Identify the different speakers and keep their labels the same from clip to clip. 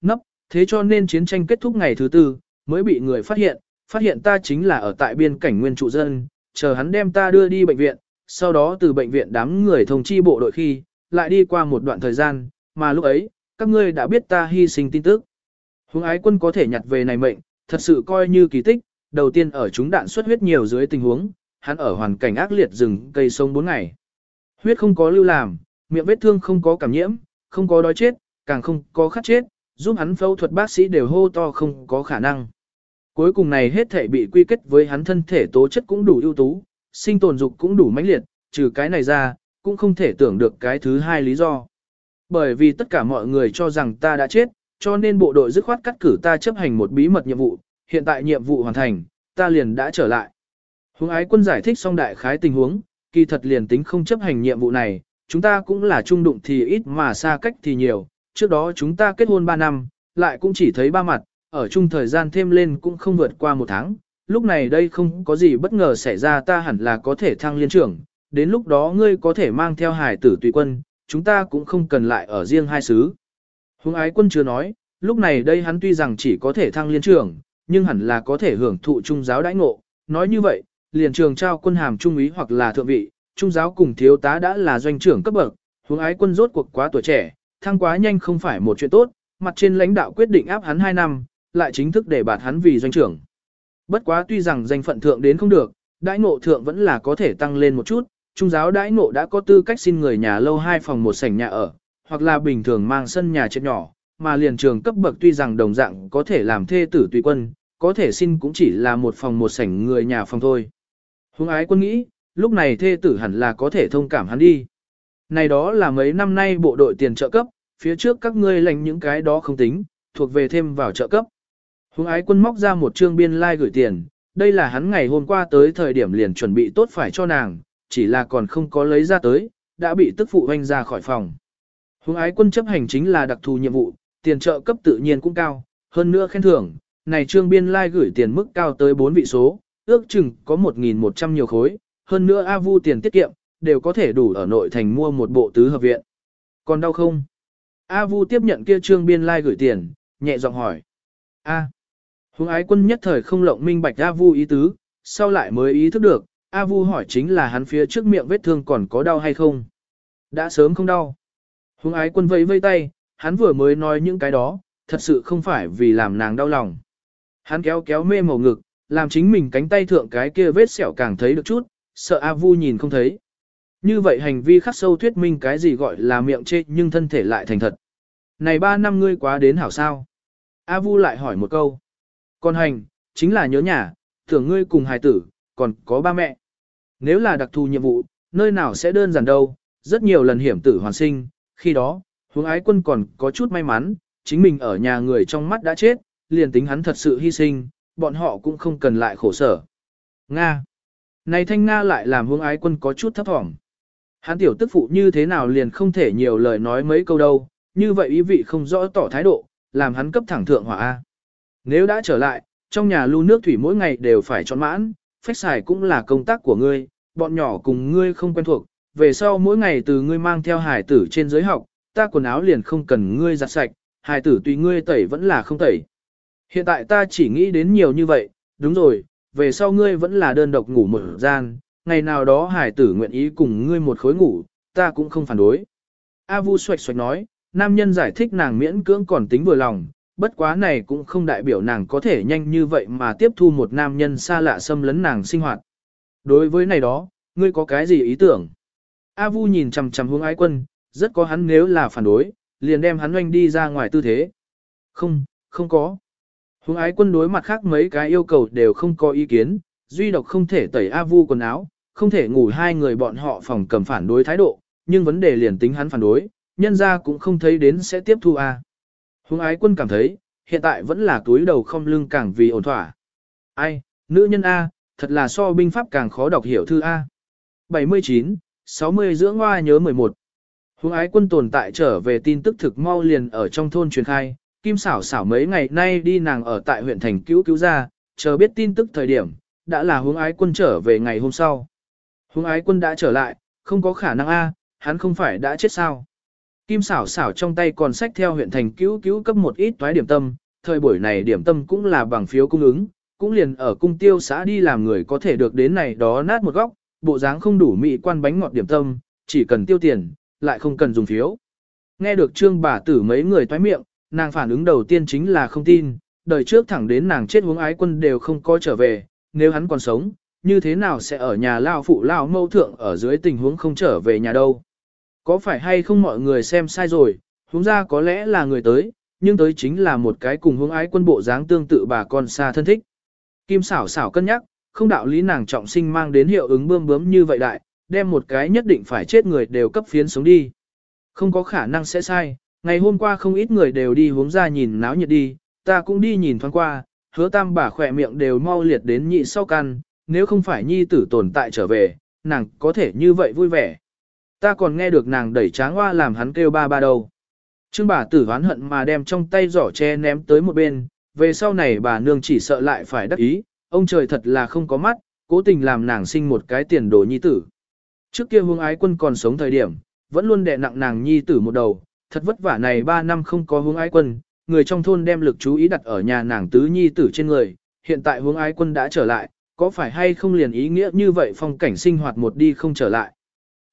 Speaker 1: nấp, thế cho nên chiến tranh kết thúc ngày thứ tư, mới bị người phát hiện, phát hiện ta chính là ở tại biên cảnh nguyên trụ dân, chờ hắn đem ta đưa đi bệnh viện, sau đó từ bệnh viện đám người thông chi bộ đội khi, lại đi qua một đoạn thời gian, mà lúc ấy, các ngươi đã biết ta hy sinh tin tức. Hùng ái quân có thể nhặt về này mệnh, thật sự coi như kỳ tích, đầu tiên ở chúng đạn xuất huyết nhiều dưới tình huống, hắn ở hoàn cảnh ác liệt rừng cây sông 4 ngày. Huyết không có lưu làm, miệng vết thương không có cảm nhiễm, không có đói chết, càng không có khát chết, giúp hắn phẫu thuật bác sĩ đều hô to không có khả năng. Cuối cùng này hết thể bị quy kết với hắn thân thể tố chất cũng đủ ưu tú, sinh tồn dục cũng đủ mãnh liệt, trừ cái này ra, cũng không thể tưởng được cái thứ hai lý do. Bởi vì tất cả mọi người cho rằng ta đã chết, cho nên bộ đội dứt khoát cắt cử ta chấp hành một bí mật nhiệm vụ, hiện tại nhiệm vụ hoàn thành, ta liền đã trở lại. Hùng ái quân giải thích xong đại khái tình huống, kỳ thật liền tính không chấp hành nhiệm vụ này, chúng ta cũng là trung đụng thì ít mà xa cách thì nhiều, trước đó chúng ta kết hôn 3 năm, lại cũng chỉ thấy ba mặt, ở chung thời gian thêm lên cũng không vượt qua một tháng, lúc này đây không có gì bất ngờ xảy ra ta hẳn là có thể thăng liên trưởng, đến lúc đó ngươi có thể mang theo hải tử tùy quân, chúng ta cũng không cần lại ở riêng hai xứ. Hùng ái quân chưa nói, lúc này đây hắn tuy rằng chỉ có thể thăng liên trưởng, nhưng hẳn là có thể hưởng thụ trung giáo đãi ngộ. Nói như vậy, liền trường trao quân hàm trung úy hoặc là thượng vị, trung giáo cùng thiếu tá đã là doanh trưởng cấp bậc, hướng ái quân rốt cuộc quá tuổi trẻ, thăng quá nhanh không phải một chuyện tốt, mặt trên lãnh đạo quyết định áp hắn 2 năm, lại chính thức để bạt hắn vì doanh trưởng. Bất quá tuy rằng danh phận thượng đến không được, đãi ngộ thượng vẫn là có thể tăng lên một chút, trung giáo đãi ngộ đã có tư cách xin người nhà lâu hai phòng một sảnh nhà ở, hoặc là bình thường mang sân nhà chết nhỏ, mà liền trường cấp bậc tuy rằng đồng dạng có thể làm thê tử tùy quân, có thể xin cũng chỉ là một phòng một sảnh người nhà phòng thôi. Hùng ái quân nghĩ, lúc này thê tử hẳn là có thể thông cảm hắn đi. Này đó là mấy năm nay bộ đội tiền trợ cấp, phía trước các ngươi lành những cái đó không tính, thuộc về thêm vào trợ cấp. Hùng ái quân móc ra một trương biên lai like gửi tiền, đây là hắn ngày hôm qua tới thời điểm liền chuẩn bị tốt phải cho nàng, chỉ là còn không có lấy ra tới, đã bị tức phụ hoanh ra khỏi phòng. Hùng ái quân chấp hành chính là đặc thù nhiệm vụ, tiền trợ cấp tự nhiên cũng cao, hơn nữa khen thưởng, này trương biên lai like gửi tiền mức cao tới 4 vị số, ước chừng có 1.100 nhiều khối, hơn nữa A Vu tiền tiết kiệm, đều có thể đủ ở nội thành mua một bộ tứ hợp viện. Còn đau không? A Vu tiếp nhận kia trương biên lai like gửi tiền, nhẹ giọng hỏi. A. Hùng ái quân nhất thời không lộng minh bạch A Vu ý tứ, sau lại mới ý thức được, A Vu hỏi chính là hắn phía trước miệng vết thương còn có đau hay không. Đã sớm không đau. Hùng ái quân vẫy vây tay, hắn vừa mới nói những cái đó, thật sự không phải vì làm nàng đau lòng. Hắn kéo kéo mê màu ngực, làm chính mình cánh tay thượng cái kia vết sẹo càng thấy được chút, sợ A Vu nhìn không thấy. Như vậy hành vi khắc sâu thuyết minh cái gì gọi là miệng chê nhưng thân thể lại thành thật. Này ba năm ngươi quá đến hảo sao? A Vu lại hỏi một câu. Còn hành, chính là nhớ nhà, tưởng ngươi cùng hài tử, còn có ba mẹ. Nếu là đặc thù nhiệm vụ, nơi nào sẽ đơn giản đâu, rất nhiều lần hiểm tử hoàn sinh, khi đó, hướng ái quân còn có chút may mắn, chính mình ở nhà người trong mắt đã chết, liền tính hắn thật sự hy sinh, bọn họ cũng không cần lại khổ sở. Nga. Này thanh Nga lại làm hướng ái quân có chút thấp thỏm. Hắn tiểu tức phụ như thế nào liền không thể nhiều lời nói mấy câu đâu, như vậy ý vị không rõ tỏ thái độ, làm hắn cấp thẳng thượng hỏa A. Nếu đã trở lại, trong nhà lưu nước thủy mỗi ngày đều phải trọn mãn, phách xài cũng là công tác của ngươi, bọn nhỏ cùng ngươi không quen thuộc, về sau mỗi ngày từ ngươi mang theo hải tử trên giới học, ta quần áo liền không cần ngươi giặt sạch, hải tử tùy ngươi tẩy vẫn là không tẩy. Hiện tại ta chỉ nghĩ đến nhiều như vậy, đúng rồi, về sau ngươi vẫn là đơn độc ngủ một gian, ngày nào đó hải tử nguyện ý cùng ngươi một khối ngủ, ta cũng không phản đối. A Vu xoạch xoạch nói, nam nhân giải thích nàng miễn cưỡng còn tính vừa lòng, bất quá này cũng không đại biểu nàng có thể nhanh như vậy mà tiếp thu một nam nhân xa lạ xâm lấn nàng sinh hoạt. Đối với này đó, ngươi có cái gì ý tưởng? A Vu nhìn chằm chằm hướng ái quân, rất có hắn nếu là phản đối, liền đem hắn oanh đi ra ngoài tư thế. Không, không có. Hướng ái quân đối mặt khác mấy cái yêu cầu đều không có ý kiến, duy độc không thể tẩy A Vu quần áo, không thể ngủ hai người bọn họ phòng cầm phản đối thái độ, nhưng vấn đề liền tính hắn phản đối, nhân ra cũng không thấy đến sẽ tiếp thu A. Hướng ái quân cảm thấy, hiện tại vẫn là túi đầu không lưng càng vì ổn thỏa. Ai, nữ nhân A, thật là so binh pháp càng khó đọc hiểu thư A. 79, 60 dưỡng hoa nhớ 11. Hướng ái quân tồn tại trở về tin tức thực mau liền ở trong thôn truyền khai, Kim xảo xảo mấy ngày nay đi nàng ở tại huyện thành cứu cứu ra, chờ biết tin tức thời điểm, đã là hướng ái quân trở về ngày hôm sau. Hùng ái quân đã trở lại, không có khả năng A, hắn không phải đã chết sao. Kim xảo xảo trong tay còn sách theo huyện thành cứu cứu cấp một ít toái điểm tâm, thời buổi này điểm tâm cũng là bằng phiếu cung ứng, cũng liền ở cung tiêu xã đi làm người có thể được đến này đó nát một góc, bộ dáng không đủ mỹ quan bánh ngọt điểm tâm, chỉ cần tiêu tiền, lại không cần dùng phiếu. Nghe được trương bà tử mấy người toái miệng, nàng phản ứng đầu tiên chính là không tin, đời trước thẳng đến nàng chết huống ái quân đều không có trở về, nếu hắn còn sống, như thế nào sẽ ở nhà lao phụ lao mâu thượng ở dưới tình huống không trở về nhà đâu. Có phải hay không mọi người xem sai rồi, huống ra có lẽ là người tới, nhưng tới chính là một cái cùng hướng ái quân bộ dáng tương tự bà con xa thân thích. Kim xảo xảo cân nhắc, không đạo lý nàng trọng sinh mang đến hiệu ứng bơm bướm như vậy đại, đem một cái nhất định phải chết người đều cấp phiến sống đi. Không có khả năng sẽ sai, ngày hôm qua không ít người đều đi hướng ra nhìn náo nhiệt đi, ta cũng đi nhìn thoáng qua, hứa tam bà khỏe miệng đều mau liệt đến nhị sau căn, nếu không phải nhi tử tồn tại trở về, nàng có thể như vậy vui vẻ. Ta còn nghe được nàng đẩy tráng hoa làm hắn kêu ba ba đâu. Trương bà tử hoán hận mà đem trong tay giỏ tre ném tới một bên, về sau này bà nương chỉ sợ lại phải đắc ý, ông trời thật là không có mắt, cố tình làm nàng sinh một cái tiền đồ nhi tử. Trước kia hương ái quân còn sống thời điểm, vẫn luôn đè nặng nàng nhi tử một đầu, thật vất vả này 3 năm không có hướng ái quân, người trong thôn đem lực chú ý đặt ở nhà nàng tứ nhi tử trên người, hiện tại hướng ái quân đã trở lại, có phải hay không liền ý nghĩa như vậy phong cảnh sinh hoạt một đi không trở lại.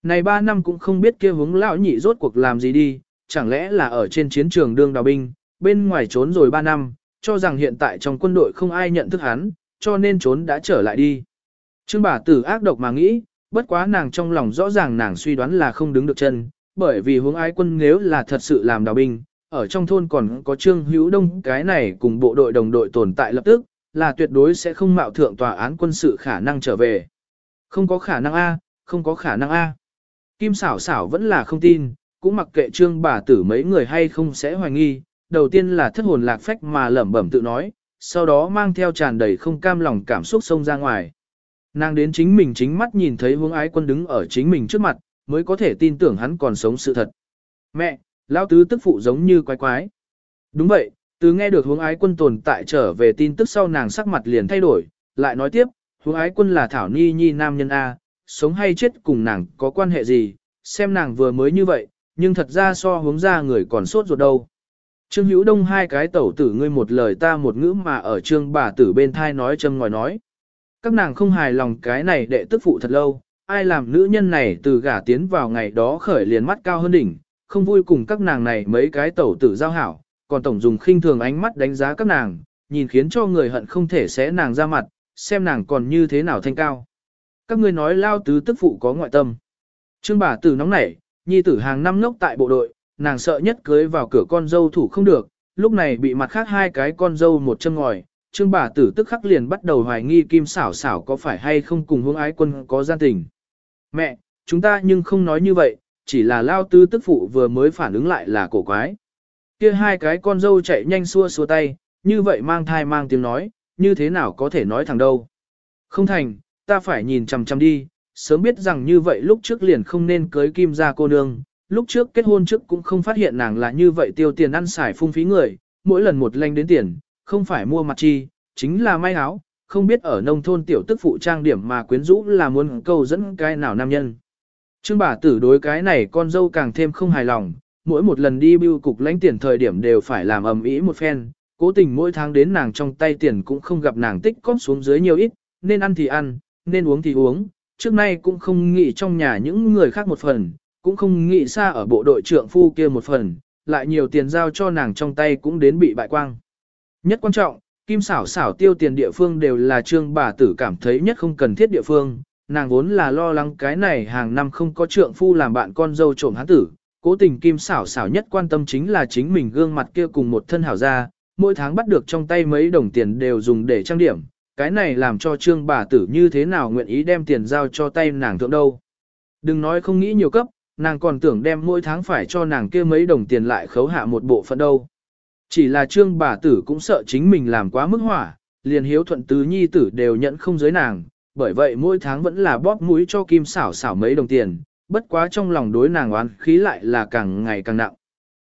Speaker 1: Này 3 năm cũng không biết kia hướng lão nhị rốt cuộc làm gì đi, chẳng lẽ là ở trên chiến trường đương đào binh, bên ngoài trốn rồi 3 năm, cho rằng hiện tại trong quân đội không ai nhận thức hắn, cho nên trốn đã trở lại đi. Trương bà tử ác độc mà nghĩ, bất quá nàng trong lòng rõ ràng nàng suy đoán là không đứng được chân, bởi vì hướng ái quân nếu là thật sự làm đào binh, ở trong thôn còn có Trương Hữu Đông cái này cùng bộ đội đồng đội tồn tại lập tức, là tuyệt đối sẽ không mạo thượng tòa án quân sự khả năng trở về. Không có khả năng A, không có khả năng A. Kim xảo xảo vẫn là không tin, cũng mặc kệ trương bà tử mấy người hay không sẽ hoài nghi, đầu tiên là thất hồn lạc phách mà lẩm bẩm tự nói, sau đó mang theo tràn đầy không cam lòng cảm xúc xông ra ngoài. Nàng đến chính mình chính mắt nhìn thấy hướng ái quân đứng ở chính mình trước mặt, mới có thể tin tưởng hắn còn sống sự thật. Mẹ, lão tứ tức phụ giống như quái quái. Đúng vậy, từ nghe được hướng ái quân tồn tại trở về tin tức sau nàng sắc mặt liền thay đổi, lại nói tiếp, hướng ái quân là Thảo Ni Nhi nam nhân A, sống hay chết cùng nàng có quan hệ gì, xem nàng vừa mới như vậy, nhưng thật ra so hướng ra người còn sốt ruột đâu. Trương Hữu Đông hai cái tẩu tử ngươi một lời ta một ngữ mà ở trương bà tử bên thai nói châm ngòi nói. Các nàng không hài lòng cái này đệ tức phụ thật lâu, ai làm nữ nhân này từ gả tiến vào ngày đó khởi liền mắt cao hơn đỉnh, không vui cùng các nàng này mấy cái tẩu tử giao hảo, còn tổng dùng khinh thường ánh mắt đánh giá các nàng, nhìn khiến cho người hận không thể xé nàng ra mặt, xem nàng còn như thế nào thanh cao. Các ngươi nói lao tứ tức phụ có ngoại tâm. Trương bà tử nóng nảy, nhi tử hàng năm ngốc tại bộ đội, nàng sợ nhất cưới vào cửa con dâu thủ không được, lúc này bị mặt khác hai cái con dâu một chân ngòi, trương bà tử tức khắc liền bắt đầu hoài nghi kim xảo xảo có phải hay không cùng hướng ái quân có gian tình. Mẹ, chúng ta nhưng không nói như vậy, chỉ là lao tư tức phụ vừa mới phản ứng lại là cổ quái. Kia hai cái con dâu chạy nhanh xua xua tay, như vậy mang thai mang tiếng nói, như thế nào có thể nói thẳng đâu. Không thành, ta phải nhìn chằm chằm đi, sớm biết rằng như vậy lúc trước liền không nên cưới kim gia cô nương, lúc trước kết hôn trước cũng không phát hiện nàng là như vậy tiêu tiền ăn xài phung phí người, mỗi lần một lanh đến tiền, không phải mua mặt chi, chính là may áo, không biết ở nông thôn tiểu tức phụ trang điểm mà quyến rũ là muốn câu dẫn cái nào nam nhân. Trương bà tử đối cái này con dâu càng thêm không hài lòng, mỗi một lần đi bưu cục lãnh tiền thời điểm đều phải làm ầm ĩ một phen, cố tình mỗi tháng đến nàng trong tay tiền cũng không gặp nàng tích cóp xuống dưới nhiều ít, nên ăn thì ăn, nên uống thì uống, trước nay cũng không nghĩ trong nhà những người khác một phần, cũng không nghĩ xa ở bộ đội trưởng phu kia một phần, lại nhiều tiền giao cho nàng trong tay cũng đến bị bại quang. Nhất quan trọng, kim xảo xảo tiêu tiền địa phương đều là trương bà tử cảm thấy nhất không cần thiết địa phương, nàng vốn là lo lắng cái này hàng năm không có trượng phu làm bạn con dâu trộm hán tử, cố tình kim xảo xảo nhất quan tâm chính là chính mình gương mặt kia cùng một thân hảo gia, mỗi tháng bắt được trong tay mấy đồng tiền đều dùng để trang điểm, cái này làm cho trương bà tử như thế nào nguyện ý đem tiền giao cho tay nàng thượng đâu. Đừng nói không nghĩ nhiều cấp, nàng còn tưởng đem mỗi tháng phải cho nàng kia mấy đồng tiền lại khấu hạ một bộ phận đâu. Chỉ là trương bà tử cũng sợ chính mình làm quá mức hỏa, liền hiếu thuận tứ nhi tử đều nhận không giới nàng, bởi vậy mỗi tháng vẫn là bóp mũi cho kim xảo xảo mấy đồng tiền, bất quá trong lòng đối nàng oán khí lại là càng ngày càng nặng.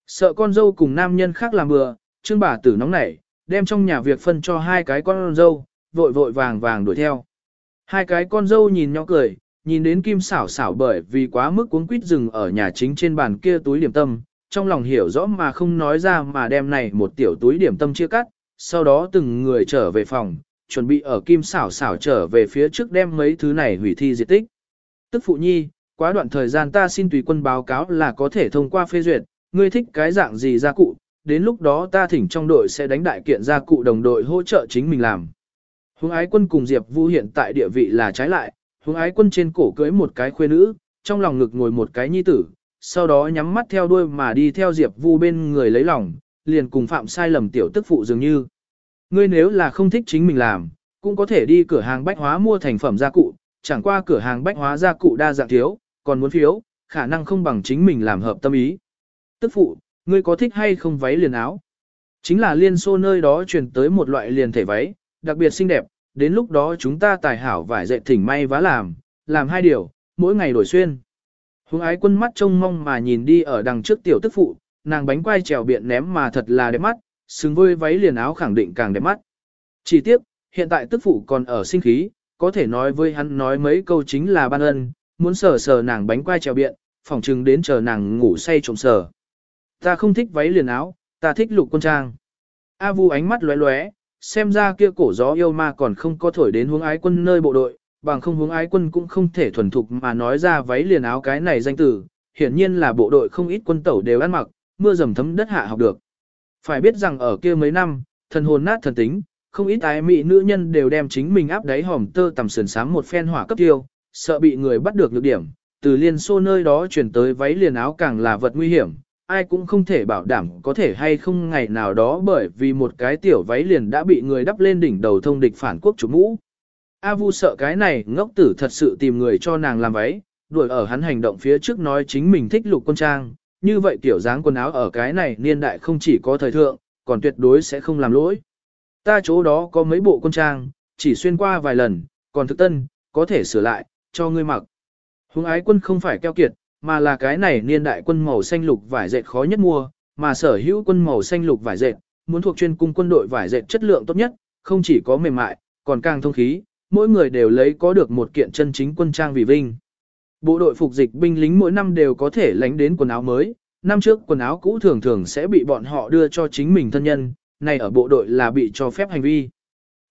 Speaker 1: Sợ con dâu cùng nam nhân khác làm bừa, trương bà tử nóng nảy, đem trong nhà việc phân cho hai cái con dâu, vội vội vàng vàng đuổi theo. Hai cái con dâu nhìn nhau cười, nhìn đến kim xảo xảo bởi vì quá mức cuốn quýt rừng ở nhà chính trên bàn kia túi điểm tâm, trong lòng hiểu rõ mà không nói ra mà đem này một tiểu túi điểm tâm chia cắt, sau đó từng người trở về phòng, chuẩn bị ở kim xảo xảo trở về phía trước đem mấy thứ này hủy thi diệt tích. Tức phụ nhi, quá đoạn thời gian ta xin tùy quân báo cáo là có thể thông qua phê duyệt, ngươi thích cái dạng gì gia cụ, đến lúc đó ta thỉnh trong đội sẽ đánh đại kiện gia cụ đồng đội hỗ trợ chính mình làm. Hướng ái quân cùng Diệp Vu hiện tại địa vị là trái lại, hướng ái quân trên cổ cưới một cái khuê nữ, trong lòng ngực ngồi một cái nhi tử, sau đó nhắm mắt theo đuôi mà đi theo Diệp Vu bên người lấy lòng, liền cùng phạm sai lầm tiểu tức phụ dường như. Ngươi nếu là không thích chính mình làm, cũng có thể đi cửa hàng bách hóa mua thành phẩm gia cụ, chẳng qua cửa hàng bách hóa gia cụ đa dạng thiếu, còn muốn phiếu, khả năng không bằng chính mình làm hợp tâm ý. Tức phụ, ngươi có thích hay không váy liền áo? Chính là liên xô nơi đó truyền tới một loại liền thể váy, đặc biệt xinh đẹp, đến lúc đó chúng ta tài hảo vải dệt thỉnh may vá làm, làm hai điều, mỗi ngày đổi xuyên. Hùng ái quân mắt trông mong mà nhìn đi ở đằng trước tiểu tức phụ, nàng bánh quai trèo biện ném mà thật là đẹp mắt, xứng với váy liền áo khẳng định càng đẹp mắt. Chỉ tiếc, hiện tại tức phụ còn ở sinh khí, có thể nói với hắn nói mấy câu chính là ban ân, muốn sờ sờ nàng bánh quai trèo biện, phỏng chừng đến chờ nàng ngủ say trộm sờ. Ta không thích váy liền áo, ta thích lục quân trang. A Vu ánh mắt lóe lóe, xem ra kia cổ gió yêu ma còn không có thổi đến hướng ái quân nơi bộ đội, bằng không hướng ái quân cũng không thể thuần thục mà nói ra váy liền áo cái này danh từ, hiển nhiên là bộ đội không ít quân tẩu đều ăn mặc, mưa dầm thấm đất hạ học được. Phải biết rằng ở kia mấy năm, thần hồn nát thần tính, không ít ái mỹ nữ nhân đều đem chính mình áp đáy hòm tơ tầm sườn sáng một phen hỏa cấp tiêu, sợ bị người bắt được lược điểm, từ liên xô nơi đó chuyển tới váy liền áo càng là vật nguy hiểm, ai cũng không thể bảo đảm có thể hay không ngày nào đó bởi vì một cái tiểu váy liền đã bị người đắp lên đỉnh đầu thông địch phản quốc chủ mũ. A Vu sợ cái này ngốc tử thật sự tìm người cho nàng làm váy, đuổi ở hắn hành động phía trước nói chính mình thích lục quân trang, như vậy tiểu dáng quần áo ở cái này niên đại không chỉ có thời thượng, còn tuyệt đối sẽ không làm lỗi. Ta chỗ đó có mấy bộ quân trang, chỉ xuyên qua vài lần, còn thực tân, có thể sửa lại, cho ngươi mặc. Hùng ái quân không phải keo kiệt, mà là cái này niên đại quân màu xanh lục vải dệt khó nhất mua, mà sở hữu quân màu xanh lục vải dệt, muốn thuộc chuyên cung quân đội vải dệt chất lượng tốt nhất, không chỉ có mềm mại, còn càng thông khí, mỗi người đều lấy có được một kiện chân chính quân trang vì vinh. Bộ đội phục dịch binh lính mỗi năm đều có thể lánh đến quần áo mới, năm trước quần áo cũ thường thường sẽ bị bọn họ đưa cho chính mình thân nhân, này ở bộ đội là bị cho phép hành vi.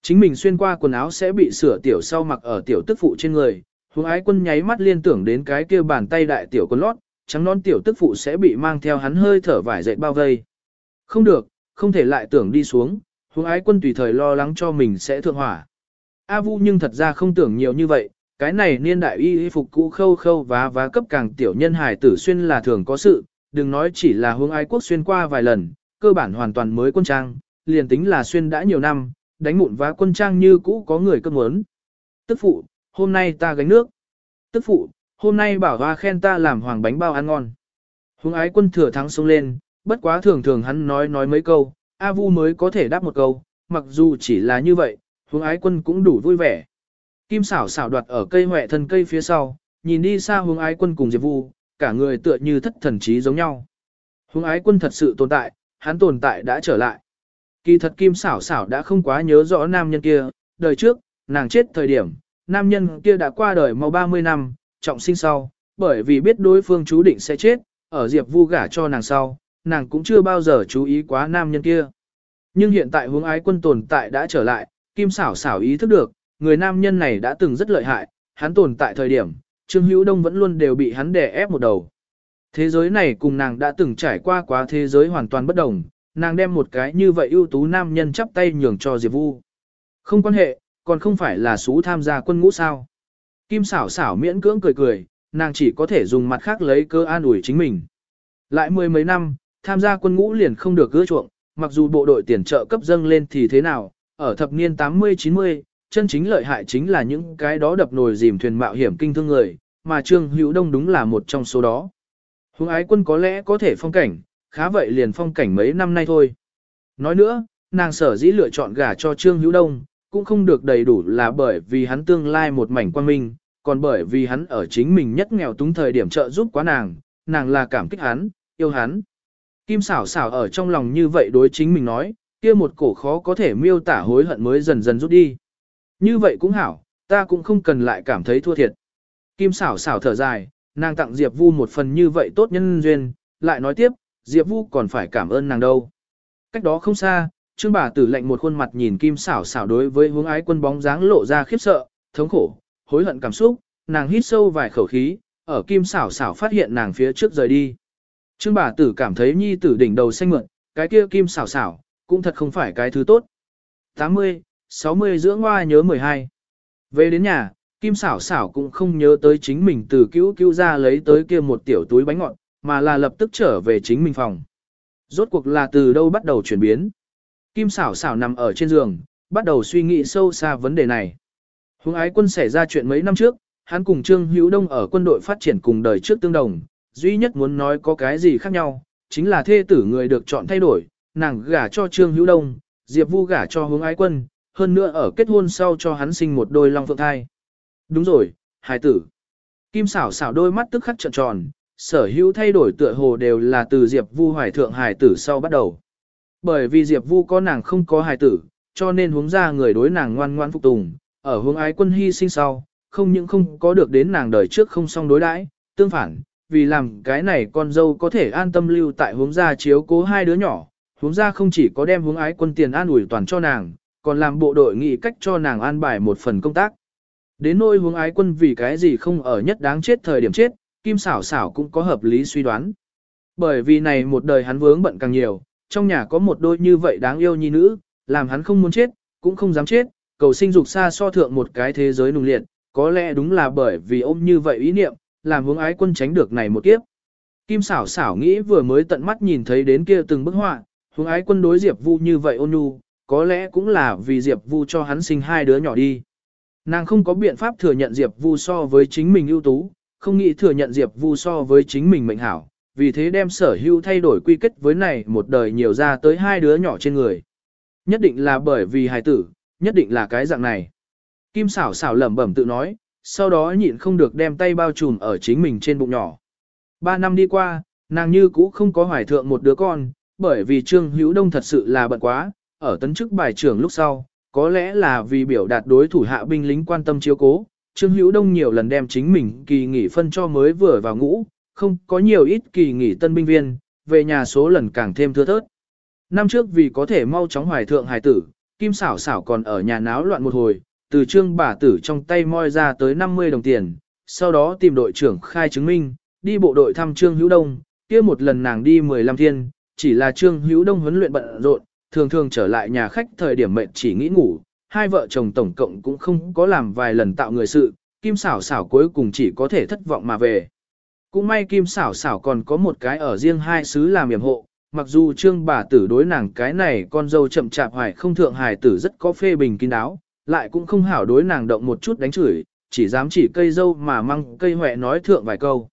Speaker 1: Chính mình xuyên qua quần áo sẽ bị sửa tiểu sau mặc ở tiểu tức phụ trên người, Hướng ái quân nháy mắt liên tưởng đến cái kia bàn tay đại tiểu con lót, trắng non tiểu tức phụ sẽ bị mang theo hắn hơi thở vải dậy bao vây. Không được, không thể lại tưởng đi xuống, hướng ái quân tùy thời lo lắng cho mình sẽ thượng hỏa. A Vu nhưng thật ra không tưởng nhiều như vậy, cái này niên đại y y phục cũ khâu khâu vá vá cấp càng tiểu nhân hài tử xuyên là thường có sự, đừng nói chỉ là hướng ái quốc xuyên qua vài lần, cơ bản hoàn toàn mới quân trang, liền tính là xuyên đã nhiều năm, đánh mụn vá quân trang như cũ có người cơn muốn. Tức phụ, hôm nay ta gánh nước. Tức phụ, hôm nay bảo hoa khen ta làm hoàng bánh bao ăn ngon. Hùng ái quân thừa thắng xông lên, bất quá thường thường hắn nói nói mấy câu, A Vu mới có thể đáp một câu, mặc dù chỉ là như vậy, Hùng ái quân cũng đủ vui vẻ. Kim xảo xảo đoạt ở cây huệ thân cây phía sau, nhìn đi xa Hùng ái quân cùng Diệp Vu, cả người tựa như thất thần trí giống nhau. Hùng ái quân thật sự tồn tại, hắn tồn tại đã trở lại. Kỳ thật Kim xảo xảo đã không quá nhớ rõ nam nhân kia, đời trước, nàng chết thời điểm, nam nhân kia đã qua đời mau 30 năm, trọng sinh sau, bởi vì biết đối phương chú định sẽ chết, ở Diệp Vu gả cho nàng sau, nàng cũng chưa bao giờ chú ý quá nam nhân kia. Nhưng hiện tại hướng ái quân tồn tại đã trở lại, Kim xảo xảo ý thức được, người nam nhân này đã từng rất lợi hại, hắn tồn tại thời điểm, Trương Hữu Đông vẫn luôn đều bị hắn đè ép một đầu. Thế giới này cùng nàng đã từng trải qua quá thế giới hoàn toàn bất đồng, nàng đem một cái như vậy ưu tú nam nhân chắp tay nhường cho Diệp Vu. Không quan hệ, còn không phải là xú tham gia quân ngũ sao. Kim xảo xảo miễn cưỡng cười cười, nàng chỉ có thể dùng mặt khác lấy cơ an ủi chính mình. Lại mười mấy năm, tham gia quân ngũ liền không được gỡ chuộng, mặc dù bộ đội tiền trợ cấp dâng lên thì thế nào, ở thập niên 80-90, chân chính lợi hại chính là những cái đó đập nồi dìm thuyền mạo hiểm kinh thương người, mà Trương Hữu Đông đúng là một trong số đó. Hùng ái quân có lẽ có thể phong cảnh, khá vậy liền phong cảnh mấy năm nay thôi. Nói nữa, nàng sở dĩ lựa chọn gả cho Trương Hữu Đông, cũng không được đầy đủ là bởi vì hắn tương lai một mảnh quan minh, còn bởi vì hắn ở chính mình nhất nghèo túng thời điểm trợ giúp quá nàng, nàng là cảm kích hắn, yêu hắn. Kim xảo xảo ở trong lòng như vậy đối chính mình nói, kia một cổ khó có thể miêu tả hối hận mới dần dần rút đi. Như vậy cũng hảo, ta cũng không cần lại cảm thấy thua thiệt. Kim xảo xảo thở dài, nàng tặng Diệp Vu một phần như vậy tốt nhân duyên, lại nói tiếp, Diệp Vu còn phải cảm ơn nàng đâu. Cách đó không xa, Trương bà tử lạnh một khuôn mặt nhìn Kim xảo xảo đối với hướng ái quân bóng dáng lộ ra khiếp sợ, thống khổ, hối hận cảm xúc, nàng hít sâu vài khẩu khí, ở Kim xảo xảo phát hiện nàng phía trước rời đi. Trương bà tử cảm thấy nhi tử đỉnh đầu xanh mượn, cái kia Kim xảo xảo, cũng thật không phải cái thứ tốt. 80, 60 dưỡng hoa nhớ 12. Về đến nhà, Kim xảo xảo cũng không nhớ tới chính mình từ cứu cứu ra lấy tới kia một tiểu túi bánh ngọt, mà là lập tức trở về chính mình phòng. Rốt cuộc là từ đâu bắt đầu chuyển biến. Kim xảo xảo nằm ở trên giường, bắt đầu suy nghĩ sâu xa vấn đề này. Hùng ái quân xảy ra chuyện mấy năm trước, hắn cùng Trương Hữu Đông ở quân đội phát triển cùng đời trước tương đồng, duy nhất muốn nói có cái gì khác nhau, chính là thê tử người được chọn thay đổi, nàng gả cho Trương Hữu Đông, Diệp Vu gả cho Hướng Ái Quân, hơn nữa ở kết hôn sau cho hắn sinh một đôi long phượng thai. Đúng rồi, hài tử. Kim xảo xảo đôi mắt tức khắc trợn tròn, sở hữu thay đổi tựa hồ đều là từ Diệp Vu hoài thượng hài tử sau bắt đầu. Bởi vì Diệp Vu có nàng không có hài tử, cho nên Huống ra người đối nàng ngoan ngoan phục tùng, ở hướng ái quân hy sinh sau, không những không có được đến nàng đời trước không song đối đãi, tương phản, vì làm cái này con dâu có thể an tâm lưu tại hướng gia chiếu cố hai đứa nhỏ, hướng gia không chỉ có đem hướng ái quân tiền an ủi toàn cho nàng, còn làm bộ đội nghị cách cho nàng an bài một phần công tác. Đến nỗi hướng ái quân vì cái gì không ở nhất đáng chết thời điểm chết, Kim xảo xảo cũng có hợp lý suy đoán. Bởi vì này một đời hắn vướng bận càng nhiều, trong nhà có một đôi như vậy đáng yêu nhi nữ, làm hắn không muốn chết, cũng không dám chết, cầu sinh dục xa so thượng một cái thế giới nung liệt, có lẽ đúng là bởi vì ôm như vậy ý niệm, làm hướng ái quân tránh được này một kiếp. Kim xảo xảo nghĩ vừa mới tận mắt nhìn thấy đến kia từng bức họa, hướng ái quân đối Diệp Vu như vậy ôn nhu, có lẽ cũng là vì Diệp Vu cho hắn sinh hai đứa nhỏ đi. Nàng không có biện pháp thừa nhận Diệp Vu so với chính mình ưu tú, không nghĩ thừa nhận Diệp Vu so với chính mình mệnh hảo, vì thế đem sở hữu thay đổi quy kết với này một đời nhiều ra tới hai đứa nhỏ trên người. Nhất định là bởi vì hài tử, nhất định là cái dạng này. Kim xảo xảo lẩm bẩm tự nói, sau đó nhịn không được đem tay bao trùm ở chính mình trên bụng nhỏ. Ba năm đi qua, nàng như cũ không có hoài thượng một đứa con, bởi vì Trương Hữu Đông thật sự là bận quá, ở tấn chức bài trưởng lúc sau, có lẽ là vì biểu đạt đối thủ hạ binh lính quan tâm chiếu cố, Trương Hữu Đông nhiều lần đem chính mình kỳ nghỉ phân cho mới vừa vào ngũ, không có nhiều ít kỳ nghỉ tân binh viên, về nhà số lần càng thêm thưa thớt. Năm trước vì có thể mau chóng hoài thượng hài tử, Kim xảo xảo còn ở nhà náo loạn một hồi, từ trương bà tử trong tay moi ra tới 50 đồng tiền, sau đó tìm đội trưởng khai chứng minh, đi bộ đội thăm Trương Hữu Đông, kia một lần nàng đi 15 thiên, chỉ là Trương Hữu Đông huấn luyện bận rộn, thường thường trở lại nhà khách thời điểm mệnh chỉ nghĩ ngủ, hai vợ chồng tổng cộng cũng không có làm vài lần tạo người sự, Kim xảo xảo cuối cùng chỉ có thể thất vọng mà về. Cũng may Kim xảo xảo còn có một cái ở riêng hai xứ làm yểm hộ, mặc dù trương bà tử đối nàng cái này con dâu chậm chạp hoài không thượng hài tử rất có phê bình kín đáo, lại cũng không hảo đối nàng động một chút đánh chửi, chỉ dám chỉ cây dâu mà măng cây huệ nói thượng vài câu.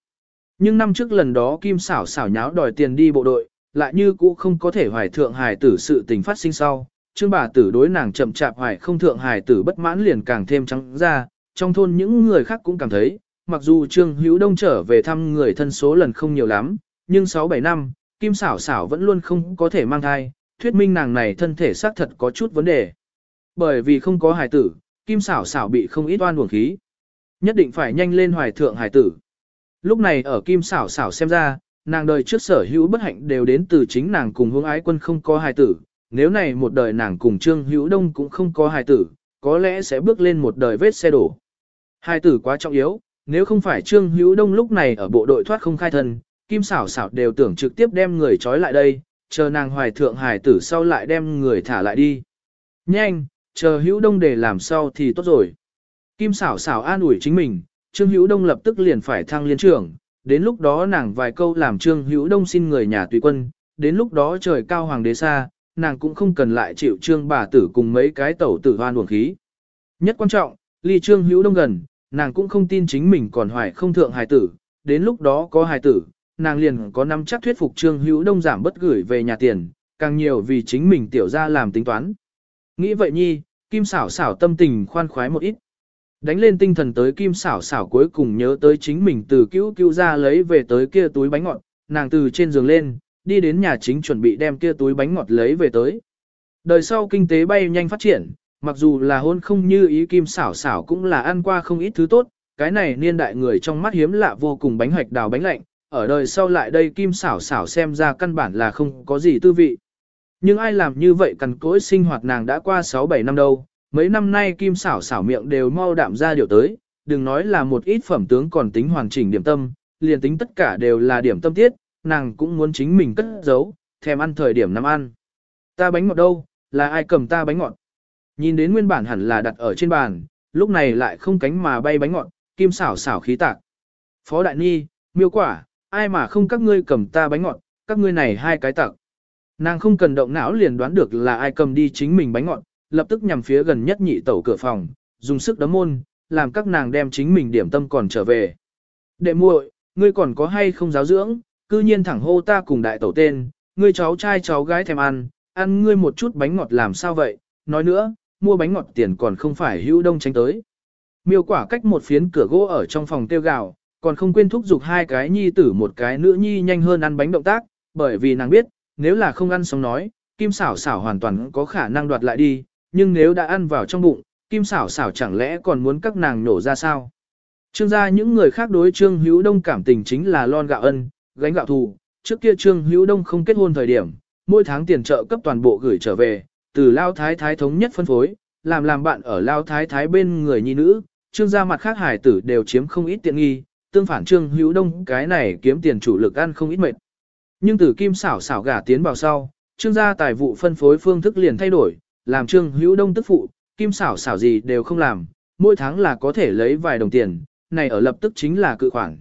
Speaker 1: Nhưng năm trước lần đó Kim xảo xảo nháo đòi tiền đi bộ đội, lại như cũ không có thể hoài thượng hài tử sự tình phát sinh sau. Trương bà tử đối nàng chậm chạp hoài không thượng hài tử bất mãn liền càng thêm trắng ra, trong thôn những người khác cũng cảm thấy, mặc dù Trương Hữu Đông trở về thăm người thân số lần không nhiều lắm, nhưng 6-7 năm, Kim xảo xảo vẫn luôn không có thể mang thai, thuyết minh nàng này thân thể xác thật có chút vấn đề. Bởi vì không có hài tử, Kim xảo xảo bị không ít oan uổng khí. Nhất định phải nhanh lên hoài thượng hài tử. Lúc này ở Kim xảo xảo xem ra, nàng đời trước sở hữu bất hạnh đều đến từ chính nàng cùng hướng ái quân không có hài tử. Nếu này một đời nàng cùng Trương Hữu Đông cũng không có hài tử, có lẽ sẽ bước lên một đời vết xe đổ. Hài tử quá trọng yếu, nếu không phải Trương Hữu Đông lúc này ở bộ đội thoát không khai thân, Kim xảo xảo đều tưởng trực tiếp đem người trói lại đây, chờ nàng hoài thượng hài tử sau lại đem người thả lại đi. Nhanh, chờ hữu đông để làm sau thì tốt rồi. Kim xảo xảo an ủi chính mình, Trương Hữu Đông lập tức liền phải thăng liên trưởng, đến lúc đó nàng vài câu làm Trương Hữu Đông xin người nhà tùy quân, đến lúc đó trời cao hoàng đế xa, nàng cũng không cần lại chịu Trương bà tử cùng mấy cái tẩu tử hoan uổng khí. Nhất quan trọng, ly Trương Hữu Đông gần, nàng cũng không tin chính mình còn hoài không thượng hài tử, đến lúc đó có hài tử, nàng liền có nắm chắc thuyết phục Trương Hữu Đông giảm bất gửi về nhà tiền, càng nhiều vì chính mình tiểu ra làm tính toán. Nghĩ vậy nhi, Kim xảo xảo tâm tình khoan khoái một ít. Đánh lên tinh thần tới Kim xảo xảo cuối cùng nhớ tới chính mình từ cứu cứu ra lấy về tới kia túi bánh ngọt, nàng từ trên giường lên, đi đến nhà chính chuẩn bị đem kia túi bánh ngọt lấy về tới. Đời sau kinh tế bay nhanh phát triển, mặc dù là hôn không như ý Kim xảo xảo cũng là ăn qua không ít thứ tốt, cái này niên đại người trong mắt hiếm lạ vô cùng bánh hoạch đào bánh lạnh, ở đời sau lại đây kim xảo xảo xem ra căn bản là không có gì tư vị. Nhưng ai làm như vậy cằn cỗi sinh hoạt nàng đã qua 6-7 năm đâu, mấy năm nay kim xảo xảo miệng đều mau đạm ra điều tới, đừng nói là một ít phẩm tướng còn tính hoàn chỉnh điểm tâm, liền tính tất cả đều là điểm tâm tiết, nàng cũng muốn chính mình cất giấu, thèm ăn thời điểm năm ăn. Ta bánh ngọt đâu, là ai cầm ta bánh ngọt? Nhìn đến nguyên bản hẳn là đặt ở trên bàn, lúc này lại không cánh mà bay bánh ngọt, kim xảo xảo khí tạc. Phó Đại Ni, miêu quả, ai mà không các ngươi cầm ta bánh ngọt, các ngươi này hai cái tặc. Nàng không cần động não liền đoán được là ai cầm đi chính mình bánh ngọt, lập tức nhằm phía gần nhất nhị tẩu cửa phòng, dùng sức đấm môn, làm các nàng đem chính mình điểm tâm còn trở về. Đệ muội, ngươi còn có hay không giáo dưỡng, cư nhiên thẳng hô ta cùng đại tẩu tên, ngươi cháu trai cháu gái thèm ăn, ăn ngươi một chút bánh ngọt làm sao vậy, nói nữa, mua bánh ngọt tiền còn không phải hữu đông tránh tới. Miêu quả cách một phiến cửa gỗ ở trong phòng tiêu gạo, còn không quên thúc giục hai cái nhi tử một cái nữ nhi nhanh hơn ăn bánh động tác, bởi vì nàng biết, nếu là không ăn xong nói, kim xảo xảo hoàn toàn có khả năng đoạt lại đi, nhưng nếu đã ăn vào trong bụng, kim xảo xảo chẳng lẽ còn muốn các nàng nổ ra sao? Trương gia những người khác đối Trương Hữu Đông cảm tình chính là lon gạo ân, gánh gạo thù, trước kia Trương Hữu Đông không kết hôn thời điểm, mỗi tháng tiền trợ cấp toàn bộ gửi trở về, từ Lao Thái Thái thống nhất phân phối, làm làm bạn ở Lao Thái Thái bên người nhi nữ, Trương gia mặt khác hải tử đều chiếm không ít tiện nghi, tương phản Trương Hữu Đông cái này kiếm tiền chủ lực ăn không ít mệt. Nhưng từ kim xảo xảo gả tiến vào sau, Trương gia tài vụ phân phối phương thức liền thay đổi, làm Trương Hữu Đông tức phụ, kim xảo xảo gì đều không làm, mỗi tháng là có thể lấy vài đồng tiền, này ở lập tức chính là cự khoản.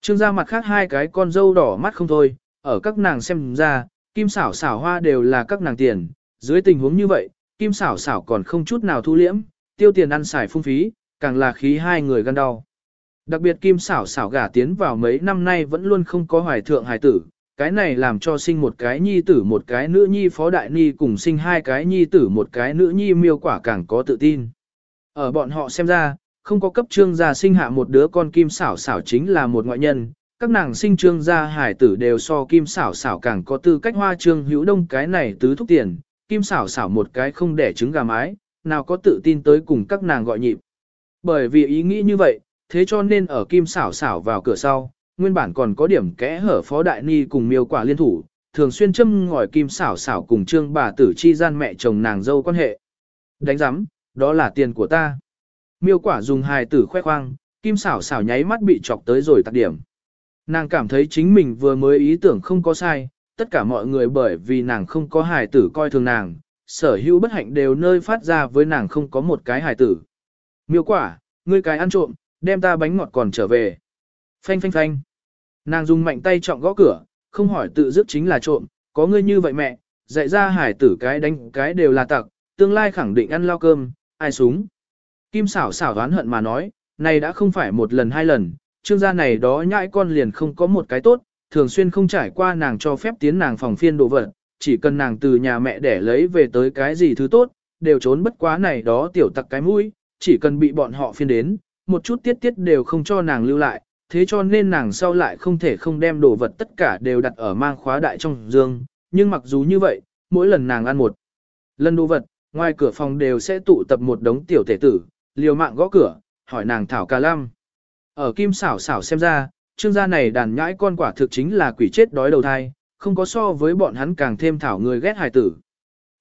Speaker 1: Trương gia mặt khác hai cái con dâu đỏ mắt không thôi, ở các nàng xem ra, kim xảo xảo hoa đều là các nàng tiền, dưới tình huống như vậy, kim xảo xảo còn không chút nào thu liễm, tiêu tiền ăn xài phung phí, càng là khí hai người gan đau. Đặc biệt kim xảo xảo gả tiến vào mấy năm nay vẫn luôn không có hoài thượng hài tử, cái này làm cho sinh một cái nhi tử một cái nữ nhi phó đại ni cùng sinh hai cái nhi tử một cái nữ nhi miêu quả càng có tự tin. Ở bọn họ xem ra, không có cấp trương gia sinh hạ một đứa con kim xảo xảo chính là một ngoại nhân, các nàng sinh trương gia hải tử đều so kim xảo xảo càng có tư cách hoa trương hữu đông cái này tứ thúc tiền, kim xảo xảo một cái không đẻ trứng gà mái, nào có tự tin tới cùng các nàng gọi nhịp. Bởi vì ý nghĩ như vậy, thế cho nên ở kim xảo xảo vào cửa sau, nguyên bản còn có điểm kẽ hở phó đại ni cùng miêu quả liên thủ, thường xuyên châm ngòi kim xảo xảo cùng trương bà tử chi gian mẹ chồng nàng dâu quan hệ. Đánh giám, đó là tiền của ta. Miêu quả dùng hài tử khoe khoang, kim xảo xảo nháy mắt bị chọc tới rồi tạc điểm. Nàng cảm thấy chính mình vừa mới ý tưởng không có sai, tất cả mọi người bởi vì nàng không có hài tử coi thường nàng, sở hữu bất hạnh đều nơi phát ra với nàng không có một cái hài tử. Miêu quả, ngươi cái ăn trộm, đem ta bánh ngọt còn trở về. Phanh phanh phanh. Nàng dùng mạnh tay trọng gõ cửa, không hỏi tự dứt chính là trộm, có ngươi như vậy mẹ, dạy ra hải tử cái đánh cái đều là tặc, tương lai khẳng định ăn lao cơm, ai súng. Kim xảo xảo đoán hận mà nói, này đã không phải một lần hai lần, trương gia này đó nhãi con liền không có một cái tốt, thường xuyên không trải qua nàng cho phép tiến nàng phòng phiên đồ vật, chỉ cần nàng từ nhà mẹ để lấy về tới cái gì thứ tốt, đều trốn bất quá này đó tiểu tặc cái mũi, chỉ cần bị bọn họ phiên đến, một chút tiết tiết đều không cho nàng lưu lại, thế cho nên nàng sau lại không thể không đem đồ vật tất cả đều đặt ở mang khóa đại trong dương, nhưng mặc dù như vậy, mỗi lần nàng ăn một lần đồ vật, ngoài cửa phòng đều sẽ tụ tập một đống tiểu tể tử, liều mạng gõ cửa, hỏi nàng thảo ca lam. Ở kim xảo xảo xem ra, trương gia này đàn nhãi con quả thực chính là quỷ chết đói đầu thai, không có so với bọn hắn càng thêm thảo người ghét hài tử.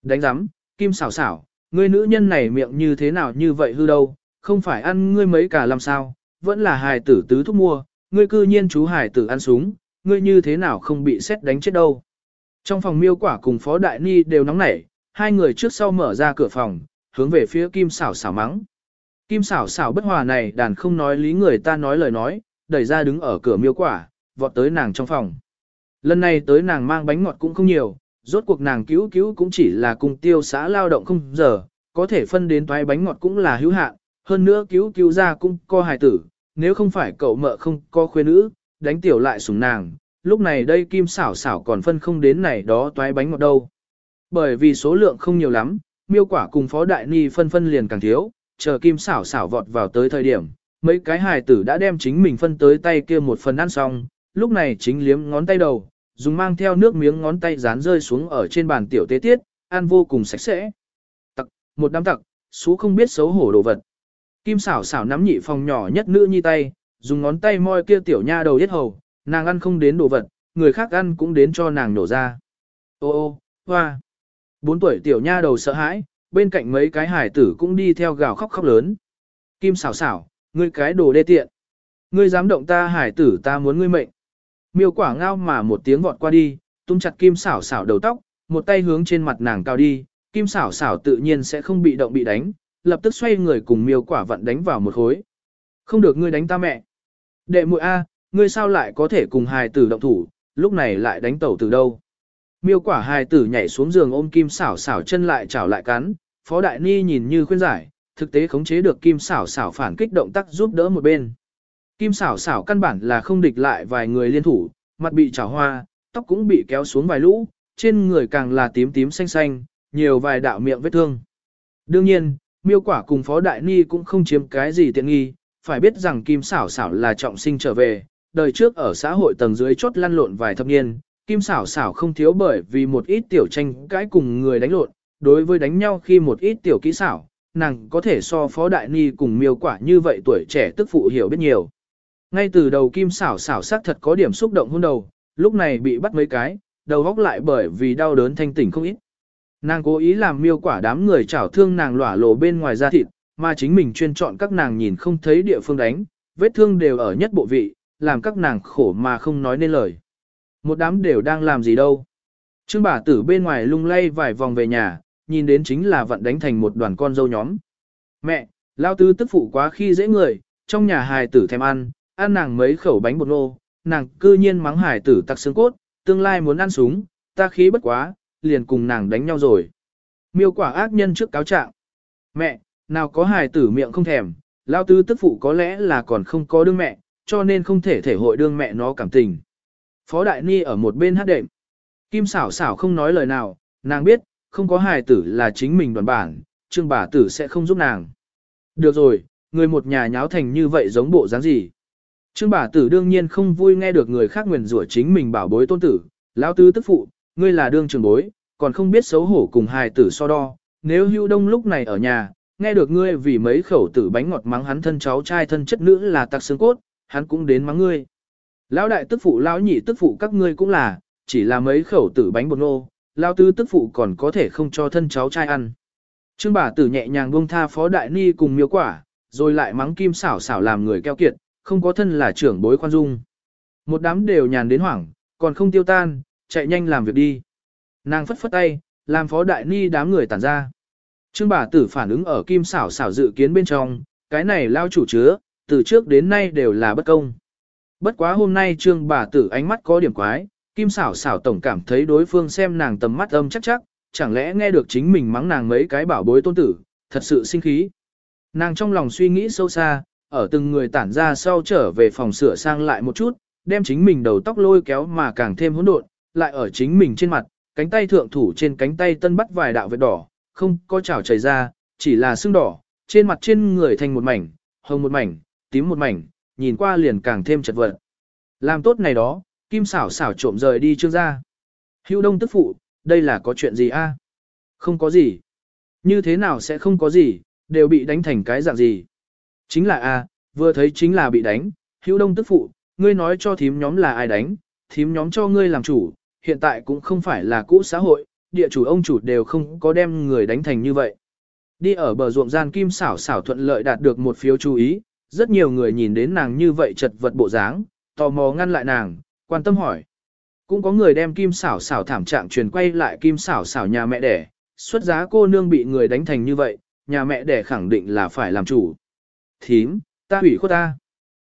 Speaker 1: Đánh giám, kim xảo xảo, ngươi nữ nhân này miệng như thế nào như vậy hư đâu, không phải ăn ngươi mấy cả làm sao, vẫn là hài tử tứ thúc mua, ngươi cư nhiên chú hài tử ăn súng, ngươi như thế nào không bị xét đánh chết đâu. Trong phòng miêu quả cùng phó đại ni đều nóng nảy, hai người trước sau mở ra cửa phòng, hướng về phía kim xảo xảo mắng. Kim xảo xảo bất hòa này đàn không nói lý người ta nói lời nói, đẩy ra đứng ở cửa miêu quả, vọt tới nàng trong phòng. Lần này tới nàng mang bánh ngọt cũng không nhiều, rốt cuộc nàng cứu cứu cũng chỉ là cùng tiêu xã lao động không giờ, có thể phân đến toái bánh ngọt cũng là hữu hạn, hơn nữa cứu cứu ra cũng co hài tử, nếu không phải cậu mợ không có khuê nữ, đánh tiểu lại sủng nàng, lúc này đây kim xảo xảo còn phân không đến này đó toái bánh ngọt đâu. Bởi vì số lượng không nhiều lắm, miêu quả cùng phó đại ni phân phân liền càng thiếu, chờ kim xảo xảo vọt vào tới thời điểm, mấy cái hài tử đã đem chính mình phân tới tay kia một phần ăn xong, lúc này chính liếm ngón tay đầu, dùng mang theo nước miếng ngón tay dán rơi xuống ở trên bàn tiểu tế tiết, ăn vô cùng sạch sẽ. Tặc, một đám tặc, số không biết xấu hổ đồ vật. Kim xảo xảo nắm nhị phòng nhỏ nhất nữ nhi tay, dùng ngón tay moi kia tiểu nha đầu yết hầu, nàng ăn không đến đồ vật, người khác ăn cũng đến cho nàng nổ ra. Ô ô, hoa. Bốn tuổi tiểu nha đầu sợ hãi, bên cạnh mấy cái hải tử cũng đi theo gào khóc khóc lớn. Kim xảo xảo, ngươi cái đồ đê tiện. Ngươi dám động ta hải tử ta muốn ngươi mệnh. Miêu quả ngao mà một tiếng vọt qua đi, tung chặt kim xảo xảo đầu tóc, một tay hướng trên mặt nàng cao đi, kim xảo xảo tự nhiên sẽ không bị động bị đánh, lập tức xoay người cùng miêu quả vận đánh vào một khối. Không được ngươi đánh ta mẹ. Đệ muội A, ngươi sao lại có thể cùng hài tử động thủ, lúc này lại đánh tẩu từ đâu. Miêu quả hài tử nhảy xuống giường ôm kim xảo xảo chân lại chảo lại cắn, phó đại ni nhìn như khuyên giải, thực tế khống chế được kim xảo xảo phản kích động tác giúp đỡ một bên. Kim xảo xảo căn bản là không địch lại vài người liên thủ, mặt bị chảo hoa, tóc cũng bị kéo xuống vài lũ, trên người càng là tím tím xanh xanh, nhiều vài đạo miệng vết thương. Đương nhiên, miêu quả cùng phó đại ni cũng không chiếm cái gì tiện nghi, phải biết rằng kim xảo xảo là trọng sinh trở về, đời trước ở xã hội tầng dưới chốt lăn lộn vài thập niên, kim xảo xảo không thiếu bởi vì một ít tiểu tranh cãi cùng người đánh lộn, đối với đánh nhau khi một ít tiểu kỹ xảo, nàng có thể so phó đại ni cùng miêu quả như vậy tuổi trẻ tức phụ hiểu biết nhiều. Ngay từ đầu kim xảo xảo sắc thật có điểm xúc động hôn đầu, lúc này bị bắt mấy cái, đầu góc lại bởi vì đau đớn thanh tỉnh không ít. Nàng cố ý làm miêu quả đám người chảo thương nàng lỏa lộ bên ngoài da thịt, mà chính mình chuyên chọn các nàng nhìn không thấy địa phương đánh, vết thương đều ở nhất bộ vị, làm các nàng khổ mà không nói nên lời. Một đám đều đang làm gì đâu. Trương bà tử bên ngoài lung lay vài vòng về nhà, nhìn đến chính là vận đánh thành một đoàn con dâu nhóm. Mẹ, lao tư tức phụ quá khi dễ người, trong nhà hài tử thèm ăn, ăn nàng mấy khẩu bánh bột nô, nàng cư nhiên mắng hài tử tặc xương cốt, tương lai muốn ăn súng, ta khí bất quá, liền cùng nàng đánh nhau rồi. Miêu quả ác nhân trước cáo trạng. Mẹ, nào có hài tử miệng không thèm, lao tư tức phụ có lẽ là còn không có đương mẹ, cho nên không thể thể hội đương mẹ nó cảm tình. Phó Đại Ni ở một bên hát đệm. Kim xảo xảo không nói lời nào, nàng biết, không có hài tử là chính mình đoàn bản, trương bà tử sẽ không giúp nàng. Được rồi, người một nhà nháo thành như vậy giống bộ dáng gì. Trương bà tử đương nhiên không vui nghe được người khác nguyền rủa chính mình bảo bối tôn tử, lão tứ tức phụ, ngươi là đương trường bối, còn không biết xấu hổ cùng hài tử so đo, nếu hưu đông lúc này ở nhà, nghe được ngươi vì mấy khẩu tử bánh ngọt mắng hắn thân cháu trai thân chất nữ là tạc xương cốt, hắn cũng đến mắng ngươi. Lão đại tức phụ lão nhị tức phụ các ngươi cũng là, chỉ là mấy khẩu tử bánh bột nô, lão tứ tức phụ còn có thể không cho thân cháu trai ăn. Trương bà tử nhẹ nhàng buông tha phó đại ni cùng miêu quả, rồi lại mắng kim xảo xảo làm người keo kiệt, không có thân là trưởng bối khoan dung. Một đám đều nhàn đến hoảng, còn không tiêu tan, chạy nhanh làm việc đi. Nàng phất phất tay, làm phó đại ni đám người tản ra. Trương bà tử phản ứng ở kim xảo xảo dự kiến bên trong, cái này lao chủ chứa, từ trước đến nay đều là bất công. Bất quá hôm nay trương bà tử ánh mắt có điểm quái, kim xảo xảo tổng cảm thấy đối phương xem nàng tầm mắt âm chắc chắc, chẳng lẽ nghe được chính mình mắng nàng mấy cái bảo bối tôn tử, thật sự sinh khí. Nàng trong lòng suy nghĩ sâu xa, ở từng người tản ra sau trở về phòng sửa sang lại một chút, đem chính mình đầu tóc lôi kéo mà càng thêm hỗn độn, lại ở chính mình trên mặt, cánh tay thượng thủ trên cánh tay tân bắt vài đạo vết đỏ, không có chảo chảy ra, chỉ là sưng đỏ, trên mặt trên người thành một mảnh, hồng một mảnh, tím một mảnh, nhìn qua liền càng thêm chật vật. Làm tốt này đó, kim xảo xảo trộm rời đi trương ra. Hữu đông tức phụ, đây là có chuyện gì a? Không có gì. Như thế nào sẽ không có gì, đều bị đánh thành cái dạng gì. Chính là a, vừa thấy chính là bị đánh, hữu đông tức phụ, ngươi nói cho thím nhóm là ai đánh, thím nhóm cho ngươi làm chủ, hiện tại cũng không phải là cũ xã hội, địa chủ ông chủ đều không có đem người đánh thành như vậy. Đi ở bờ ruộng gian kim xảo xảo thuận lợi đạt được một phiếu chú ý, rất nhiều người nhìn đến nàng như vậy chật vật bộ dáng, tò mò ngăn lại nàng, quan tâm hỏi. Cũng có người đem kim xảo xảo thảm trạng truyền quay lại kim xảo xảo nhà mẹ đẻ, xuất giá cô nương bị người đánh thành như vậy, nhà mẹ đẻ khẳng định là phải làm chủ. Thím, ta hủy khuất ta.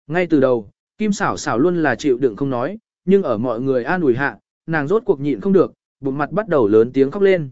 Speaker 1: Ngay từ đầu, kim xảo xảo luôn là chịu đựng không nói, nhưng ở mọi người an ủi hạ, nàng rốt cuộc nhịn không được, bụng mặt bắt đầu lớn tiếng khóc lên.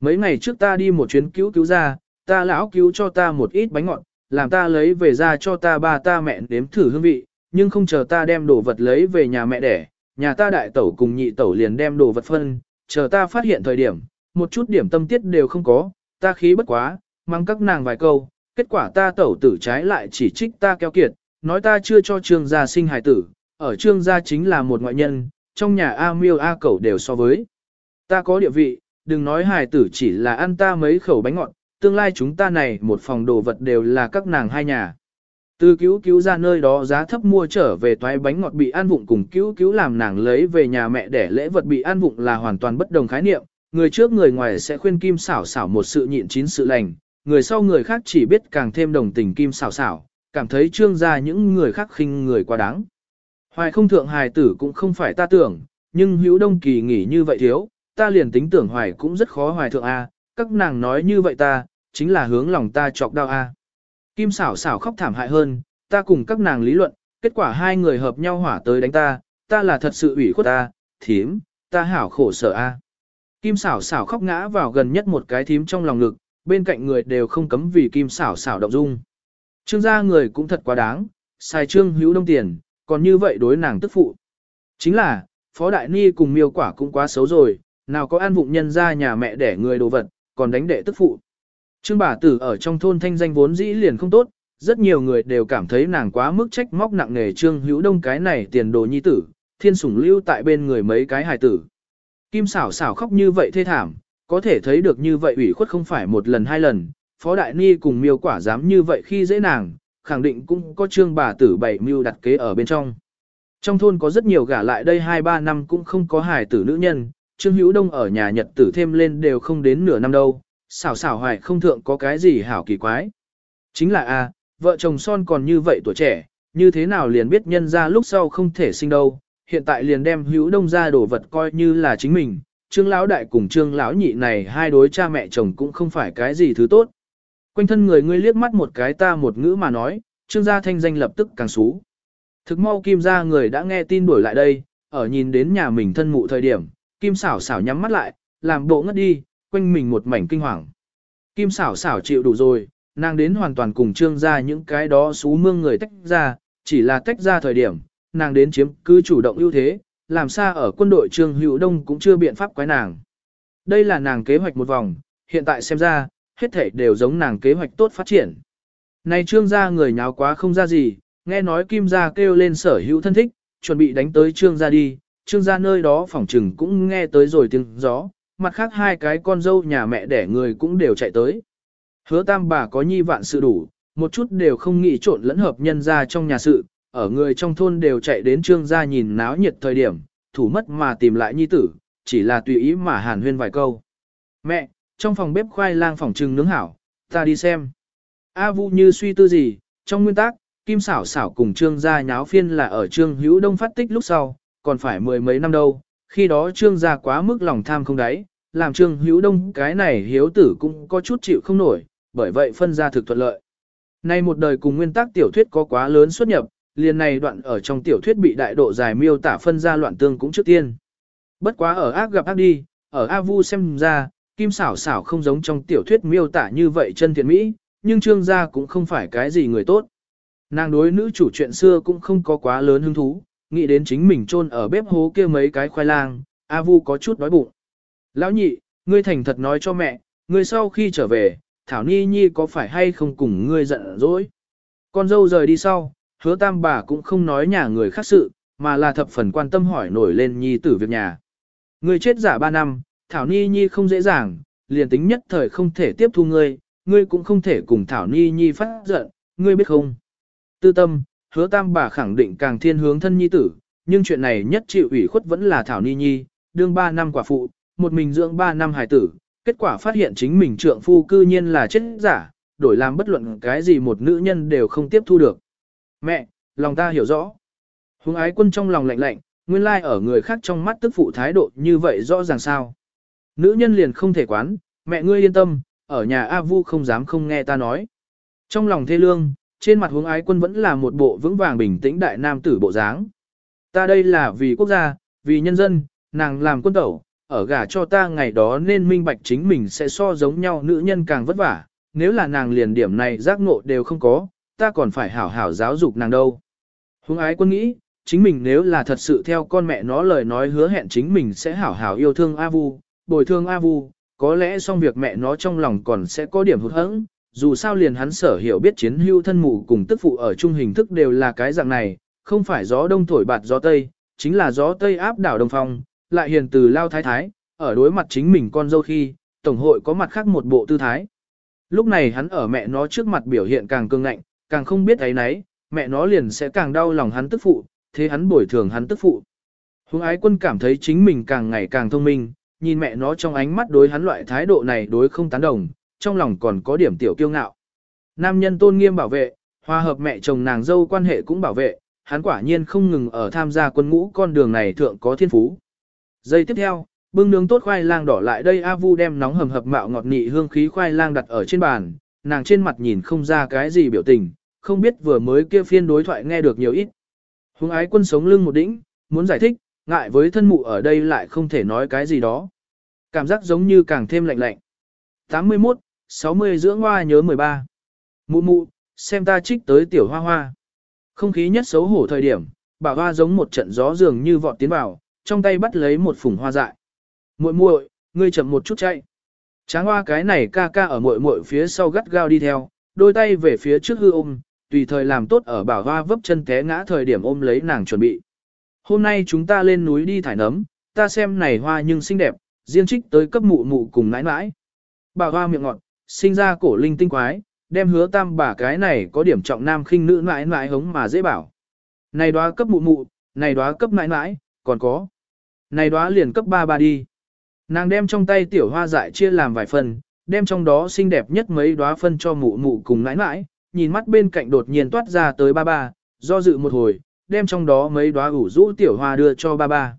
Speaker 1: Mấy ngày trước ta đi một chuyến cứu cứu ra, ta lão cứu cho ta một ít bánh ngọt, làm ta lấy về ra cho ta ba ta mẹ nếm thử hương vị, nhưng không chờ ta đem đồ vật lấy về nhà mẹ đẻ, nhà ta đại tẩu cùng nhị tẩu liền đem đồ vật phân, chờ ta phát hiện thời điểm, một chút điểm tâm tiết đều không có, ta khí bất quá, mang các nàng vài câu, kết quả ta tẩu tử trái lại chỉ trích ta keo kiệt, nói ta chưa cho trương gia sinh hài tử, ở trương gia chính là một ngoại nhân, trong nhà A miêu A cẩu đều so với. Ta có địa vị, đừng nói hài tử chỉ là ăn ta mấy khẩu bánh ngọt, tương lai chúng ta này một phòng đồ vật đều là các nàng hai nhà. Từ cứu cứu ra nơi đó giá thấp mua trở về toái bánh ngọt bị ăn vụng cùng cứu cứu làm nàng lấy về nhà mẹ để lễ vật bị ăn vụng là hoàn toàn bất đồng khái niệm, người trước người ngoài sẽ khuyên kim xảo xảo một sự nhịn chín sự lành, người sau người khác chỉ biết càng thêm đồng tình kim xảo xảo, cảm thấy trương gia những người khác khinh người quá đáng. Hoài không thượng hài tử cũng không phải ta tưởng, nhưng hữu đông kỳ nghỉ như vậy thiếu, ta liền tính tưởng hoài cũng rất khó hoài thượng A, các nàng nói như vậy ta, chính là hướng lòng ta chọc đau A. Kim xảo xảo khóc thảm hại hơn, ta cùng các nàng lý luận, kết quả hai người hợp nhau hỏa tới đánh ta, ta là thật sự ủy khuất ta, thím, ta hảo khổ sở A. Kim xảo xảo khóc ngã vào gần nhất một cái thím trong lòng ngực, bên cạnh người đều không cấm vì kim xảo xảo động dung. Trương gia người cũng thật quá đáng, xài trương hữu đông tiền, còn như vậy đối nàng tức phụ. Chính là, Phó Đại Ni cùng miêu quả cũng quá xấu rồi, nào có ăn vụng nhân ra nhà mẹ để người đồ vật, còn đánh đệ tức phụ. Trương bà tử ở trong thôn thanh danh vốn dĩ liền không tốt, rất nhiều người đều cảm thấy nàng quá mức trách móc nặng nề trương hữu đông cái này tiền đồ nhi tử, thiên sủng lưu tại bên người mấy cái hài tử. Kim xảo xảo khóc như vậy thê thảm, có thể thấy được như vậy ủy khuất không phải một lần hai lần, Phó Đại Ni cùng miêu quả dám như vậy khi dễ nàng, khẳng định cũng có trương bà tử bảy mưu đặt kế ở bên trong. Trong thôn có rất nhiều gả lại đây 2-3 năm cũng không có hài tử nữ nhân, Trương Hữu Đông ở nhà Nhật tử thêm lên đều không đến nửa năm đâu, xảo xảo hoài không thượng có cái gì hảo kỳ quái. Chính là a, vợ chồng son còn như vậy tuổi trẻ, như thế nào liền biết nhân ra lúc sau không thể sinh đâu, hiện tại liền đem Hữu Đông ra đồ vật coi như là chính mình, Trương lão đại cùng Trương lão nhị này hai đối cha mẹ chồng cũng không phải cái gì thứ tốt. Quanh thân người ngươi liếc mắt một cái ta một ngữ mà nói, Trương gia thanh danh lập tức càng xú. Thực mau Kim gia người đã nghe tin đuổi lại đây, ở nhìn đến nhà mình thân mụ thời điểm, Kim xảo xảo nhắm mắt lại, làm bộ ngất đi, quanh mình một mảnh kinh hoàng. Kim xảo xảo chịu đủ rồi, nàng đến hoàn toàn cùng trương gia những cái đó xú mương người tách ra, chỉ là tách ra thời điểm, nàng đến chiếm cứ chủ động ưu thế, làm sao ở quân đội trương hữu đông cũng chưa biện pháp quái nàng. Đây là nàng kế hoạch một vòng, hiện tại xem ra, hết thể đều giống nàng kế hoạch tốt phát triển. Này trương gia người nháo quá không ra gì, nghe nói kim gia kêu lên sở hữu thân thích, chuẩn bị đánh tới trương gia đi, trương gia nơi đó phỏng trừng cũng nghe tới rồi tiếng gió, mặt khác hai cái con dâu nhà mẹ đẻ người cũng đều chạy tới. Hứa tam bà có nhi vạn sự đủ, một chút đều không nghĩ trộn lẫn hợp nhân ra trong nhà sự, ở người trong thôn đều chạy đến trương gia nhìn náo nhiệt thời điểm, thủ mất mà tìm lại nhi tử, chỉ là tùy ý mà hàn huyên vài câu. Mẹ, trong phòng bếp khoai lang phòng trừng nướng hảo, ta đi xem. A Vu như suy tư gì, trong nguyên tắc, Kim xảo xảo cùng trương gia nháo phiên là ở trương hữu đông phát tích lúc sau, còn phải mười mấy năm đâu, khi đó trương gia quá mức lòng tham không đáy, làm trương hữu đông cái này hiếu tử cũng có chút chịu không nổi, bởi vậy phân ra thực thuận lợi. Nay một đời cùng nguyên tắc tiểu thuyết có quá lớn xuất nhập, liền này đoạn ở trong tiểu thuyết bị đại độ dài miêu tả phân ra loạn tương cũng trước tiên. Bất quá ở ác gặp ác đi, ở A Vu xem ra, kim xảo xảo không giống trong tiểu thuyết miêu tả như vậy chân thiện mỹ, nhưng trương gia cũng không phải cái gì người tốt. Nàng đối nữ chủ chuyện xưa cũng không có quá lớn hứng thú, nghĩ đến chính mình chôn ở bếp hố kia mấy cái khoai lang, A Vu có chút đói bụng. Lão nhị, ngươi thành thật nói cho mẹ, ngươi sau khi trở về, Thảo Ni Nhi có phải hay không cùng ngươi giận dỗi? Con dâu rời đi sau, hứa tam bà cũng không nói nhà người khác sự, mà là thập phần quan tâm hỏi nổi lên Nhi tử việc nhà. Ngươi chết giả ba năm, Thảo Ni Nhi không dễ dàng, liền tính nhất thời không thể tiếp thu ngươi, ngươi cũng không thể cùng Thảo Ni Nhi phát giận, ngươi biết không? Tư tâm, hứa tam bà khẳng định càng thiên hướng thân nhi tử, nhưng chuyện này nhất chịu ủy khuất vẫn là Thảo Ni Nhi, đương 3 năm quả phụ, một mình dưỡng 3 năm hài tử, kết quả phát hiện chính mình trượng phu cư nhiên là chết giả, đổi làm bất luận cái gì một nữ nhân đều không tiếp thu được. Mẹ, lòng ta hiểu rõ. Hùng ái quân trong lòng lạnh lạnh, nguyên lai ở người khác trong mắt tức phụ thái độ như vậy rõ ràng sao. Nữ nhân liền không thể quán, mẹ ngươi yên tâm, ở nhà A Vu không dám không nghe ta nói. Trong lòng thê lương, trên mặt hướng ái quân vẫn là một bộ vững vàng bình tĩnh đại nam tử bộ dáng. Ta đây là vì quốc gia, vì nhân dân, nàng làm quân tẩu, ở gả cho ta ngày đó nên minh bạch chính mình sẽ so giống nhau nữ nhân càng vất vả, nếu là nàng liền điểm này giác ngộ đều không có, ta còn phải hảo hảo giáo dục nàng đâu. Hướng ái quân nghĩ, chính mình nếu là thật sự theo con mẹ nó lời nói hứa hẹn chính mình sẽ hảo hảo yêu thương A Vu, bồi thương A Vu, có lẽ xong việc mẹ nó trong lòng còn sẽ có điểm hụt hẫng, dù sao liền hắn sở hiểu biết chiến hưu thân mụ cùng tức phụ ở chung hình thức đều là cái dạng này, không phải gió đông thổi bạt gió tây, chính là gió tây áp đảo đông phong, lại hiền từ lao thái thái, ở đối mặt chính mình con dâu khi, tổng hội có mặt khác một bộ tư thái. Lúc này hắn ở mẹ nó trước mặt biểu hiện càng cương ngạnh, càng không biết ấy nấy, mẹ nó liền sẽ càng đau lòng hắn tức phụ, thế hắn bồi thường hắn tức phụ. Hùng ái quân cảm thấy chính mình càng ngày càng thông minh, nhìn mẹ nó trong ánh mắt đối hắn loại thái độ này đối không tán đồng, trong lòng còn có điểm tiểu kiêu ngạo. Nam nhân tôn nghiêm bảo vệ, hòa hợp mẹ chồng nàng dâu quan hệ cũng bảo vệ, hắn quả nhiên không ngừng ở tham gia quân ngũ con đường này thượng có thiên phú. Giây tiếp theo, bưng nướng tốt khoai lang đỏ lại đây A Vu đem nóng hầm hập mạo ngọt nị hương khí khoai lang đặt ở trên bàn, nàng trên mặt nhìn không ra cái gì biểu tình, không biết vừa mới kia phiên đối thoại nghe được nhiều ít. Hùng ái quân sống lưng một đĩnh, muốn giải thích, ngại với thân mụ ở đây lại không thể nói cái gì đó. Cảm giác giống như càng thêm lạnh lạnh. 81, 60 dưỡng hoa nhớ 13. Mụ mụ, xem ta trích tới tiểu hoa hoa. Không khí nhất xấu hổ thời điểm, bà hoa giống một trận gió dường như vọt tiến vào, trong tay bắt lấy một phùng hoa dại. Muội muội, ngươi chậm một chút chạy. Tráng hoa cái này ca ca ở muội muội phía sau gắt gao đi theo, đôi tay về phía trước hư ôm, tùy thời làm tốt ở bảo hoa vấp chân té ngã thời điểm ôm lấy nàng chuẩn bị. Hôm nay chúng ta lên núi đi thải nấm, ta xem này hoa nhưng xinh đẹp, riêng trích tới cấp mụ mụ cùng nãi nãi. Bảo hoa miệng ngọt, sinh ra cổ linh tinh quái, đem hứa tam bà cái này có điểm trọng nam khinh nữ mãi mãi hống mà dễ bảo. Này đóa cấp mụ mụ, này đóa cấp nãi nãi, còn có. Này đóa liền cấp ba ba đi. Nàng đem trong tay tiểu hoa dại chia làm vài phần, đem trong đó xinh đẹp nhất mấy đóa phân cho mụ mụ cùng nãi nãi, nhìn mắt bên cạnh đột nhiên toát ra tới ba ba, do dự một hồi, đem trong đó mấy đóa ủ rũ tiểu hoa đưa cho ba ba.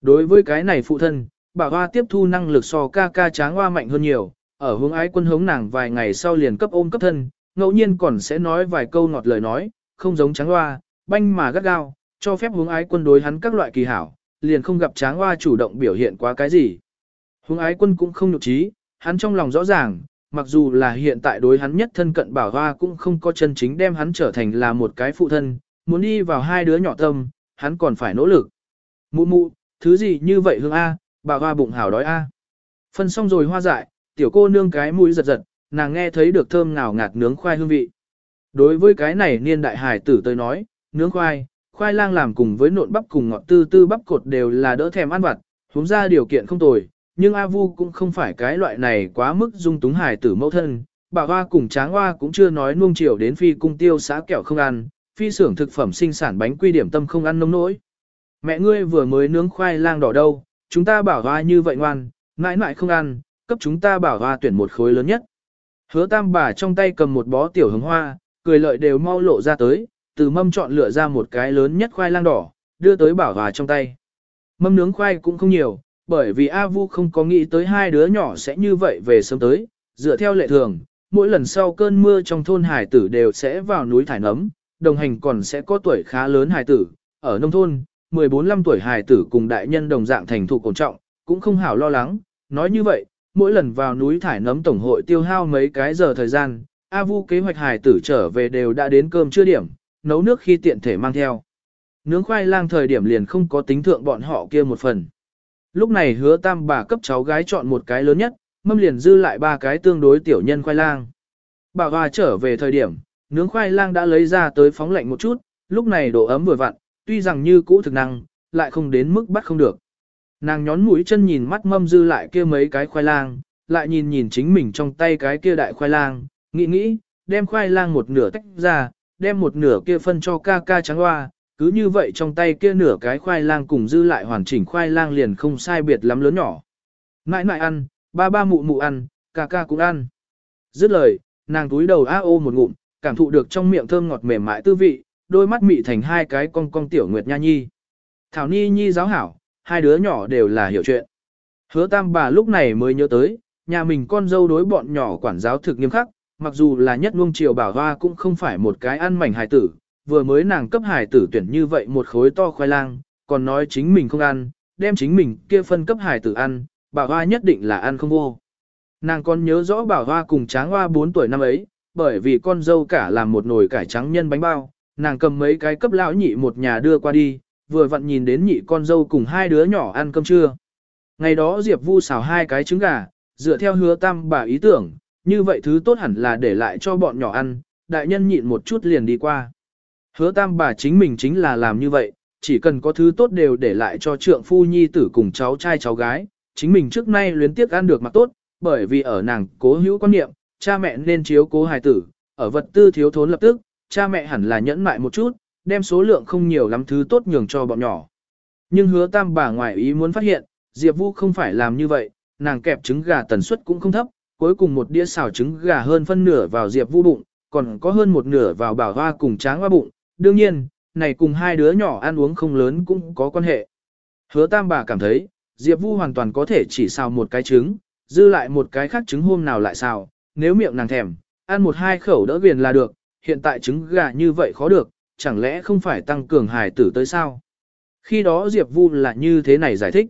Speaker 1: Đối với cái này phụ thân, bà hoa tiếp thu năng lực so ca ca tráng hoa mạnh hơn nhiều, ở hướng ái quân hống nàng vài ngày sau liền cấp ôm cấp thân, ngẫu nhiên còn sẽ nói vài câu ngọt lời nói, không giống tráng hoa, banh mà gắt gao, cho phép hướng ái quân đối hắn các loại kỳ hảo, liền không gặp tráng hoa chủ động biểu hiện quá cái gì. Hướng ái quân cũng không nhục trí, hắn trong lòng rõ ràng, mặc dù là hiện tại đối hắn nhất thân cận bảo hoa cũng không có chân chính đem hắn trở thành là một cái phụ thân, muốn đi vào hai đứa nhỏ tâm, hắn còn phải nỗ lực. Mụ mụ, thứ gì như vậy hương A, bảo hoa bụng hảo đói A. Phân xong rồi hoa dại, tiểu cô nương cái mũi giật giật, nàng nghe thấy được thơm ngào ngạt nướng khoai hương vị. Đối với cái này niên đại hải tử tới nói, nướng khoai, khoai lang làm cùng với nộn bắp cùng ngọt tư tư bắp cột đều là đỡ thèm ăn vặt, huống ra điều kiện không tồi, nhưng A Vu cũng không phải cái loại này quá mức dung túng hải tử mẫu thân, bà hoa cùng tráng hoa cũng chưa nói nuông chiều đến phi cung tiêu xã kẹo không ăn, phi xưởng thực phẩm sinh sản bánh quy điểm tâm không ăn nông nỗi. Mẹ ngươi vừa mới nướng khoai lang đỏ đâu, chúng ta bảo hoa như vậy ngoan, mãi mãi không ăn, cấp chúng ta bảo hoa tuyển một khối lớn nhất. Hứa tam bà trong tay cầm một bó tiểu hồng hoa, cười lợi đều mau lộ ra tới, từ mâm chọn lựa ra một cái lớn nhất khoai lang đỏ, đưa tới bảo hoa trong tay. Mâm nướng khoai cũng không nhiều, bởi vì A Vu không có nghĩ tới hai đứa nhỏ sẽ như vậy về sớm tới, dựa theo lệ thường, mỗi lần sau cơn mưa trong thôn hải tử đều sẽ vào núi thải nấm, đồng hành còn sẽ có tuổi khá lớn hải tử, ở nông thôn, 14-15 tuổi hải tử cùng đại nhân đồng dạng thành thục cổ trọng, cũng không hảo lo lắng, nói như vậy, mỗi lần vào núi thải nấm tổng hội tiêu hao mấy cái giờ thời gian, A Vu kế hoạch hài tử trở về đều đã đến cơm chưa điểm, nấu nước khi tiện thể mang theo. Nướng khoai lang thời điểm liền không có tính thượng bọn họ kia một phần. Lúc này hứa tam bà cấp cháu gái chọn một cái lớn nhất, mâm liền dư lại ba cái tương đối tiểu nhân khoai lang. Bà hoa trở về thời điểm, nướng khoai lang đã lấy ra tới phóng lạnh một chút, lúc này độ ấm vừa vặn, tuy rằng như cũ thực năng, lại không đến mức bắt không được. Nàng nhón mũi chân nhìn mắt mâm dư lại kia mấy cái khoai lang, lại nhìn nhìn chính mình trong tay cái kia đại khoai lang, nghĩ nghĩ, đem khoai lang một nửa tách ra, đem một nửa kia phân cho ca ca trắng hoa, cứ như vậy trong tay kia nửa cái khoai lang cùng dư lại hoàn chỉnh khoai lang liền không sai biệt lắm lớn nhỏ. Mãi mãi ăn, ba ba mụ mụ ăn, ca ca cũng ăn. Dứt lời, nàng túi đầu a ô một ngụm, cảm thụ được trong miệng thơm ngọt mềm mại tư vị, đôi mắt mị thành hai cái cong cong tiểu nguyệt nha nhi. Thảo ni nhi giáo hảo, hai đứa nhỏ đều là hiểu chuyện. Hứa tam bà lúc này mới nhớ tới, nhà mình con dâu đối bọn nhỏ quản giáo thực nghiêm khắc, mặc dù là nhất nuông chiều bảo hoa cũng không phải một cái ăn mảnh hài tử, vừa mới nàng cấp hài tử tuyển như vậy một khối to khoai lang, còn nói chính mình không ăn, đem chính mình kia phân cấp hài tử ăn, bảo hoa nhất định là ăn không vô. Nàng còn nhớ rõ bảo hoa cùng tráng hoa 4 tuổi năm ấy, bởi vì con dâu cả làm một nồi cải trắng nhân bánh bao, nàng cầm mấy cái cấp lão nhị một nhà đưa qua đi, vừa vặn nhìn đến nhị con dâu cùng hai đứa nhỏ ăn cơm trưa. Ngày đó Diệp Vu xào hai cái trứng gà, dựa theo hứa tam bà ý tưởng, như vậy thứ tốt hẳn là để lại cho bọn nhỏ ăn, đại nhân nhịn một chút liền đi qua. Hứa tam bà chính mình chính là làm như vậy, chỉ cần có thứ tốt đều để lại cho trượng phu nhi tử cùng cháu trai cháu gái, chính mình trước nay luyến tiếc ăn được mặc tốt, bởi vì ở nàng cố hữu quan niệm, cha mẹ nên chiếu cố hài tử, ở vật tư thiếu thốn lập tức, cha mẹ hẳn là nhẫn mại một chút, đem số lượng không nhiều lắm thứ tốt nhường cho bọn nhỏ. Nhưng hứa tam bà ngoại ý muốn phát hiện, Diệp Vũ không phải làm như vậy, nàng kẹp trứng gà tần suất cũng không thấp, cuối cùng một đĩa xào trứng gà hơn phân nửa vào Diệp Vũ bụng, còn có hơn một nửa vào bảo hoa cùng tráng hoa bụng. Đương nhiên, này cùng hai đứa nhỏ ăn uống không lớn cũng có quan hệ. Hứa tam bà cảm thấy, Diệp Vu hoàn toàn có thể chỉ xào một cái trứng, dư lại một cái khác trứng hôm nào lại xào, nếu miệng nàng thèm, ăn một hai khẩu đỡ viền là được, hiện tại trứng gà như vậy khó được, chẳng lẽ không phải tăng cường hài tử tới sao? Khi đó Diệp Vu là như thế này giải thích.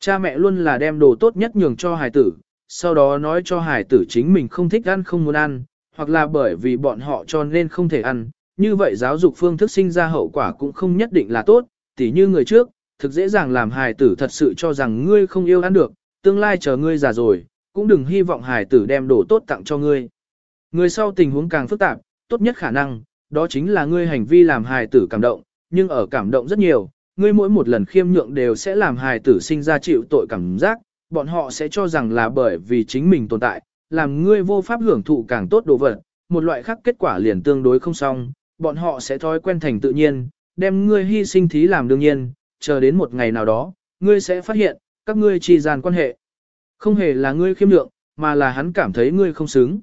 Speaker 1: Cha mẹ luôn là đem đồ tốt nhất nhường cho hài tử, sau đó nói cho hài tử chính mình không thích ăn không muốn ăn, hoặc là bởi vì bọn họ cho nên không thể ăn, như vậy giáo dục phương thức sinh ra hậu quả cũng không nhất định là tốt, tỉ như người trước, thực dễ dàng làm hài tử thật sự cho rằng ngươi không yêu ăn được, tương lai chờ ngươi già rồi, cũng đừng hy vọng hài tử đem đồ tốt tặng cho ngươi. Người sau tình huống càng phức tạp, tốt nhất khả năng, đó chính là ngươi hành vi làm hài tử cảm động, nhưng ở cảm động rất nhiều, ngươi mỗi một lần khiêm nhượng đều sẽ làm hài tử sinh ra chịu tội cảm giác, bọn họ sẽ cho rằng là bởi vì chính mình tồn tại, làm ngươi vô pháp hưởng thụ càng tốt đồ vật, một loại khác kết quả liền tương đối không xong, bọn họ sẽ thói quen thành tự nhiên, đem ngươi hy sinh thí làm đương nhiên, chờ đến một ngày nào đó, ngươi sẽ phát hiện, các ngươi chỉ dàn quan hệ. Không hề là ngươi khiêm lượng, mà là hắn cảm thấy ngươi không xứng.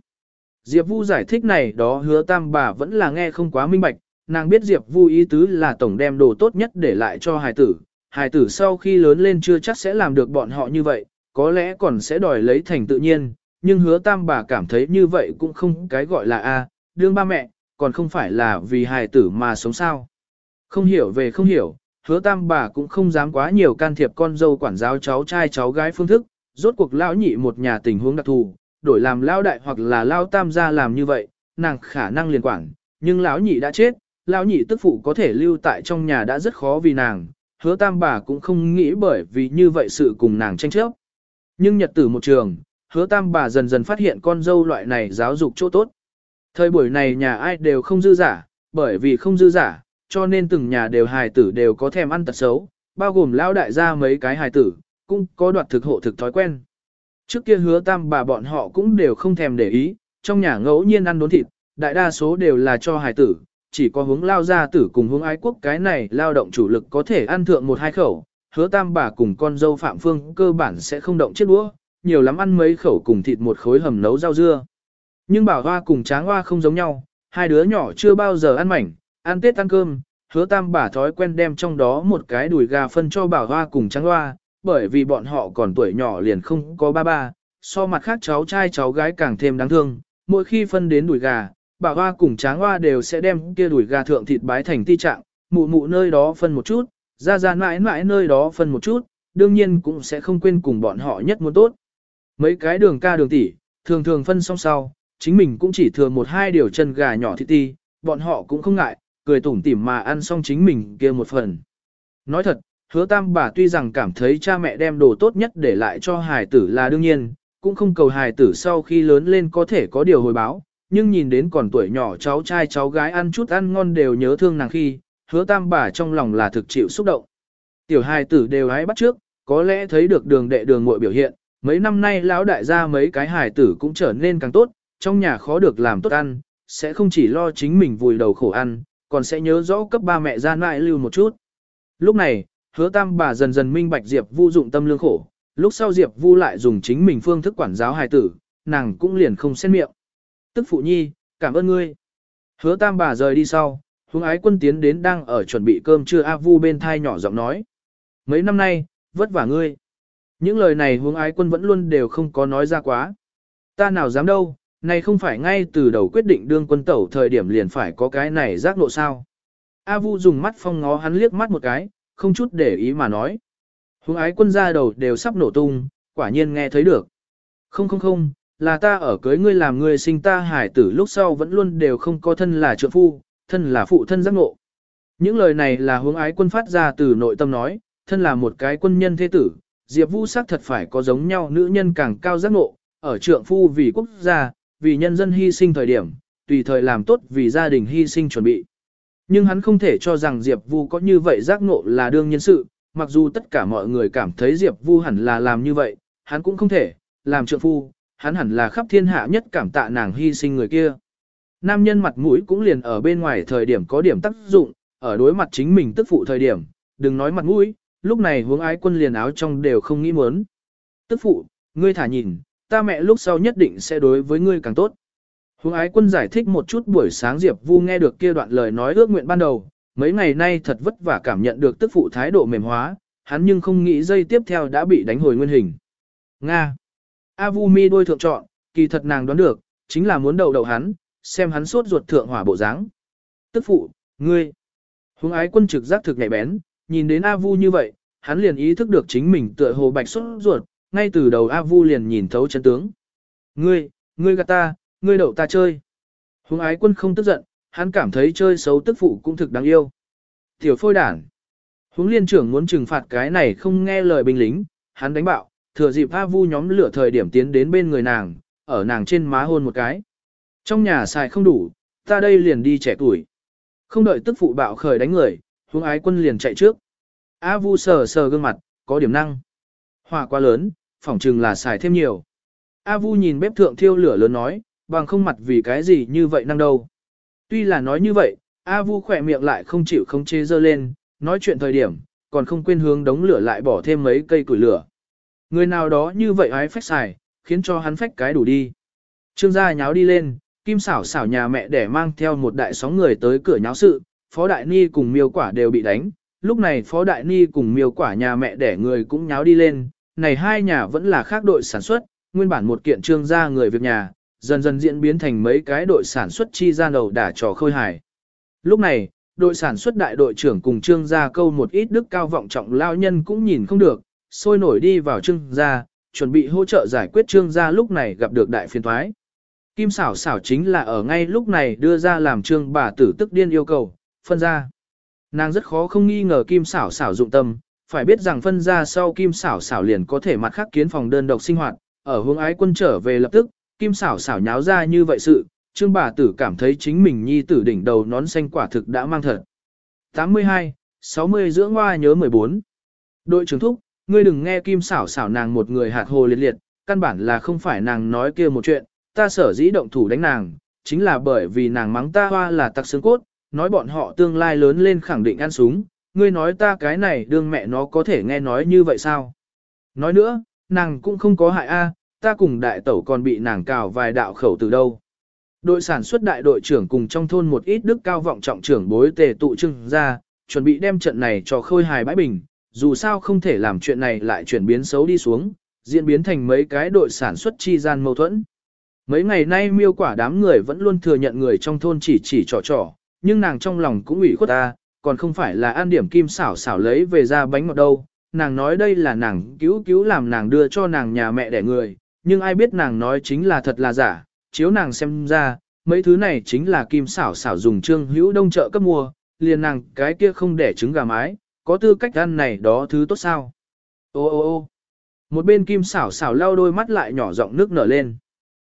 Speaker 1: Diệp Vu giải thích này đó hứa tam bà vẫn là nghe không quá minh bạch, nàng biết Diệp Vu ý tứ là tổng đem đồ tốt nhất để lại cho hài tử. Hài tử sau khi lớn lên chưa chắc sẽ làm được bọn họ như vậy, có lẽ còn sẽ đòi lấy thành tự nhiên, nhưng hứa tam bà cảm thấy như vậy cũng không cái gọi là A, đương ba mẹ, còn không phải là vì hài tử mà sống sao. Không hiểu về không hiểu, hứa tam bà cũng không dám quá nhiều can thiệp con dâu quản giáo cháu trai cháu gái phương thức, rốt cuộc lão nhị một nhà tình huống đặc thù, đổi làm lão đại hoặc là lão tam gia làm như vậy, nàng khả năng liền quản, nhưng lão nhị đã chết, lão nhị tức phụ có thể lưu tại trong nhà đã rất khó vì nàng, hứa tam bà cũng không nghĩ bởi vì như vậy sự cùng nàng tranh chấp. Nhưng nhật tử một trường, hứa tam bà dần dần phát hiện con dâu loại này giáo dục chỗ tốt. Thời buổi này nhà ai đều không dư giả, bởi vì không dư giả, cho nên từng nhà đều hài tử đều có thèm ăn tật xấu, bao gồm lão đại gia mấy cái hài tử, cũng có đoạt thực hộ thực thói quen. Trước kia hứa tam bà bọn họ cũng đều không thèm để ý, trong nhà ngẫu nhiên ăn đốn thịt, đại đa số đều là cho hài tử, chỉ có hướng lao gia tử cùng hướng ái quốc cái này lao động chủ lực có thể ăn thượng một hai khẩu, hứa tam bà cùng con dâu Phạm Phương cơ bản sẽ không động chiếc đũa, nhiều lắm ăn mấy khẩu cùng thịt một khối hầm nấu rau dưa. Nhưng bảo hoa cùng tráng hoa không giống nhau, hai đứa nhỏ chưa bao giờ ăn mảnh, ăn tết ăn cơm, hứa tam bà thói quen đem trong đó một cái đùi gà phân cho bảo hoa cùng tráng hoa, bởi vì bọn họ còn tuổi nhỏ liền không có ba ba, so mặt khác cháu trai cháu gái càng thêm đáng thương, mỗi khi phân đến đùi gà, bà hoa cùng tráng hoa đều sẽ đem kia đùi gà thượng thịt bái thành ti trạng, mụ mụ nơi đó phân một chút, ra ra mãi mãi nơi đó phân một chút, đương nhiên cũng sẽ không quên cùng bọn họ nhất muốn tốt. Mấy cái đường ca đường tỷ, thường thường phân xong sau, chính mình cũng chỉ thừa một hai điều chân gà nhỏ thịt ti, bọn họ cũng không ngại, cười tủm tỉm mà ăn xong chính mình kia một phần. Nói thật, hứa tam bà tuy rằng cảm thấy cha mẹ đem đồ tốt nhất để lại cho hài tử là đương nhiên, cũng không cầu hài tử sau khi lớn lên có thể có điều hồi báo, nhưng nhìn đến còn tuổi nhỏ cháu trai cháu gái ăn chút ăn ngon đều nhớ thương nàng khi, hứa tam bà trong lòng là thực chịu xúc động. Tiểu hài tử đều hái bắt trước, có lẽ thấy được đường đệ đường muội biểu hiện, mấy năm nay lão đại gia mấy cái hài tử cũng trở nên càng tốt, trong nhà khó được làm tốt ăn, sẽ không chỉ lo chính mình vùi đầu khổ ăn, còn sẽ nhớ rõ cấp ba mẹ gian lại lưu một chút. Lúc này, hứa tam bà dần dần minh bạch Diệp Vu dụng tâm lương khổ, lúc sau Diệp Vu lại dùng chính mình phương thức quản giáo hài tử, nàng cũng liền không xen miệng. Tức phụ nhi, cảm ơn ngươi. Hứa tam bà rời đi sau, hướng ái quân tiến đến đang ở chuẩn bị cơm trưa A Vu bên thai nhỏ giọng nói. Mấy năm nay, vất vả ngươi. Những lời này hướng ái quân vẫn luôn đều không có nói ra quá. Ta nào dám đâu, này không phải ngay từ đầu quyết định đương quân tẩu thời điểm liền phải có cái này giác nộ sao. A Vu dùng mắt phong ngó hắn liếc mắt một cái, không chút để ý mà nói. Hùng ái quân ra đầu đều sắp nổ tung, quả nhiên nghe thấy được. Không không không, là ta ở cưới ngươi làm ngươi sinh ta hải tử lúc sau vẫn luôn đều không có thân là trượng phu, thân là phụ thân giác ngộ. Những lời này là hướng ái quân phát ra từ nội tâm nói, thân là một cái quân nhân thế tử, Diệp Vũ sắc thật phải có giống nhau nữ nhân càng cao giác ngộ, ở trượng phu vì quốc gia, vì nhân dân hy sinh thời điểm, tùy thời làm tốt vì gia đình hy sinh chuẩn bị. Nhưng hắn không thể cho rằng Diệp Vu có như vậy giác ngộ là đương nhân sự, mặc dù tất cả mọi người cảm thấy Diệp Vu hẳn là làm như vậy, hắn cũng không thể, làm trượng phu, hắn hẳn là khắp thiên hạ nhất cảm tạ nàng hy sinh người kia. nam nhân mặt mũi cũng liền ở bên ngoài thời điểm có điểm tác dụng, ở đối mặt chính mình tức phụ thời điểm, đừng nói mặt mũi, lúc này hướng ái quân liền áo trong đều không nghĩ muốn. Tức phụ, ngươi thả nhìn, ta mẹ lúc sau nhất định sẽ đối với ngươi càng tốt. Hướng ái quân giải thích một chút buổi sáng Diệp Vu nghe được kia đoạn lời nói ước nguyện ban đầu, mấy ngày nay thật vất vả cảm nhận được tức phụ thái độ mềm hóa, hắn nhưng không nghĩ dây tiếp theo đã bị đánh hồi nguyên hình. Nga. A Vu mi đôi thượng chọn, kỳ thật nàng đoán được, chính là muốn đầu đầu hắn, xem hắn suốt ruột thượng hỏa bộ dáng. Tức phụ, ngươi. Hướng ái quân trực giác thực nhạy bén, nhìn đến A Vu như vậy, hắn liền ý thức được chính mình tựa hồ bạch suốt ruột, ngay từ đầu A Vu liền nhìn thấu chân tướng. Ngươi, ngươi gạt ta, ngươi đậu ta chơi. Hùng ái quân không tức giận, hắn cảm thấy chơi xấu tức phụ cũng thực đáng yêu. Tiểu phôi đản. Hùng liên trưởng muốn trừng phạt cái này không nghe lời binh lính, hắn đánh bạo, thừa dịp A Vu nhóm lửa thời điểm tiến đến bên người nàng, ở nàng trên má hôn một cái. Trong nhà xài không đủ, ta đây liền đi trẻ tuổi. Không đợi tức phụ bạo khởi đánh người, Hùng ái quân liền chạy trước. A Vu sờ sờ gương mặt, có điểm năng. Hỏa quá lớn, phỏng chừng là xài thêm nhiều. A Vu nhìn bếp thượng thiêu lửa lớn nói, bằng không mặt vì cái gì như vậy năng đâu. Tuy là nói như vậy, A Vu khỏe miệng lại không chịu không chế dơ lên, nói chuyện thời điểm, còn không quên hướng đống lửa lại bỏ thêm mấy cây củi lửa. Người nào đó như vậy ái phách xài, khiến cho hắn phách cái đủ đi. Trương gia nháo đi lên, kim xảo xảo nhà mẹ để mang theo một đại sóng người tới cửa nháo sự, Phó Đại Ni cùng miêu quả đều bị đánh. Lúc này Phó Đại Ni cùng miêu quả nhà mẹ để người cũng nháo đi lên, này hai nhà vẫn là khác đội sản xuất, nguyên bản một kiện trương gia người việc nhà, dần dần diễn biến thành mấy cái đội sản xuất chi ra đầu đả trò khôi hài. Lúc này, đội sản xuất đại đội trưởng cùng trương gia câu một ít đức cao vọng trọng lao nhân cũng nhìn không được, sôi nổi đi vào trương gia, chuẩn bị hỗ trợ giải quyết trương gia lúc này gặp được đại phiên thoái. Kim xảo xảo chính là ở ngay lúc này đưa ra làm trương bà tử tức điên yêu cầu, phân ra. Nàng rất khó không nghi ngờ kim xảo xảo dụng tâm, phải biết rằng phân ra sau kim xảo xảo liền có thể mặt khác kiến phòng đơn độc sinh hoạt, ở hướng ái quân trở về lập tức, kim xảo xảo nháo ra như vậy sự, trương bà tử cảm thấy chính mình nhi tử đỉnh đầu nón xanh quả thực đã mang thật. 82, 60 dưỡng hoa nhớ 14. Đội trưởng thúc, ngươi đừng nghe kim xảo xảo nàng một người hạt hồ liệt liệt, căn bản là không phải nàng nói kia một chuyện, ta sở dĩ động thủ đánh nàng, chính là bởi vì nàng mắng ta hoa là tặc xương cốt, nói bọn họ tương lai lớn lên khẳng định ăn súng, ngươi nói ta cái này đương mẹ nó có thể nghe nói như vậy sao? Nói nữa, nàng cũng không có hại a, ta cùng đại tẩu còn bị nàng cào vài đạo khẩu từ đâu. Đội sản xuất đại đội trưởng cùng trong thôn một ít đức cao vọng trọng trưởng bối tề tụ trưng ra, chuẩn bị đem trận này cho khôi hài bãi bình, dù sao không thể làm chuyện này lại chuyển biến xấu đi xuống, diễn biến thành mấy cái đội sản xuất chi gian mâu thuẫn. Mấy ngày nay miêu quả đám người vẫn luôn thừa nhận người trong thôn chỉ chỉ trò trò, nhưng nàng trong lòng cũng ủy khuất ta, còn không phải là an điểm kim xảo xảo lấy về ra bánh ngọt đâu. Nàng nói đây là nàng cứu cứu làm nàng đưa cho nàng nhà mẹ đẻ người, nhưng ai biết nàng nói chính là thật là giả, chiếu nàng xem ra, mấy thứ này chính là kim xảo xảo dùng trương hữu đông chợ cấp mua, liền nàng cái kia không để trứng gà mái, có tư cách ăn này đó thứ tốt sao. Ô ô ô một bên kim xảo xảo lau đôi mắt lại nhỏ giọng nước nở lên.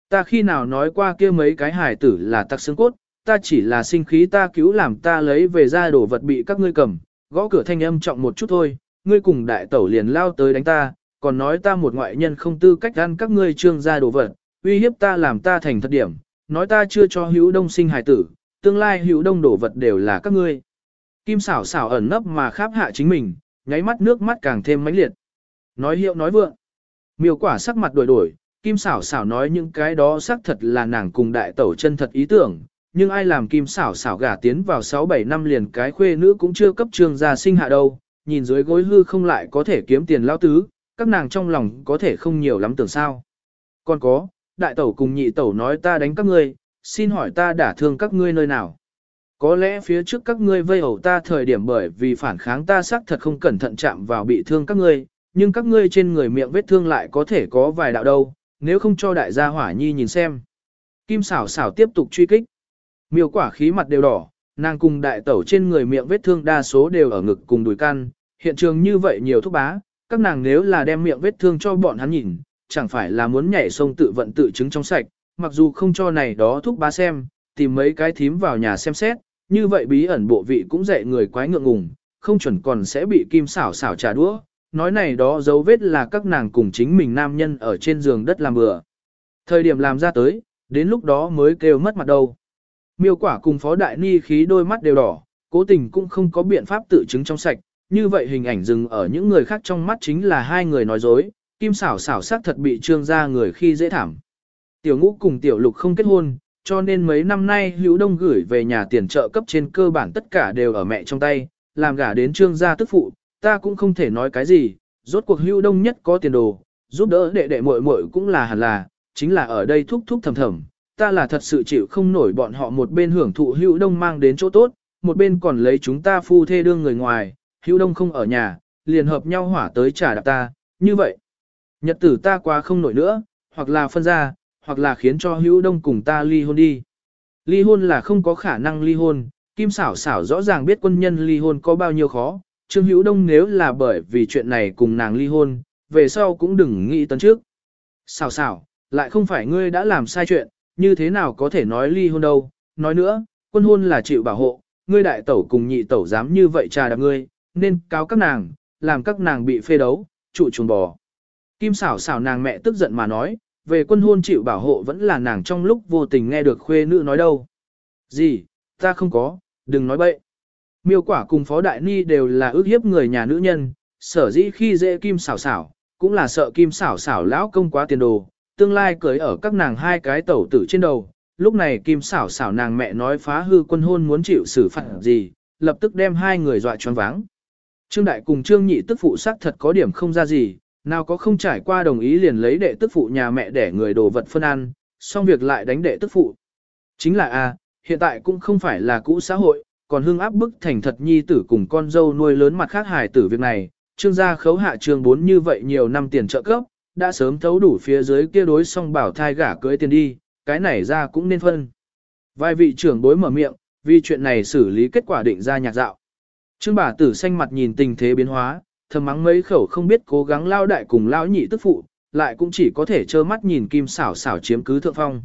Speaker 1: Ta khi nào nói qua kia mấy cái hài tử là tặc xương cốt, ta chỉ là sinh khí ta cứu làm ta lấy về ra đồ vật bị các ngươi cầm, gõ cửa thanh âm trọng một chút thôi, ngươi cùng đại tẩu liền lao tới đánh ta, còn nói ta một ngoại nhân không tư cách ăn các ngươi trương gia đồ vật, uy hiếp ta làm ta thành thật điểm, nói ta chưa cho hữu đông sinh hài tử, tương lai hữu đông đồ vật đều là các ngươi. Kim xảo xảo ẩn nấp mà kháp hạ chính mình, nháy mắt nước mắt càng thêm mãnh liệt. Nói hiệu nói vượng. Miêu quả sắc mặt đổi đổi, Kim xảo xảo nói những cái đó xác thật là nàng cùng đại tẩu chân thật ý tưởng, nhưng ai làm kim xảo xảo gả tiến vào 6-7 năm liền cái khuê nữ cũng chưa cấp trường gia sinh hạ đâu, nhìn dưới gối hư không lại có thể kiếm tiền lao tứ, các nàng trong lòng có thể không nhiều lắm tưởng sao. Còn có, đại tẩu cùng nhị tẩu nói ta đánh các ngươi, xin hỏi ta đã thương các ngươi nơi nào. Có lẽ phía trước các ngươi vây ẩu ta thời điểm bởi vì phản kháng ta xác thật không cẩn thận chạm vào bị thương các ngươi, nhưng các ngươi trên người miệng vết thương lại có thể có vài đạo đâu, nếu không cho đại gia hỏa nhi nhìn xem. Kim xảo xảo tiếp tục truy kích. Miêu quả khí mặt đều đỏ, nàng cùng đại tẩu trên người miệng vết thương đa số đều ở ngực cùng đùi căn, hiện trường như vậy nhiều thuốc bá, các nàng nếu là đem miệng vết thương cho bọn hắn nhìn, chẳng phải là muốn nhảy sông tự vận tự chứng trong sạch, mặc dù không cho này đó thúc bá xem, tìm mấy cái thím vào nhà xem xét, như vậy bí ẩn bộ vị cũng dạy người quái ngượng ngùng, không chuẩn còn sẽ bị kim xảo xảo trả đũa, nói này đó dấu vết là các nàng cùng chính mình nam nhân ở trên giường đất làm bừa. Thời điểm làm ra tới, đến lúc đó mới kêu mất mặt đâu. Miêu quả cùng phó đại ni khí đôi mắt đều đỏ, cố tình cũng không có biện pháp tự chứng trong sạch, như vậy hình ảnh dừng ở những người khác trong mắt chính là hai người nói dối, kim xảo xảo sắc thật bị trương ra người khi dễ thảm. Tiểu ngũ cùng tiểu lục không kết hôn, cho nên mấy năm nay hữu đông gửi về nhà tiền trợ cấp trên cơ bản tất cả đều ở mẹ trong tay, làm gả đến trương gia tức phụ, ta cũng không thể nói cái gì, rốt cuộc hữu đông nhất có tiền đồ, giúp đỡ đệ đệ muội muội cũng là hẳn là, chính là ở đây thúc thúc thầm thầm, ta là thật sự chịu không nổi bọn họ một bên hưởng thụ hữu đông mang đến chỗ tốt, một bên còn lấy chúng ta phu thê đương người ngoài, hữu đông không ở nhà, liền hợp nhau hỏa tới trả đạp ta, như vậy. Nhật tử ta quá không nổi nữa, hoặc là phân ra, hoặc là khiến cho hữu đông cùng ta ly hôn đi. Ly hôn là không có khả năng ly hôn, Kim xảo xảo rõ ràng biết quân nhân ly hôn có bao nhiêu khó, Trương Hữu Đông nếu là bởi vì chuyện này cùng nàng ly hôn, về sau cũng đừng nghĩ tấn trước. Xảo xảo, lại không phải ngươi đã làm sai chuyện, như thế nào có thể nói ly hôn đâu, nói nữa, quân hôn là chịu bảo hộ, ngươi đại tẩu cùng nhị tẩu dám như vậy trà đạp ngươi, nên cáo các nàng, làm các nàng bị phê đấu, trụ chuồng bò. Kim xảo xảo nàng mẹ tức giận mà nói, về quân hôn chịu bảo hộ vẫn là nàng trong lúc vô tình nghe được khuê nữ nói đâu. Gì, ta không có, đừng nói bậy. Miêu quả cùng Phó Đại Ni đều là ước hiếp người nhà nữ nhân, sở dĩ khi dễ kim xảo xảo, cũng là sợ kim xảo xảo lão công quá tiền đồ, tương lai cưới ở các nàng hai cái tẩu tử trên đầu. Lúc này kim xảo xảo nàng mẹ nói phá hư quân hôn muốn chịu xử phạt gì, lập tức đem hai người dọa choáng váng. Trương Đại cùng Trương Nhị tức phụ xác thật có điểm không ra gì, nào có không trải qua đồng ý liền lấy đệ tức phụ nhà mẹ để người đồ vật phân ăn, xong việc lại đánh đệ tức phụ. Chính là a, hiện tại cũng không phải là cũ xã hội, còn hưng áp bức thành thật nhi tử cùng con dâu nuôi lớn mặt khác hài tử việc này, trương gia khấu hạ trường bốn như vậy nhiều năm tiền trợ cấp, đã sớm thấu đủ phía dưới kia đối xong bảo thai gả cưới tiền đi, cái này ra cũng nên phân. Vài vị trưởng bối mở miệng, vì chuyện này xử lý kết quả định ra nhạc dạo. Trương bà tử xanh mặt nhìn tình thế biến hóa, thầm mắng mấy khẩu không biết cố gắng lao đại cùng lao nhị tức phụ, lại cũng chỉ có thể trơ mắt nhìn kim xảo xảo chiếm cứ thượng phong.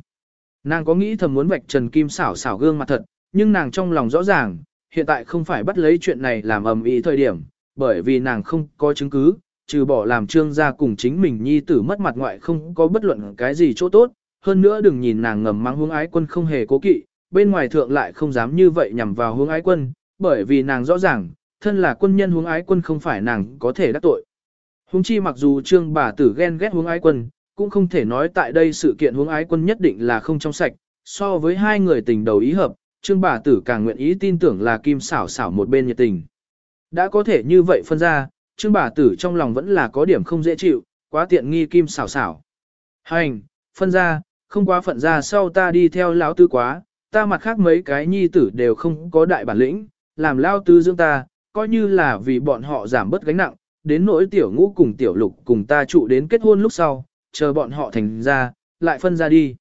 Speaker 1: Nàng có nghĩ thầm muốn vạch trần kim xảo xảo gương mặt thật, nhưng nàng trong lòng rõ ràng, hiện tại không phải bắt lấy chuyện này làm ầm ĩ thời điểm, bởi vì nàng không có chứng cứ, trừ bỏ làm trương gia cùng chính mình nhi tử mất mặt ngoại không có bất luận cái gì chỗ tốt, hơn nữa đừng nhìn nàng ngầm mắng hướng ái quân không hề cố kỵ, bên ngoài thượng lại không dám như vậy nhằm vào hướng ái quân, bởi vì nàng rõ ràng, thân là quân nhân huống ái quân không phải nàng có thể đắc tội. huống chi mặc dù trương bà tử ghen ghét huống ái quân, cũng không thể nói tại đây sự kiện huống ái quân nhất định là không trong sạch, so với hai người tình đầu ý hợp, trương bà tử càng nguyện ý tin tưởng là kim xảo xảo một bên nhiệt tình. Đã có thể như vậy phân ra, trương bà tử trong lòng vẫn là có điểm không dễ chịu, quá tiện nghi kim xảo xảo. Hành, phân ra, không quá phận ra sau ta đi theo lão tư quá, ta mặt khác mấy cái nhi tử đều không có đại bản lĩnh, làm lao tư dưỡng ta, coi như là vì bọn họ giảm bớt gánh nặng, đến nỗi tiểu ngũ cùng tiểu lục cùng ta trụ đến kết hôn lúc sau, chờ bọn họ thành ra, lại phân ra đi.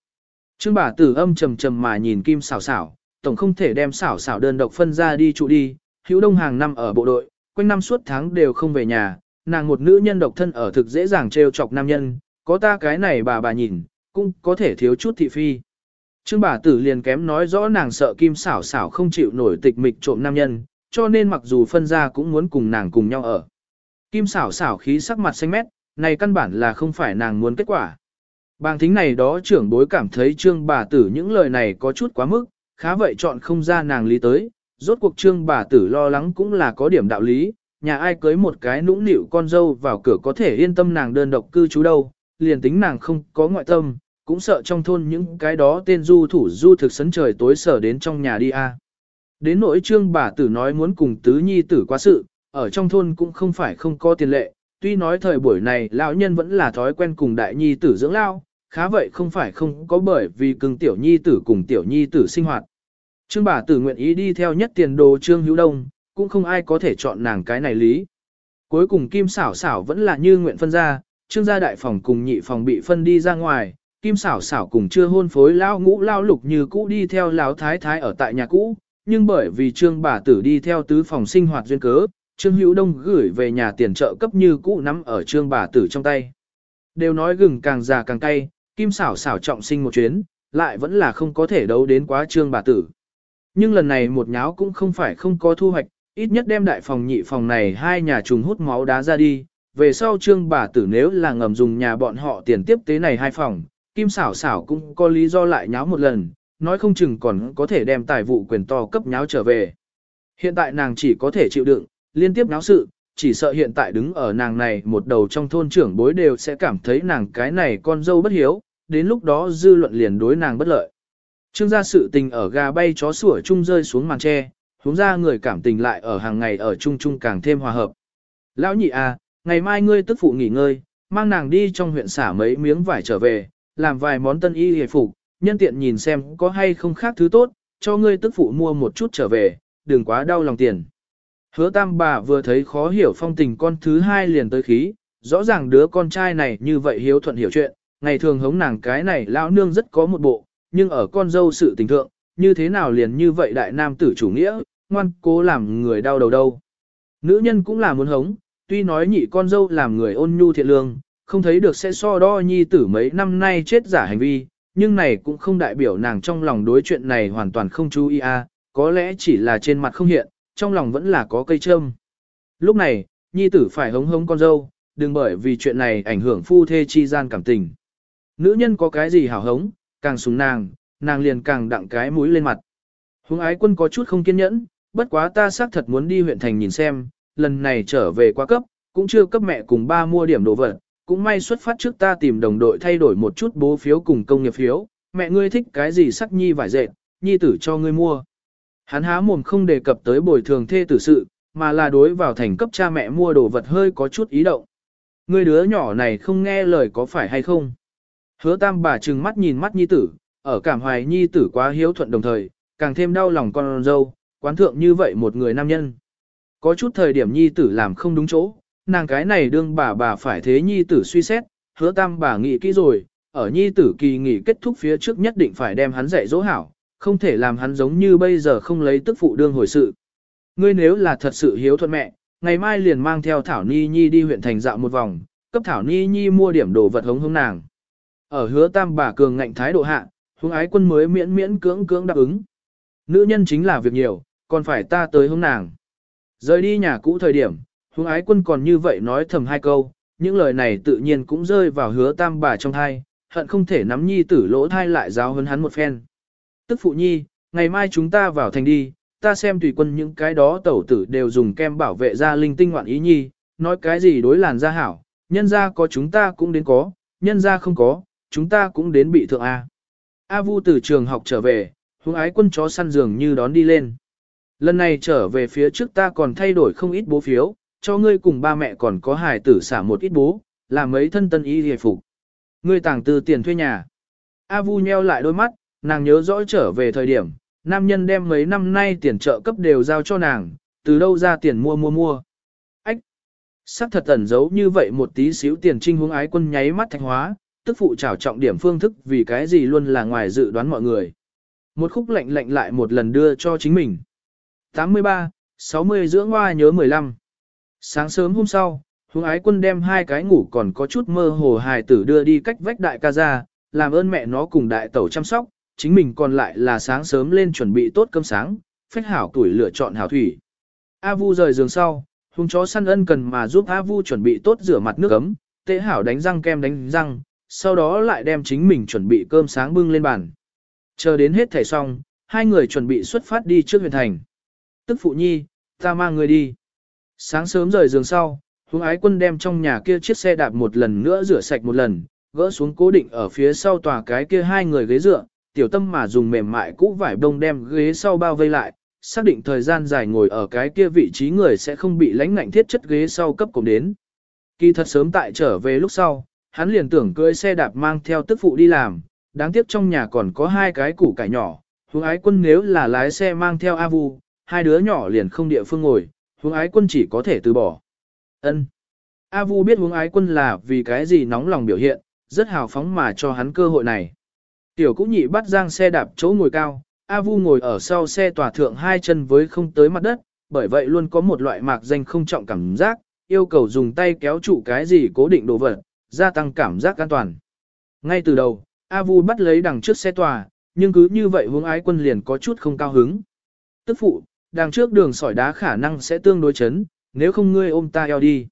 Speaker 1: Trương bà tử âm trầm trầm mà nhìn kim xảo xảo, tổng không thể đem xảo xảo đơn độc phân ra đi trụ đi, hữu đông hàng năm ở bộ đội, quanh năm suốt tháng đều không về nhà, nàng một nữ nhân độc thân ở thực dễ dàng trêu chọc nam nhân, có ta cái này bà bà nhìn, cũng có thể thiếu chút thị phi. Trương bà tử liền kém nói rõ nàng sợ kim xảo xảo không chịu nổi tịch mịch trộm nam nhân, cho nên mặc dù phân ra cũng muốn cùng nàng cùng nhau ở. Kim xảo xảo khí sắc mặt xanh mét, này căn bản là không phải nàng muốn kết quả. Bàng thính này đó trưởng bối cảm thấy trương bà tử những lời này có chút quá mức, khá vậy chọn không ra nàng lý tới, rốt cuộc trương bà tử lo lắng cũng là có điểm đạo lý, nhà ai cưới một cái nũng nịu con dâu vào cửa có thể yên tâm nàng đơn độc cư trú đâu, liền tính nàng không có ngoại tâm, cũng sợ trong thôn những cái đó tên du thủ du thực sấn trời tối sở đến trong nhà đi a. Đến nỗi trương bà tử nói muốn cùng tứ nhi tử quá sự, ở trong thôn cũng không phải không có tiền lệ, tuy nói thời buổi này lão nhân vẫn là thói quen cùng đại nhi tử dưỡng lao, khá vậy không phải không có bởi vì cưng tiểu nhi tử cùng tiểu nhi tử sinh hoạt. Trương bà tử nguyện ý đi theo nhất tiền đồ Trương Hữu Đông, cũng không ai có thể chọn nàng cái này lý. Cuối cùng Kim xảo xảo vẫn là như nguyện phân ra, Trương gia đại phòng cùng nhị phòng bị phân đi ra ngoài, Kim xảo xảo cùng chưa hôn phối lao ngũ lao lục như cũ đi theo lão thái thái ở tại nhà cũ, nhưng bởi vì Trương bà tử đi theo tứ phòng sinh hoạt duyên cớ, Trương Hữu Đông gửi về nhà tiền trợ cấp như cũ nắm ở Trương bà tử trong tay. Đều nói gừng càng già càng cay, Kim xảo xảo trọng sinh một chuyến, lại vẫn là không có thể đấu đến quá Trương bà tử. Nhưng lần này một nháo cũng không phải không có thu hoạch, ít nhất đem đại phòng nhị phòng này hai nhà trùng hút máu đá ra đi. Về sau trương bà tử nếu là ngầm dùng nhà bọn họ tiền tiếp tế này hai phòng, kim xảo xảo cũng có lý do lại nháo một lần, nói không chừng còn có thể đem tài vụ quyền to cấp nháo trở về. Hiện tại nàng chỉ có thể chịu đựng, liên tiếp náo sự, chỉ sợ hiện tại đứng ở nàng này một đầu trong thôn trưởng bối đều sẽ cảm thấy nàng cái này con dâu bất hiếu, đến lúc đó dư luận liền đối nàng bất lợi. Trương gia sự tình ở gà bay chó sủa chung rơi xuống màn tre, hướng ra người cảm tình lại ở hàng ngày ở chung chung càng thêm hòa hợp. Lão nhị à, ngày mai ngươi tức phụ nghỉ ngơi, mang nàng đi trong huyện xả mấy miếng vải trở về, làm vài món tân y hề phục, nhân tiện nhìn xem có hay không khác thứ tốt, cho ngươi tức phụ mua một chút trở về, đừng quá đau lòng tiền. Hứa tam bà vừa thấy khó hiểu phong tình con thứ hai liền tới khí, rõ ràng đứa con trai này như vậy hiếu thuận hiểu chuyện, ngày thường hống nàng cái này lão nương rất có một bộ, nhưng ở con dâu sự tình thượng, như thế nào liền như vậy đại nam tử chủ nghĩa, ngoan cố làm người đau đầu đâu. Nữ nhân cũng là muốn hống, tuy nói nhị con dâu làm người ôn nhu thiện lương, không thấy được sẽ so đo nhi tử mấy năm nay chết giả hành vi, nhưng này cũng không đại biểu nàng trong lòng đối chuyện này hoàn toàn không chú ý a, có lẽ chỉ là trên mặt không hiện, trong lòng vẫn là có cây châm. Lúc này, nhi tử phải hống hống con dâu, đừng bởi vì chuyện này ảnh hưởng phu thê chi gian cảm tình. Nữ nhân có cái gì hảo hống, càng súng nàng, nàng liền càng đặng cái mũi lên mặt. Hùng ái quân có chút không kiên nhẫn, bất quá ta xác thật muốn đi huyện thành nhìn xem, lần này trở về quá cấp, cũng chưa cấp mẹ cùng ba mua điểm đồ vật, cũng may xuất phát trước ta tìm đồng đội thay đổi một chút bố phiếu cùng công nghiệp phiếu, mẹ ngươi thích cái gì sắc nhi vải dệt, nhi tử cho ngươi mua. Hắn há mồm không đề cập tới bồi thường thê tử sự, mà là đối vào thành cấp cha mẹ mua đồ vật hơi có chút ý động. Ngươi đứa nhỏ này không nghe lời có phải hay không? Hứa tam bà trừng mắt nhìn mắt nhi tử, ở cảm hoài nhi tử quá hiếu thuận đồng thời, càng thêm đau lòng con dâu, quán thượng như vậy một người nam nhân. Có chút thời điểm nhi tử làm không đúng chỗ, nàng cái này đương bà bà phải thế nhi tử suy xét, hứa tam bà nghĩ kỹ rồi, ở nhi tử kỳ nghỉ kết thúc phía trước nhất định phải đem hắn dạy dỗ hảo, không thể làm hắn giống như bây giờ không lấy tức phụ đương hồi sự. Ngươi nếu là thật sự hiếu thuận mẹ, ngày mai liền mang theo Thảo Ni Nhi đi huyện thành dạo một vòng, cấp Thảo Ni Nhi mua điểm đồ vật hống hống nàng. Ở hứa tam bà cường ngạnh thái độ hạ, hướng ái quân mới miễn miễn cưỡng cưỡng đáp ứng. Nữ nhân chính là việc nhiều, còn phải ta tới hống nàng. Rời đi nhà cũ thời điểm, Hướng ái quân còn như vậy nói thầm hai câu, những lời này tự nhiên cũng rơi vào hứa tam bà trong thai, hận không thể nắm nhi tử lỗ thai lại giáo hơn hắn một phen. Tức phụ nhi, ngày mai chúng ta vào thành đi, ta xem tùy quân những cái đó tẩu tử đều dùng kem bảo vệ da linh tinh ngoạn ý nhi, nói cái gì đối làn da hảo, nhân ra có chúng ta cũng đến có, nhân ra không có, chúng ta cũng đến bị thượng A. A Vu từ trường học trở về, Hướng ái quân chó săn giường như đón đi lên. Lần này trở về phía trước ta còn thay đổi không ít bố phiếu, cho ngươi cùng ba mẹ còn có hài tử xả một ít bố, làm mấy thân tân y hề phục. Ngươi tàng từ tiền thuê nhà. A Vu nheo lại đôi mắt, nàng nhớ rõ trở về thời điểm, nam nhân đem mấy năm nay tiền trợ cấp đều giao cho nàng, từ đâu ra tiền mua mua mua. Ách! Sắc thật ẩn giấu như vậy một tí xíu tiền trinh hướng ái quân nháy mắt thạch hóa, tức phụ trảo trọng điểm phương thức vì cái gì luôn là ngoài dự đoán mọi người. Một khúc lệnh lệnh lại một lần đưa cho chính mình. 83, 60 dưỡng hoa nhớ 15. Sáng sớm hôm sau, Hướng ái quân đem hai cái ngủ còn có chút mơ hồ hài tử đưa đi cách vách đại ca ra, làm ơn mẹ nó cùng đại tẩu chăm sóc, chính mình còn lại là sáng sớm lên chuẩn bị tốt cơm sáng, phách hảo tuổi lựa chọn hảo thủy. A Vu rời giường sau, hung chó săn ân cần mà giúp A Vu chuẩn bị tốt rửa mặt nước ấm, tế hảo đánh răng kem đánh răng, sau đó lại đem chính mình chuẩn bị cơm sáng bưng lên bàn. Chờ đến hết thẻ xong, hai người chuẩn bị xuất phát đi trước huyện thành. Tức phụ nhi, ta mang người đi. Sáng sớm rời giường sau, hung ái quân đem trong nhà kia chiếc xe đạp một lần nữa rửa sạch một lần, gỡ xuống cố định ở phía sau tòa cái kia hai người ghế dựa, tiểu tâm mà dùng mềm mại cũ vải đông đem ghế sau bao vây lại, xác định thời gian dài ngồi ở cái kia vị trí người sẽ không bị lãnh ngạnh thiết chất ghế sau cấp cùng đến. Kỳ thật sớm tại trở về lúc sau, hắn liền tưởng cưỡi xe đạp mang theo tức phụ đi làm, đáng tiếc trong nhà còn có hai cái củ cải nhỏ, hướng ái quân nếu là lái xe mang theo A Vu, hai đứa nhỏ liền không địa phương ngồi, hướng ái quân chỉ có thể từ bỏ. Ân. A Vu biết hướng ái quân là vì cái gì nóng lòng biểu hiện, rất hào phóng mà cho hắn cơ hội này. Tiểu Cũ nhị bắt giang xe đạp chỗ ngồi cao, A Vu ngồi ở sau xe tòa thượng hai chân với không tới mặt đất, bởi vậy luôn có một loại mạc danh không trọng cảm giác, yêu cầu dùng tay kéo trụ cái gì cố định đồ vật, gia tăng cảm giác an toàn. Ngay từ đầu, A Vu bắt lấy đằng trước xe tòa, nhưng cứ như vậy hướng ái quân liền có chút không cao hứng. Tức phụ, đằng trước đường sỏi đá khả năng sẽ tương đối chấn, nếu không ngươi ôm ta eo đi.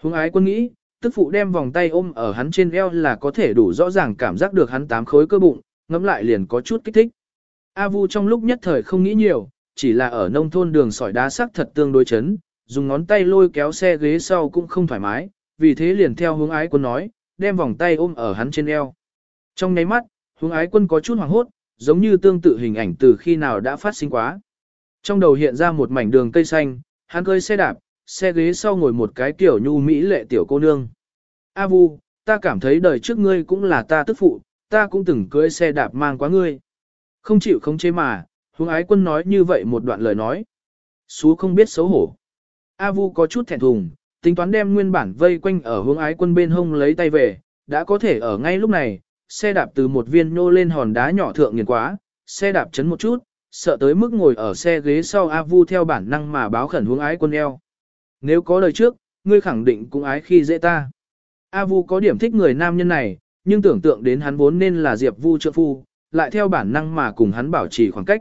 Speaker 1: Hướng ái quân nghĩ, tức phụ đem vòng tay ôm ở hắn trên eo là có thể đủ rõ ràng cảm giác được hắn tám khối cơ bụng, ngẫm lại liền có chút kích thích. A Vu trong lúc nhất thời không nghĩ nhiều, chỉ là ở nông thôn đường sỏi đá sắc thật tương đối chấn, dùng ngón tay lôi kéo xe ghế sau cũng không thoải mái, vì thế liền theo hướng ái quân nói, đem vòng tay ôm ở hắn trên eo. Trong nháy mắt, hướng ái quân có chút hoảng hốt, giống như tương tự hình ảnh từ khi nào đã phát sinh quá. Trong đầu hiện ra một mảnh đường cây xanh, hắn cơi xe đạp, xe ghế sau ngồi một cái kiểu nhu mỹ lệ tiểu cô nương. A Vu, ta cảm thấy đời trước ngươi cũng là ta tức phụ, ta cũng từng cưới xe đạp mang quá ngươi. Không chịu không chế mà, hướng ái quân nói như vậy một đoạn lời nói. Xú không biết xấu hổ. A Vu có chút thẹn thùng, tính toán đem nguyên bản vây quanh ở hướng ái quân bên hông lấy tay về, đã có thể ở ngay lúc này, xe đạp từ một viên nhô lên hòn đá nhỏ thượng nghiền quá, xe đạp chấn một chút, sợ tới mức ngồi ở xe ghế sau A Vu theo bản năng mà báo khẩn hướng ái quân eo. Nếu có lời trước, ngươi khẳng định cũng ái khi dễ ta. A Vu có điểm thích người nam nhân này, nhưng tưởng tượng đến hắn vốn nên là Diệp Vu trợ phu, lại theo bản năng mà cùng hắn bảo trì khoảng cách.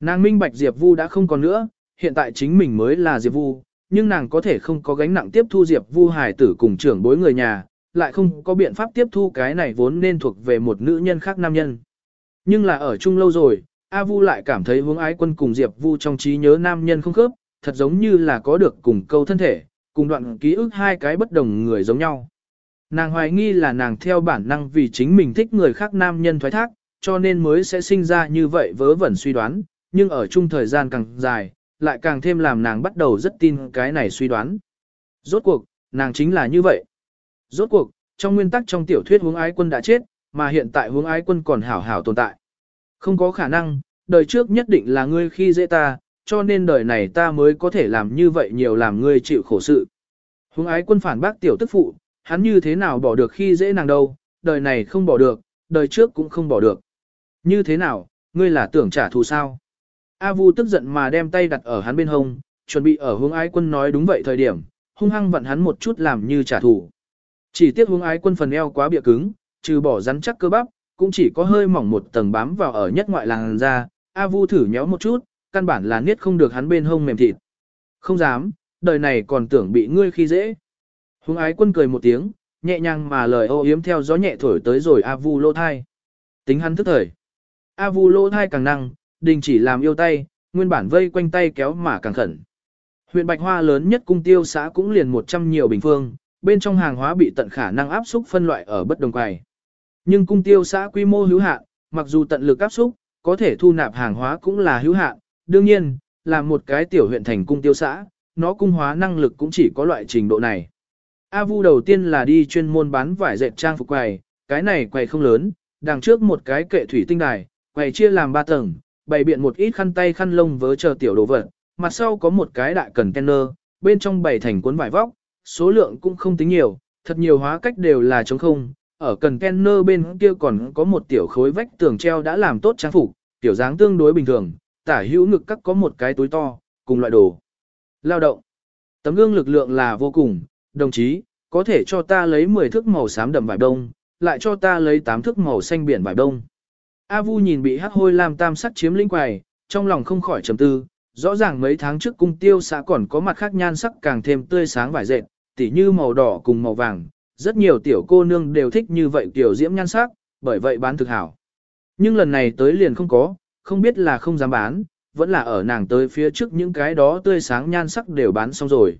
Speaker 1: Nàng minh bạch Diệp Vu đã không còn nữa, hiện tại chính mình mới là Diệp Vu, nhưng nàng có thể không có gánh nặng tiếp thu Diệp Vu hài tử cùng trưởng bối người nhà, lại không có biện pháp tiếp thu cái này vốn nên thuộc về một nữ nhân khác nam nhân. Nhưng là ở chung lâu rồi, A Vu lại cảm thấy hướng ái quân cùng Diệp Vu trong trí nhớ nam nhân không khớp, thật giống như là có được cùng câu thân thể, cùng đoạn ký ức hai cái bất đồng người giống nhau. Nàng hoài nghi là nàng theo bản năng vì chính mình thích người khác nam nhân thoái thác, cho nên mới sẽ sinh ra như vậy vớ vẩn suy đoán, nhưng ở chung thời gian càng dài, lại càng thêm làm nàng bắt đầu rất tin cái này suy đoán. Rốt cuộc, nàng chính là như vậy. Rốt cuộc, trong nguyên tắc trong tiểu thuyết hướng ái quân đã chết, mà hiện tại hướng ái quân còn hảo hảo tồn tại. Không có khả năng, đời trước nhất định là ngươi khi dễ ta, cho nên đời này ta mới có thể làm như vậy nhiều làm ngươi chịu khổ sự. Hướng ái quân phản bác tiểu tức phụ, hắn như thế nào bỏ được khi dễ nàng đâu, đời này không bỏ được, đời trước cũng không bỏ được. Như thế nào, ngươi là tưởng trả thù sao? A Vu tức giận mà đem tay đặt ở hắn bên hông, chuẩn bị ở hướng ái quân nói đúng vậy thời điểm, hung hăng vặn hắn một chút làm như trả thù. Chỉ tiếc hướng ái quân phần eo quá bịa cứng, trừ bỏ rắn chắc cơ bắp, cũng chỉ có hơi mỏng một tầng bám vào ở nhất ngoại làng ra, A Vu thử nhéo một chút, căn bản là niết không được hắn bên hông mềm thịt. Không dám, đời này còn tưởng bị ngươi khi dễ. Hùng ái quân cười một tiếng, nhẹ nhàng mà lời ô yếm theo gió nhẹ thổi tới rồi A Vu lô thai. Tính hắn thức thời. A Vu lô thai càng năng, đình chỉ làm yêu tay, nguyên bản vây quanh tay kéo mà càng khẩn. Huyện Bạch Hoa lớn nhất cung tiêu xã cũng liền 100 nhiều bình phương, bên trong hàng hóa bị tận khả năng áp xúc phân loại ở bất đồng quầy. Nhưng cung tiêu xã quy mô hữu hạn, mặc dù tận lực áp xúc, có thể thu nạp hàng hóa cũng là hữu hạn, đương nhiên, là một cái tiểu huyện thành cung tiêu xã, nó cung hóa năng lực cũng chỉ có loại trình độ này. A Vu đầu tiên là đi chuyên môn bán vải dệt trang phục quầy, cái này quầy không lớn, đằng trước một cái kệ thủy tinh đài, quầy chia làm 3 tầng, bày biện một ít khăn tay khăn lông vớ chờ tiểu đồ vật, mặt sau có một cái đại cần container, bên trong bày thành cuốn vải vóc, số lượng cũng không tính nhiều, thật nhiều hóa cách đều là trống không. Ở cần container bên kia còn có một tiểu khối vách tường treo đã làm tốt trang phục, tiểu dáng tương đối bình thường, tả hữu ngực các có một cái túi to, cùng loại đồ. Lao động. Tấm gương lực lượng là vô cùng, đồng chí, có thể cho ta lấy 10 thước màu xám đậm vải đông, lại cho ta lấy 8 thước màu xanh biển vải đông. A Vu nhìn bị hắc hôi làm tam sắc chiếm lĩnh quầy, trong lòng không khỏi trầm tư, rõ ràng mấy tháng trước cung tiêu xã còn có mặt khác nhan sắc càng thêm tươi sáng vải dệt, tỉ như màu đỏ cùng màu vàng, rất nhiều tiểu cô nương đều thích như vậy tiểu diễm nhan sắc, bởi vậy bán thực hảo. Nhưng lần này tới liền không có, không biết là không dám bán, vẫn là ở nàng tới phía trước những cái đó tươi sáng nhan sắc đều bán xong rồi.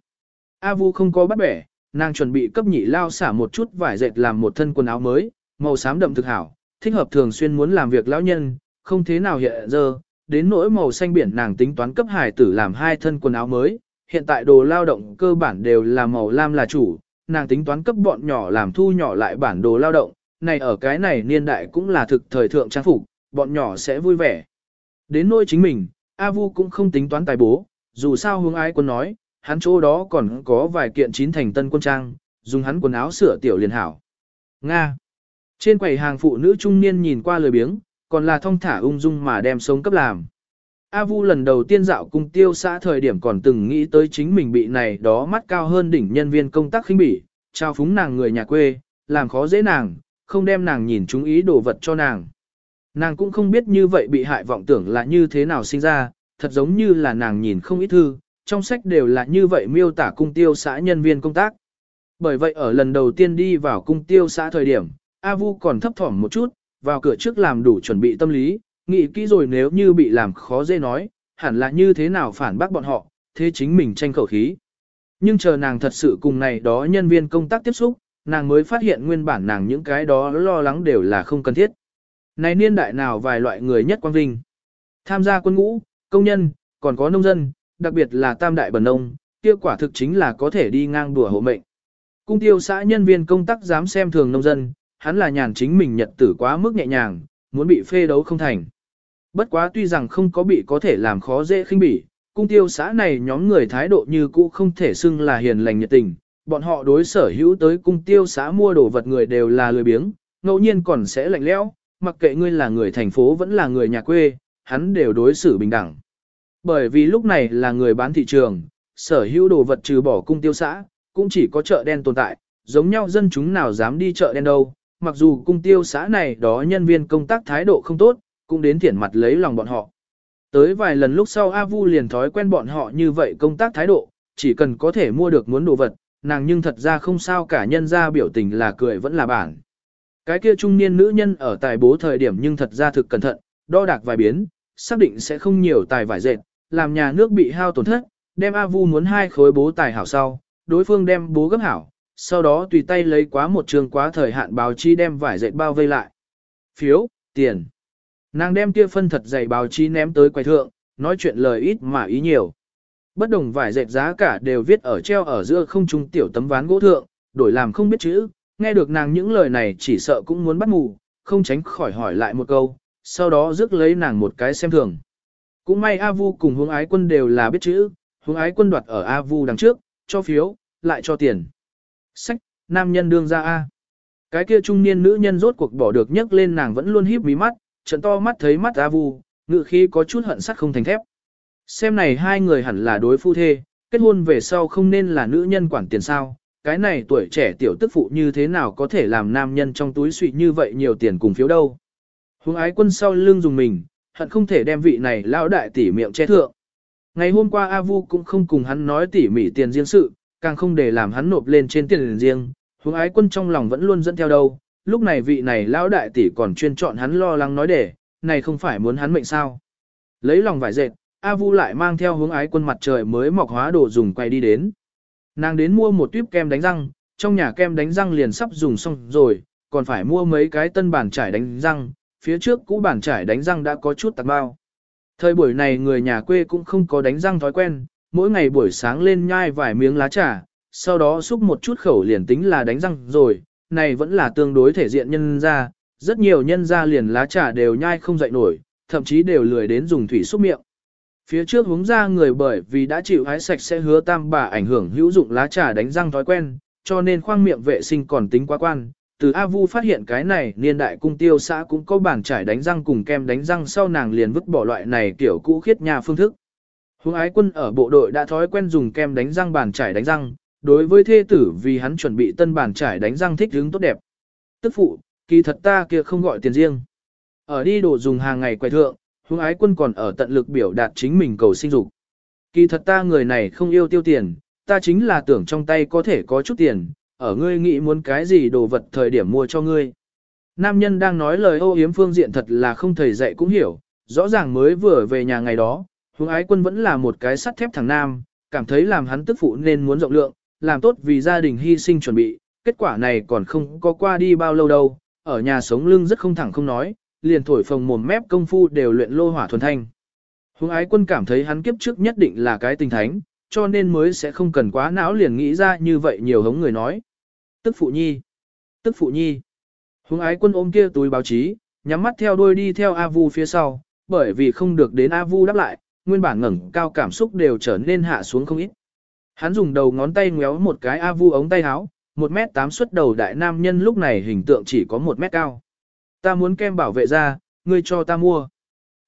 Speaker 1: A Vu không có bắt bẻ, nàng chuẩn bị cấp nhị lao xả một chút vải dệt làm một thân quần áo mới, màu xám đậm thực hảo, thích hợp thường xuyên muốn làm việc lão nhân, không thế nào hiện giờ, đến nỗi màu xanh biển nàng tính toán cấp hải tử làm hai thân quần áo mới, hiện tại đồ lao động cơ bản đều là màu lam là chủ, nàng tính toán cấp bọn nhỏ làm thu nhỏ lại bản đồ lao động, này ở cái này niên đại cũng là thực thời thượng trang phục, bọn nhỏ sẽ vui vẻ. Đến nôi chính mình, A Vu cũng không tính toán tài bố, dù sao hướng ái quân nói, hắn chỗ đó còn có vài kiện chín thành tân quân trang, dùng hắn quần áo sửa tiểu liền hảo. Nga trên quầy hàng phụ nữ trung niên nhìn qua lời biếng, còn là thong thả ung dung mà đem sống cấp làm. A Vu lần đầu tiên dạo cung tiêu xã thời điểm còn từng nghĩ tới chính mình bị này đó mắt cao hơn đỉnh nhân viên công tác khinh bỉ, trao phúng nàng người nhà quê, làm khó dễ nàng, không đem nàng nhìn chúng ý đồ vật cho nàng. Nàng cũng không biết như vậy bị hại vọng tưởng là như thế nào sinh ra, thật giống như là nàng nhìn không ít thư, trong sách đều là như vậy miêu tả cung tiêu xã nhân viên công tác. Bởi vậy ở lần đầu tiên đi vào cung tiêu xã thời điểm, A Vu còn thấp thỏm một chút, vào cửa trước làm đủ chuẩn bị tâm lý, nghĩ kỹ rồi nếu như bị làm khó dễ nói, hẳn là như thế nào phản bác bọn họ, thế chính mình tranh khẩu khí. Nhưng chờ nàng thật sự cùng này đó nhân viên công tác tiếp xúc, nàng mới phát hiện nguyên bản nàng những cái đó lo lắng đều là không cần thiết. Này niên đại nào vài loại người nhất quang vinh. Tham gia quân ngũ, công nhân, còn có nông dân, đặc biệt là tam đại bần nông, kia quả thực chính là có thể đi ngang đùa hộ mệnh. Cung tiêu xã nhân viên công tác dám xem thường nông dân, hắn là nhàn chính mình nhật tử quá mức nhẹ nhàng, muốn bị phê đấu không thành. Bất quá tuy rằng không có bị có thể làm khó dễ khinh bỉ, cung tiêu xã này nhóm người thái độ như cũ không thể xưng là hiền lành nhiệt tình, bọn họ đối sở hữu tới cung tiêu xã mua đồ vật người đều là lười biếng, ngẫu nhiên còn sẽ lạnh lẽo, mặc kệ ngươi là người thành phố vẫn là người nhà quê, hắn đều đối xử bình đẳng. Bởi vì lúc này là người bán thị trường, sở hữu đồ vật trừ bỏ cung tiêu xã, cũng chỉ có chợ đen tồn tại, giống nhau dân chúng nào dám đi chợ đen đâu, mặc dù cung tiêu xã này đó nhân viên công tác thái độ không tốt, cũng đến thiển mặt lấy lòng bọn họ. Tới vài lần lúc sau A Vu liền thói quen bọn họ như vậy công tác thái độ, chỉ cần có thể mua được muốn đồ vật, nàng nhưng thật ra không sao cả nhân ra biểu tình là cười vẫn là bản. Cái kia trung niên nữ nhân ở tài bố thời điểm nhưng thật ra thực cẩn thận, đo đạc vài biến, xác định sẽ không nhiều tài vải dệt, làm nhà nước bị hao tổn thất, đem A Vu muốn hai khối bố tài hảo sau, đối phương đem bố gấp hảo, sau đó tùy tay lấy quá một trường quá thời hạn báo chí đem vải dệt bao vây lại. Phiếu, tiền. Nàng đem kia phân thật dày báo chí ném tới quầy thượng, nói chuyện lời ít mà ý nhiều. Bất đồng vải dệt giá cả đều viết ở treo ở giữa không trung tiểu tấm ván gỗ thượng, đổi làm không biết chữ, nghe được nàng những lời này chỉ sợ cũng muốn bắt mù, không tránh khỏi hỏi lại một câu, sau đó rước lấy nàng một cái xem thường. Cũng may A Vu cùng hướng ái quân đều là biết chữ, hướng ái quân đoạt ở A Vu đằng trước, cho phiếu, lại cho tiền. Sách, nam nhân đương ra A. Cái kia trung niên nữ nhân rốt cuộc bỏ được nhấc lên nàng vẫn luôn híp mí mắt, trận to mắt thấy mắt A Vu, ngự khí có chút hận sắt không thành thép. Xem này hai người hẳn là đối phu thê, kết hôn về sau không nên là nữ nhân quản tiền sao, cái này tuổi trẻ tiểu tức phụ như thế nào có thể làm nam nhân trong túi suy như vậy nhiều tiền cùng phiếu đâu. Hướng ái quân sau lưng dùng mình, hận không thể đem vị này lão đại tỉ miệng che thượng. Ngày hôm qua A Vu cũng không cùng hắn nói tỉ mỉ tiền riêng sự, càng không để làm hắn nộp lên trên tiền riêng, hướng ái quân trong lòng vẫn luôn dẫn theo đâu. Lúc này vị này lão đại tỷ còn chuyên chọn hắn lo lắng nói để, này không phải muốn hắn mệnh sao. Lấy lòng vải dệt, A Vu lại mang theo hướng ái quân mặt trời mới mọc hóa đồ dùng quay đi đến. Nàng đến mua một tuyếp kem đánh răng, trong nhà kem đánh răng liền sắp dùng xong rồi, còn phải mua mấy cái tân bản trải đánh răng, phía trước cũ bản trải đánh răng đã có chút tạc bao. Thời buổi này người nhà quê cũng không có đánh răng thói quen, mỗi ngày buổi sáng lên nhai vài miếng lá trà, sau đó xúc một chút khẩu liền tính là đánh răng rồi, này vẫn là tương đối thể diện nhân ra, rất nhiều nhân ra liền lá trà đều nhai không dậy nổi, thậm chí đều lười đến dùng thủy xúc miệng. Phía trước hướng ra người bởi vì đã chịu hái sạch sẽ hứa tam bà ảnh hưởng hữu dụng lá trà đánh răng thói quen, cho nên khoang miệng vệ sinh còn tính quá quan. Từ A Vu phát hiện cái này, niên đại cung tiêu xã cũng có bàn trải đánh răng cùng kem đánh răng sau nàng liền vứt bỏ loại này kiểu cũ khiết nhà phương thức. Hướng ái quân ở bộ đội đã thói quen dùng kem đánh răng bàn trải đánh răng, đối với thê tử vì hắn chuẩn bị tân bàn trải đánh răng thích hướng tốt đẹp. Tức phụ, kỳ thật ta kia không gọi tiền riêng. Ở đi đồ dùng hàng ngày quầy thượng, hướng ái quân còn ở tận lực biểu đạt chính mình cầu sinh dục. Kỳ thật ta người này không yêu tiêu tiền, ta chính là tưởng trong tay có thể có chút tiền, ở ngươi nghĩ muốn cái gì đồ vật thời điểm mua cho ngươi. Nam nhân đang nói lời ô yếm phương diện thật là không thầy dạy cũng hiểu, rõ ràng mới vừa về nhà ngày đó, hướng ái quân vẫn là một cái sắt thép thằng nam, cảm thấy làm hắn tức phụ nên muốn rộng lượng, làm tốt vì gia đình hy sinh chuẩn bị, kết quả này còn không có qua đi bao lâu đâu, ở nhà sống lưng rất không thẳng không nói, liền thổi phồng mồm mép công phu đều luyện lô hỏa thuần thanh. Hùng ái quân cảm thấy hắn kiếp trước nhất định là cái tình thánh, cho nên mới sẽ không cần quá não liền nghĩ ra như vậy nhiều hống người nói. Tức phụ nhi, tức phụ nhi. Hùng ái quân ôm kia túi báo chí, nhắm mắt theo đuôi đi theo A Vu phía sau, bởi vì không được đến A Vu đáp lại, nguyên bản ngẩng cao cảm xúc đều trở nên hạ xuống không ít. Hắn dùng đầu ngón tay ngéo một cái A Vu ống tay áo, một mét tám xuất đầu đại nam nhân lúc này hình tượng chỉ có một mét cao. Ta muốn kem bảo vệ ra, ngươi cho ta mua.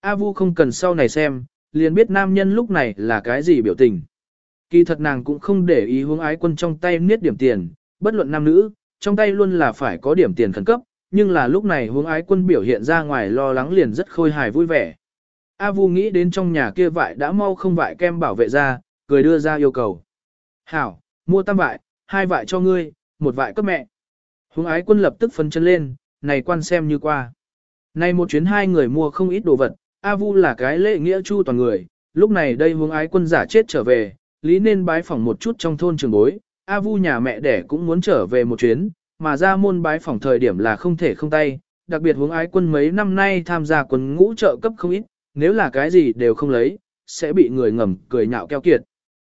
Speaker 1: A Vu không cần sau này xem, liền biết nam nhân lúc này là cái gì biểu tình. Kỳ thật nàng cũng không để ý hướng ái quân trong tay niết điểm tiền, bất luận nam nữ, trong tay luôn là phải có điểm tiền khẩn cấp, nhưng là lúc này hướng ái quân biểu hiện ra ngoài lo lắng liền rất khôi hài vui vẻ. A Vu nghĩ đến trong nhà kia vại đã mau không vại kem bảo vệ ra, cười đưa ra yêu cầu. Hảo, mua tam vại, hai vại cho ngươi, một vại cấp mẹ. Hướng ái quân lập tức phấn chân lên, này quan xem như qua. Này một chuyến hai người mua không ít đồ vật, A Vu là cái lễ nghĩa chu toàn người, lúc này đây hướng ái quân giả chết trở về, lý nên bái phỏng một chút trong thôn trường bối, A Vu nhà mẹ đẻ cũng muốn trở về một chuyến, mà ra môn bái phỏng thời điểm là không thể không tay, đặc biệt hướng ái quân mấy năm nay tham gia quân ngũ trợ cấp không ít, nếu là cái gì đều không lấy, sẽ bị người ngầm cười nhạo keo kiệt.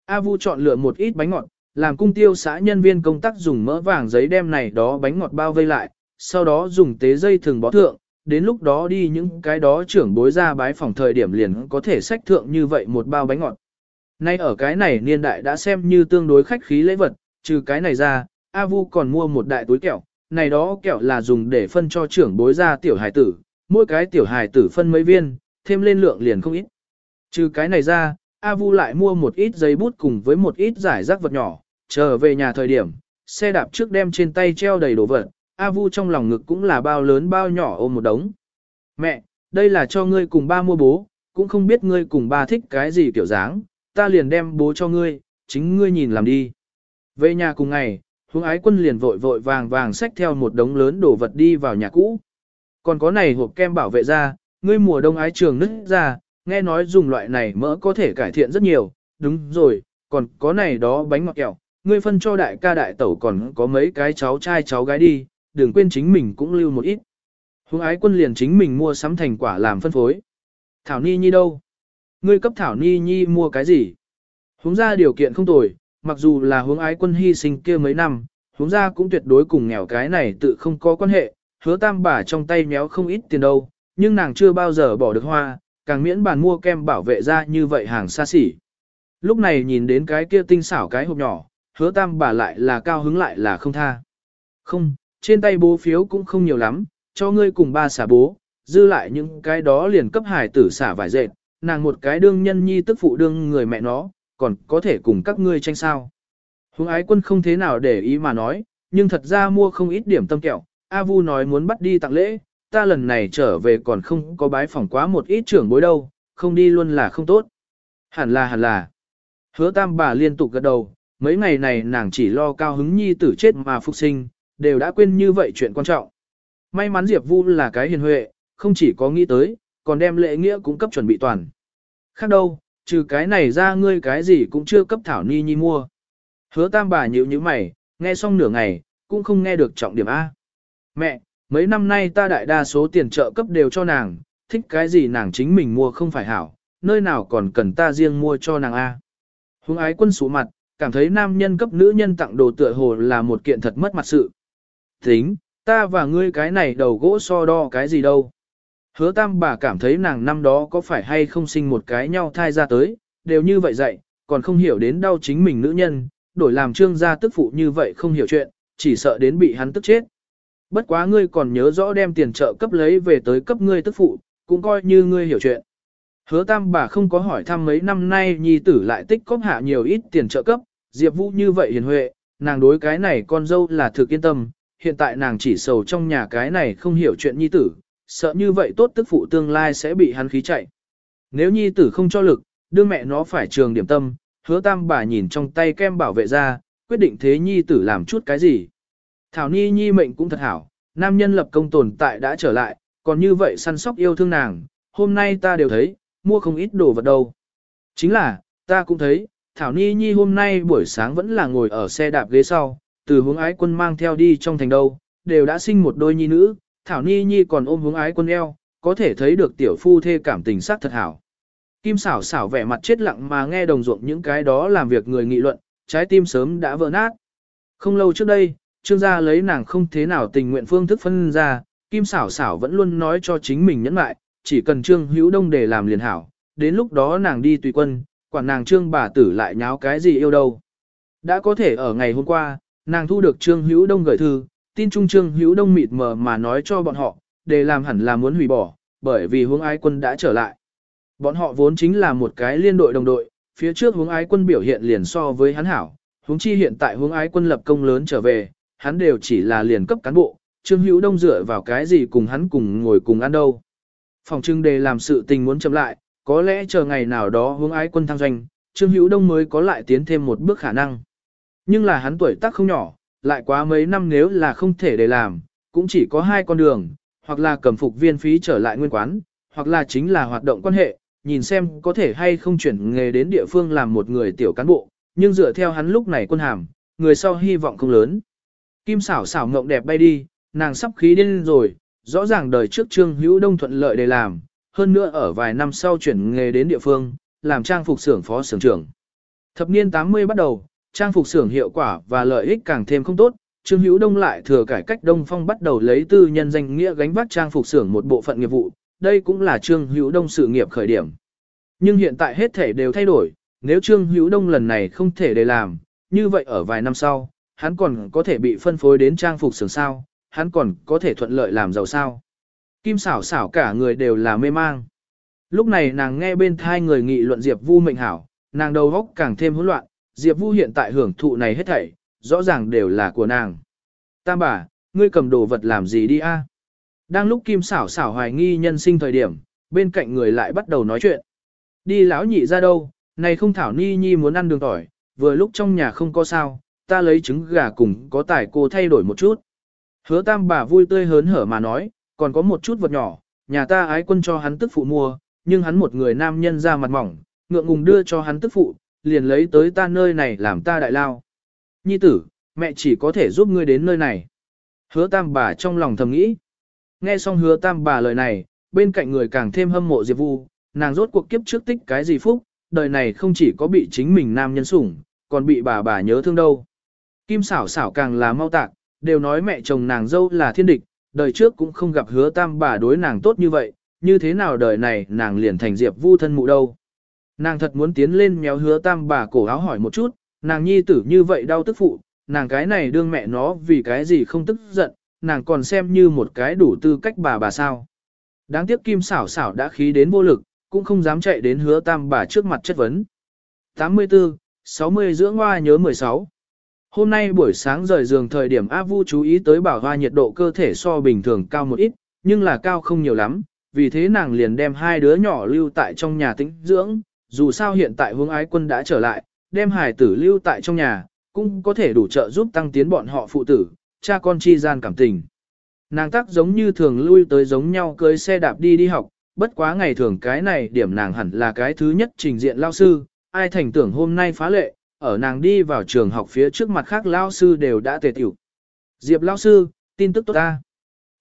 Speaker 1: A Vu chọn lựa một ít bánh ngọt, làm cung tiêu xã nhân viên công tác dùng mỡ vàng giấy đem này đó bánh ngọt bao vây lại, sau đó dùng tế dây thường bó thượng, đến lúc đó đi những cái đó trưởng bối ra bái phòng thời điểm liền có thể sách thượng như vậy một bao bánh ngọt. Nay ở cái này niên đại đã xem như tương đối khách khí lễ vật, trừ cái này ra, A Vu còn mua một đại túi kẹo, này đó kẹo là dùng để phân cho trưởng bối ra tiểu hài tử, mỗi cái tiểu hài tử phân mấy viên, thêm lên lượng liền không ít. Trừ cái này ra, A Vu lại mua một ít giấy bút cùng với một ít giải rác vật nhỏ, trở về nhà thời điểm, xe đạp trước đem trên tay treo đầy đồ vật, A Vu trong lòng ngực cũng là bao lớn bao nhỏ ôm một đống. Mẹ, đây là cho ngươi cùng ba mua bố, cũng không biết ngươi cùng ba thích cái gì kiểu dáng, ta liền đem bố cho ngươi, chính ngươi nhìn làm đi. Về nhà cùng ngày, Hướng ái quân liền vội vội vàng vàng xách theo một đống lớn đồ vật đi vào nhà cũ. Còn có này hộp kem bảo vệ ra ngươi mùa đông ái trường nứt ra, nghe nói dùng loại này mỡ có thể cải thiện rất nhiều, đúng rồi, còn có này đó bánh ngọt kẹo, ngươi phân cho đại ca đại tẩu còn có mấy cái cháu trai cháu gái đi, đừng quên chính mình cũng lưu một ít. Hướng ái quân liền chính mình mua sắm thành quả làm phân phối. Thảo Ni Nhi đâu? Ngươi cấp Thảo Ni Nhi mua cái gì? Hướng ra điều kiện không tồi, mặc dù là hướng ái quân hy sinh kia mấy năm, hướng ra cũng tuyệt đối cùng nghèo cái này tự không có quan hệ, hứa tam bà trong tay méo không ít tiền đâu, nhưng nàng chưa bao giờ bỏ được hoa, càng miễn bàn mua kem bảo vệ ra như vậy hàng xa xỉ. Lúc này nhìn đến cái kia tinh xảo cái hộp nhỏ, hứa tam bà lại là cao hứng lại là không tha. Không, trên tay bố phiếu cũng không nhiều lắm, cho ngươi cùng ba xả bố, dư lại những cái đó liền cấp hải tử xả vải dệt, nàng một cái đương nhân nhi tức phụ đương người mẹ nó, còn có thể cùng các ngươi tranh sao. Hùng ái quân không thế nào để ý mà nói, nhưng thật ra mua không ít điểm tâm kẹo, A Vu nói muốn bắt đi tặng lễ, ta lần này trở về còn không có bái phỏng quá một ít trưởng bối đâu, không đi luôn là không tốt. Hẳn là hẳn là. Hứa tam bà liên tục gật đầu, mấy ngày này nàng chỉ lo cao hứng nhi tử chết mà phục sinh, đều đã quên như vậy chuyện quan trọng. May mắn Diệp Vu là cái hiền huệ, không chỉ có nghĩ tới, còn đem lễ nghĩa cũng cấp chuẩn bị toàn. Khác đâu, trừ cái này ra ngươi cái gì cũng chưa cấp Thảo Ni Nhi mua. Hứa tam bà nhíu nhíu mày, nghe xong nửa ngày, cũng không nghe được trọng điểm A. Mẹ, mấy năm nay ta đại đa số tiền trợ cấp đều cho nàng, thích cái gì nàng chính mình mua không phải hảo, nơi nào còn cần ta riêng mua cho nàng A. Hùng ái quân sụ mặt, cảm thấy nam nhân cấp nữ nhân tặng đồ tựa hồ là một kiện thật mất mặt sự. Tính, ta và ngươi cái này đầu gỗ so đo cái gì đâu. Hứa tam bà cảm thấy nàng năm đó có phải hay không sinh một cái nhau thai ra tới, đều như vậy dạy, còn không hiểu đến đau chính mình nữ nhân, đổi làm trương gia tức phụ như vậy không hiểu chuyện, chỉ sợ đến bị hắn tức chết. Bất quá ngươi còn nhớ rõ đem tiền trợ cấp lấy về tới cấp ngươi tức phụ, cũng coi như ngươi hiểu chuyện. Hứa tam bà không có hỏi thăm mấy năm nay nhi tử lại tích cóp hạ nhiều ít tiền trợ cấp, Diệp Vũ như vậy hiền huệ, nàng đối cái này con dâu là thực yên tâm, hiện tại nàng chỉ sầu trong nhà cái này không hiểu chuyện nhi tử, sợ như vậy tốt tức phụ tương lai sẽ bị hắn khí chạy. Nếu nhi tử không cho lực, đưa mẹ nó phải trường điểm tâm, hứa tam bà nhìn trong tay kem bảo vệ ra, quyết định thế nhi tử làm chút cái gì. Thảo Ni Nhi mệnh cũng thật hảo, nam nhân lập công tồn tại đã trở lại, còn như vậy săn sóc yêu thương nàng, hôm nay ta đều thấy, mua không ít đồ vật đâu. Chính là, ta cũng thấy, Thảo Ni Nhi hôm nay buổi sáng vẫn là ngồi ở xe đạp ghế sau, từ hướng ái quân mang theo đi trong thành đâu, đều đã sinh một đôi nhi nữ, Thảo Ni Nhi còn ôm hướng ái quân eo, có thể thấy được tiểu phu thê cảm tình sắc thật hảo. Kim xảo xảo vẻ mặt chết lặng mà nghe đồng ruộng những cái đó làm việc người nghị luận, trái tim sớm đã vỡ nát. Không lâu trước đây, trương gia lấy nàng không thế nào tình nguyện phương thức phân ra, Kim xảo xảo vẫn luôn nói cho chính mình nhẫn lại, chỉ cần trương hữu đông để làm liền hảo, đến lúc đó nàng đi tùy quân, quản nàng trương bà tử lại nháo cái gì yêu đâu. Đã có thể ở ngày hôm qua, nàng thu được trương hữu đông gửi thư, tin trung trương hữu đông mịt mờ mà nói cho bọn họ, để làm hẳn là muốn hủy bỏ, bởi vì hướng ái quân đã trở lại. Bọn họ vốn chính là một cái liên đội đồng đội, phía trước hướng ái quân biểu hiện liền so với hắn hảo, hướng chi hiện tại hướng ái quân lập công lớn trở về, hắn đều chỉ là liền cấp cán bộ, Trương Hữu Đông dựa vào cái gì cùng hắn cùng ngồi cùng ăn đâu. Phòng trưng đề làm sự tình muốn chậm lại, có lẽ chờ ngày nào đó hướng ái quân thăng doanh, Trương Hữu Đông mới có lại tiến thêm một bước khả năng. Nhưng là hắn tuổi tác không nhỏ, lại quá mấy năm nếu là không thể để làm, cũng chỉ có hai con đường, hoặc là cầm phục viên phí trở lại nguyên quán, hoặc là chính là hoạt động quan hệ, nhìn xem có thể hay không chuyển nghề đến địa phương làm một người tiểu cán bộ, nhưng dựa theo hắn lúc này quân hàm, người sau hy vọng không lớn. Kim xảo xảo ngộng đẹp bay đi, nàng sắp khí điên rồi, rõ ràng đời trước Trương Hữu Đông thuận lợi để làm, hơn nữa ở vài năm sau chuyển nghề đến địa phương, làm trang phục xưởng phó xưởng trưởng. Thập niên 80 bắt đầu, trang phục xưởng hiệu quả và lợi ích càng thêm không tốt, Trương Hữu Đông lại thừa cải cách Đông Phong bắt đầu lấy tư nhân danh nghĩa gánh vác trang phục xưởng một bộ phận nghiệp vụ, đây cũng là Trương Hữu Đông sự nghiệp khởi điểm. Nhưng hiện tại hết thể đều thay đổi, nếu Trương Hữu Đông lần này không thể để làm, như vậy ở vài năm sau, hắn còn có thể bị phân phối đến trang phục xưởng sao, hắn còn có thể thuận lợi làm giàu sao. Kim xảo xảo cả người đều là mê mang. Lúc này nàng nghe bên thai người nghị luận Diệp Vu mệnh hảo, nàng đầu óc càng thêm hỗn loạn, Diệp Vu hiện tại hưởng thụ này hết thảy, rõ ràng đều là của nàng. Tam bà, ngươi cầm đồ vật làm gì đi a? Đang lúc Kim xảo xảo hoài nghi nhân sinh thời điểm, bên cạnh người lại bắt đầu nói chuyện. Đi lão nhị ra đâu, này không thảo ni nhi muốn ăn đường tỏi, vừa lúc trong nhà không có sao, ta lấy trứng gà cùng có tài cô thay đổi một chút. Hứa tam bà vui tươi hớn hở mà nói, còn có một chút vật nhỏ, nhà ta ái quân cho hắn tức phụ mua, nhưng hắn một người nam nhân ra mặt mỏng, ngượng ngùng đưa cho hắn tức phụ, liền lấy tới ta nơi này làm ta đại lao. Nhi tử, mẹ chỉ có thể giúp ngươi đến nơi này. Hứa tam bà trong lòng thầm nghĩ. Nghe xong hứa tam bà lời này, bên cạnh người càng thêm hâm mộ Diệp Vu, nàng rốt cuộc kiếp trước tích cái gì phúc, đời này không chỉ có bị chính mình nam nhân sủng, còn bị bà bà nhớ thương đâu. Kim xảo xảo càng là mau tạc, đều nói mẹ chồng nàng dâu là thiên địch, đời trước cũng không gặp hứa tam bà đối nàng tốt như vậy, như thế nào đời này nàng liền thành diệp vu thân mụ đâu. Nàng thật muốn tiến lên méo hứa tam bà cổ áo hỏi một chút, nàng nhi tử như vậy đau tức phụ, nàng cái này đương mẹ nó vì cái gì không tức giận, nàng còn xem như một cái đủ tư cách bà bà sao. Đáng tiếc kim xảo xảo đã khí đến vô lực, cũng không dám chạy đến hứa tam bà trước mặt chất vấn. 84, 60 dưỡng hoa nhớ 16. Hôm nay buổi sáng rời giường thời điểm A Vu chú ý tới bảo hoa nhiệt độ cơ thể so bình thường cao một ít, nhưng là cao không nhiều lắm, vì thế nàng liền đem hai đứa nhỏ lưu tại trong nhà tĩnh dưỡng, dù sao hiện tại hướng ái quân đã trở lại, đem hải tử lưu tại trong nhà, cũng có thể đủ trợ giúp tăng tiến bọn họ phụ tử, cha con chi gian cảm tình. Nàng tác giống như thường lui tới giống nhau cưới xe đạp đi đi học, bất quá ngày thường cái này điểm nàng hẳn là cái thứ nhất trình diện lao sư, ai thành tưởng hôm nay phá lệ, ở nàng đi vào trường học phía trước mặt khác lao sư đều đã tề tiểu. Diệp lao sư, tin tức tốt ta.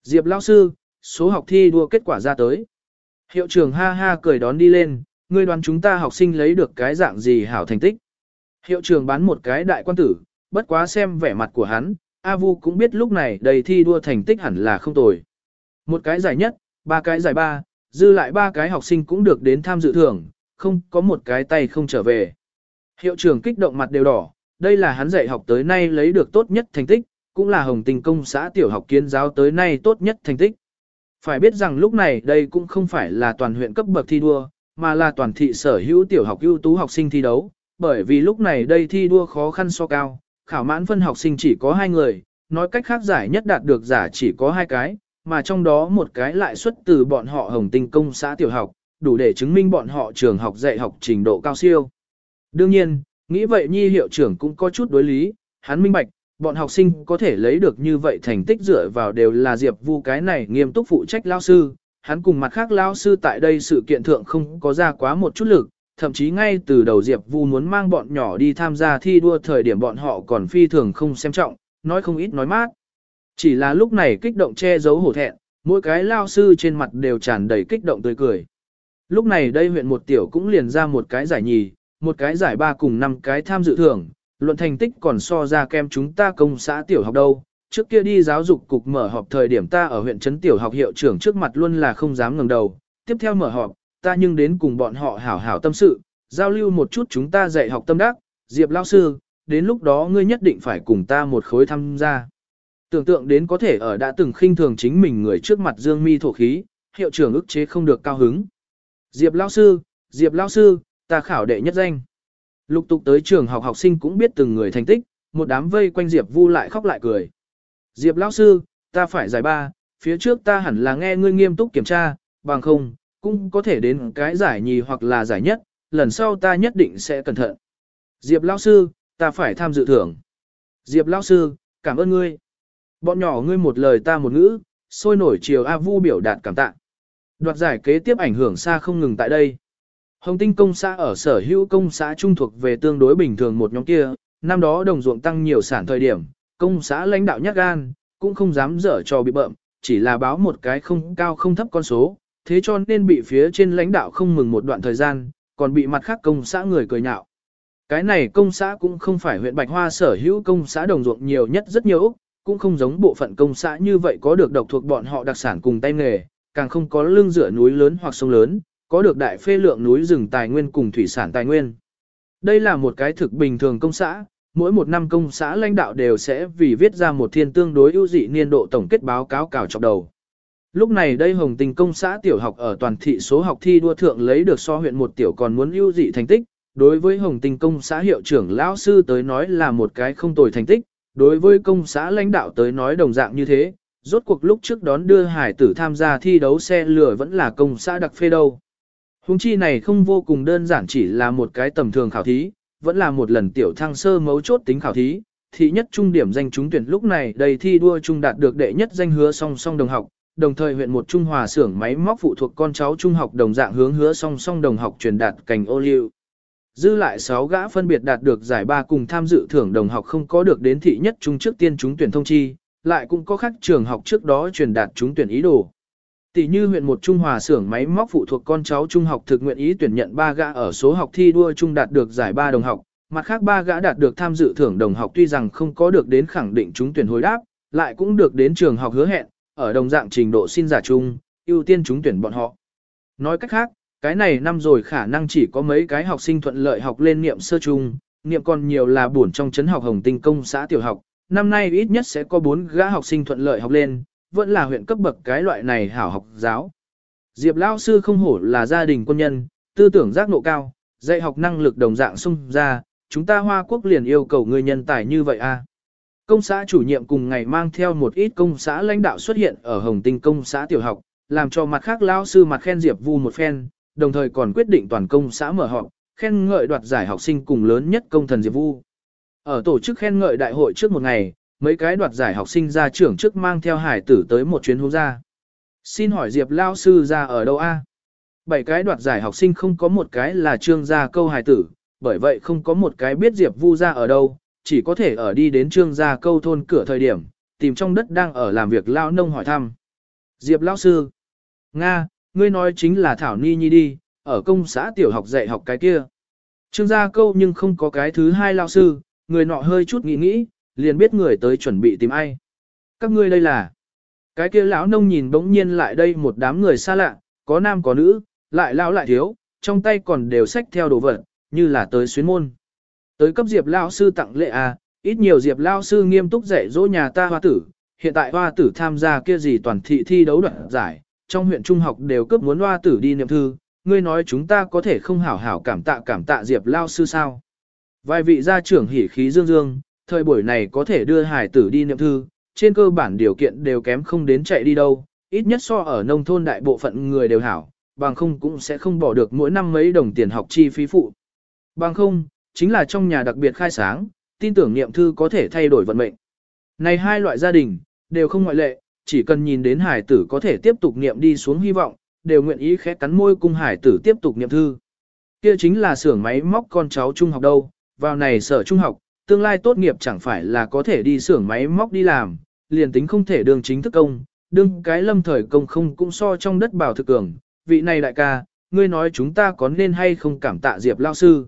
Speaker 1: Diệp lao sư, số học thi đua kết quả ra tới. Hiệu trưởng ha ha cười đón đi lên, ngươi đoán chúng ta học sinh lấy được cái dạng gì hảo thành tích. Hiệu trưởng bán một cái đại quan tử, bất quá xem vẻ mặt của hắn, A Vu cũng biết lúc này đầy thi đua thành tích hẳn là không tồi. Một cái giải nhất, ba cái giải ba, dư lại ba cái học sinh cũng được đến tham dự thưởng, không có một cái tay không trở về. Hiệu trưởng kích động mặt đều đỏ, đây là hắn dạy học tới nay lấy được tốt nhất thành tích, cũng là hồng tình công xã tiểu học kiến giáo tới nay tốt nhất thành tích. Phải biết rằng lúc này đây cũng không phải là toàn huyện cấp bậc thi đua, mà là toàn thị sở hữu tiểu học ưu tú học sinh thi đấu, bởi vì lúc này đây thi đua khó khăn so cao, khảo mãn phân học sinh chỉ có hai người, nói cách khác giải nhất đạt được giả chỉ có hai cái, mà trong đó một cái lại xuất từ bọn họ hồng tinh công xã tiểu học, đủ để chứng minh bọn họ trường học dạy học trình độ cao siêu. Đương nhiên, nghĩ vậy nhi hiệu trưởng cũng có chút đối lý, hắn minh bạch, bọn học sinh có thể lấy được như vậy thành tích dựa vào đều là Diệp Vu cái này nghiêm túc phụ trách lao sư, hắn cùng mặt khác lao sư tại đây sự kiện thượng không có ra quá một chút lực, thậm chí ngay từ đầu Diệp Vu muốn mang bọn nhỏ đi tham gia thi đua thời điểm bọn họ còn phi thường không xem trọng, nói không ít nói mát. Chỉ là lúc này kích động che giấu hổ thẹn, mỗi cái lao sư trên mặt đều tràn đầy kích động tươi cười. Lúc này đây huyện một tiểu cũng liền ra một cái giải nhì, một cái giải ba cùng năm cái tham dự thưởng, luận thành tích còn so ra kem chúng ta công xã tiểu học đâu. Trước kia đi giáo dục cục mở họp thời điểm ta ở huyện trấn tiểu học hiệu trưởng trước mặt luôn là không dám ngẩng đầu. Tiếp theo mở họp, ta nhưng đến cùng bọn họ hảo hảo tâm sự, giao lưu một chút chúng ta dạy học tâm đắc, Diệp lao sư, đến lúc đó ngươi nhất định phải cùng ta một khối tham gia. Tưởng tượng đến có thể ở đã từng khinh thường chính mình người trước mặt dương mi thổ khí, hiệu trưởng ức chế không được cao hứng. Diệp lao sư, Diệp lao sư, ta khảo đệ nhất danh. Lục tục tới trường học học sinh cũng biết từng người thành tích, một đám vây quanh Diệp Vu lại khóc lại cười. Diệp lão sư, ta phải giải ba, phía trước ta hẳn là nghe ngươi nghiêm túc kiểm tra, bằng không, cũng có thể đến cái giải nhì hoặc là giải nhất, lần sau ta nhất định sẽ cẩn thận. Diệp lão sư, ta phải tham dự thưởng. Diệp lão sư, cảm ơn ngươi. Bọn nhỏ ngươi một lời ta một ngữ, sôi nổi chiều A Vu biểu đạt cảm tạ. Đoạt giải kế tiếp ảnh hưởng xa không ngừng tại đây. Hồng Tinh công xã ở sở hữu công xã trung thuộc về tương đối bình thường một nhóm kia, năm đó đồng ruộng tăng nhiều sản thời điểm, công xã lãnh đạo nhát gan, cũng không dám dở cho bị bợm, chỉ là báo một cái không cao không thấp con số, thế cho nên bị phía trên lãnh đạo không mừng một đoạn thời gian, còn bị mặt khác công xã người cười nhạo. Cái này công xã cũng không phải huyện Bạch Hoa sở hữu công xã đồng ruộng nhiều nhất rất nhiều Úc, cũng không giống bộ phận công xã như vậy có được độc thuộc bọn họ đặc sản cùng tay nghề, càng không có lương dựa núi lớn hoặc sông lớn, có được đại phê lượng núi rừng tài nguyên cùng thủy sản tài nguyên. Đây là một cái thực bình thường công xã, mỗi một năm công xã lãnh đạo đều sẽ vì viết ra một thiên tương đối ưu dị niên độ tổng kết báo cáo cào chọc đầu. Lúc này đây Hồng Tình công xã tiểu học ở toàn thị số học thi đua thượng lấy được so huyện một tiểu còn muốn ưu dị thành tích, đối với Hồng Tình công xã hiệu trưởng lão sư tới nói là một cái không tồi thành tích, đối với công xã lãnh đạo tới nói đồng dạng như thế, rốt cuộc lúc trước đón đưa hải tử tham gia thi đấu xe lửa vẫn là công xã đặc phê đâu. Hùng chi này không vô cùng đơn giản chỉ là một cái tầm thường khảo thí, vẫn là một lần tiểu thăng sơ mấu chốt tính khảo thí, thị nhất trung điểm danh trúng tuyển lúc này đầy thi đua trung đạt được đệ nhất danh hứa song song đồng học, đồng thời huyện một trung hòa xưởng máy móc phụ thuộc con cháu trung học đồng dạng hướng hứa song song đồng học truyền đạt cảnh ô liu. Dư lại 6 gã phân biệt đạt được giải ba cùng tham dự thưởng đồng học không có được đến thị nhất trung trước tiên trúng tuyển thông chi, lại cũng có khác trường học trước đó truyền đạt trúng tuyển ý đồ. Tỷ như huyện một Trung Hòa xưởng máy móc phụ thuộc con cháu trung học thực nguyện ý tuyển nhận ba gã ở số học thi đua trung đạt được giải ba đồng học, mặt khác ba gã đạt được tham dự thưởng đồng học tuy rằng không có được đến khẳng định chúng tuyển hồi đáp, lại cũng được đến trường học hứa hẹn, ở đồng dạng trình độ xin giả chung, ưu tiên chúng tuyển bọn họ. Nói cách khác, cái này năm rồi khả năng chỉ có mấy cái học sinh thuận lợi học lên niệm sơ trung, niệm còn nhiều là buồn trong chấn học Hồng Tinh công xã tiểu học, năm nay ít nhất sẽ có 4 gã học sinh thuận lợi học lên, vẫn là huyện cấp bậc cái loại này hảo học giáo. Diệp Lao sư không hổ là gia đình quân nhân, tư tưởng giác ngộ cao, dạy học năng lực đồng dạng sung ra, chúng ta Hoa Quốc liền yêu cầu người nhân tài như vậy a. À. Công xã chủ nhiệm cùng ngày mang theo một ít công xã lãnh đạo xuất hiện ở Hồng Tinh công xã tiểu học, làm cho mặt khác lao sư mặt khen Diệp Vu một phen, đồng thời còn quyết định toàn công xã mở họp, khen ngợi đoạt giải học sinh cùng lớn nhất công thần Diệp Vu. Ở tổ chức khen ngợi đại hội trước một ngày, mấy cái đoạt giải học sinh ra trưởng trước mang theo hải tử tới một chuyến hôn ra. Xin hỏi Diệp Lao sư ra ở đâu a? Bảy cái đoạt giải học sinh không có một cái là trương gia câu hải tử, bởi vậy không có một cái biết Diệp Vu ra ở đâu, chỉ có thể ở đi đến trương gia câu thôn cửa thời điểm, tìm trong đất đang ở làm việc Lao nông hỏi thăm. Diệp Lao sư. Nga, ngươi nói chính là Thảo Ni Nhi đi, ở công xã tiểu học dạy học cái kia. Trương gia câu nhưng không có cái thứ hai Lao sư, người nọ hơi chút nghĩ nghĩ, liền biết người tới chuẩn bị tìm ai. Các ngươi đây là... Cái kia lão nông nhìn bỗng nhiên lại đây một đám người xa lạ, có nam có nữ, lại lão lại thiếu, trong tay còn đều xách theo đồ vật, như là tới xuyến môn. Tới cấp Diệp lão sư tặng lễ à, ít nhiều Diệp lão sư nghiêm túc dạy dỗ nhà ta hoa tử, hiện tại hoa tử tham gia kia gì toàn thị thi đấu đoạn giải, trong huyện trung học đều cấp muốn hoa tử đi niệm thư, ngươi nói chúng ta có thể không hảo hảo cảm tạ cảm tạ Diệp lão sư sao? Vài vị gia trưởng hỉ khí dương dương, thời buổi này có thể đưa hải tử đi niệm thư, trên cơ bản điều kiện đều kém không đến chạy đi đâu, ít nhất so ở nông thôn đại bộ phận người đều hảo, bằng không cũng sẽ không bỏ được mỗi năm mấy đồng tiền học chi phí phụ. Bằng không, chính là trong nhà đặc biệt khai sáng, tin tưởng niệm thư có thể thay đổi vận mệnh. Này hai loại gia đình, đều không ngoại lệ, chỉ cần nhìn đến hải tử có thể tiếp tục niệm đi xuống hy vọng, đều nguyện ý khẽ cắn môi cung hải tử tiếp tục niệm thư. Kia chính là xưởng máy móc con cháu trung học đâu, vào này sở trung học, tương lai tốt nghiệp chẳng phải là có thể đi xưởng máy móc đi làm, liền tính không thể đường chính thức công, đương cái lâm thời công không cũng so trong đất bảo thực cường, vị này đại ca, ngươi nói chúng ta có nên hay không cảm tạ Diệp lao sư.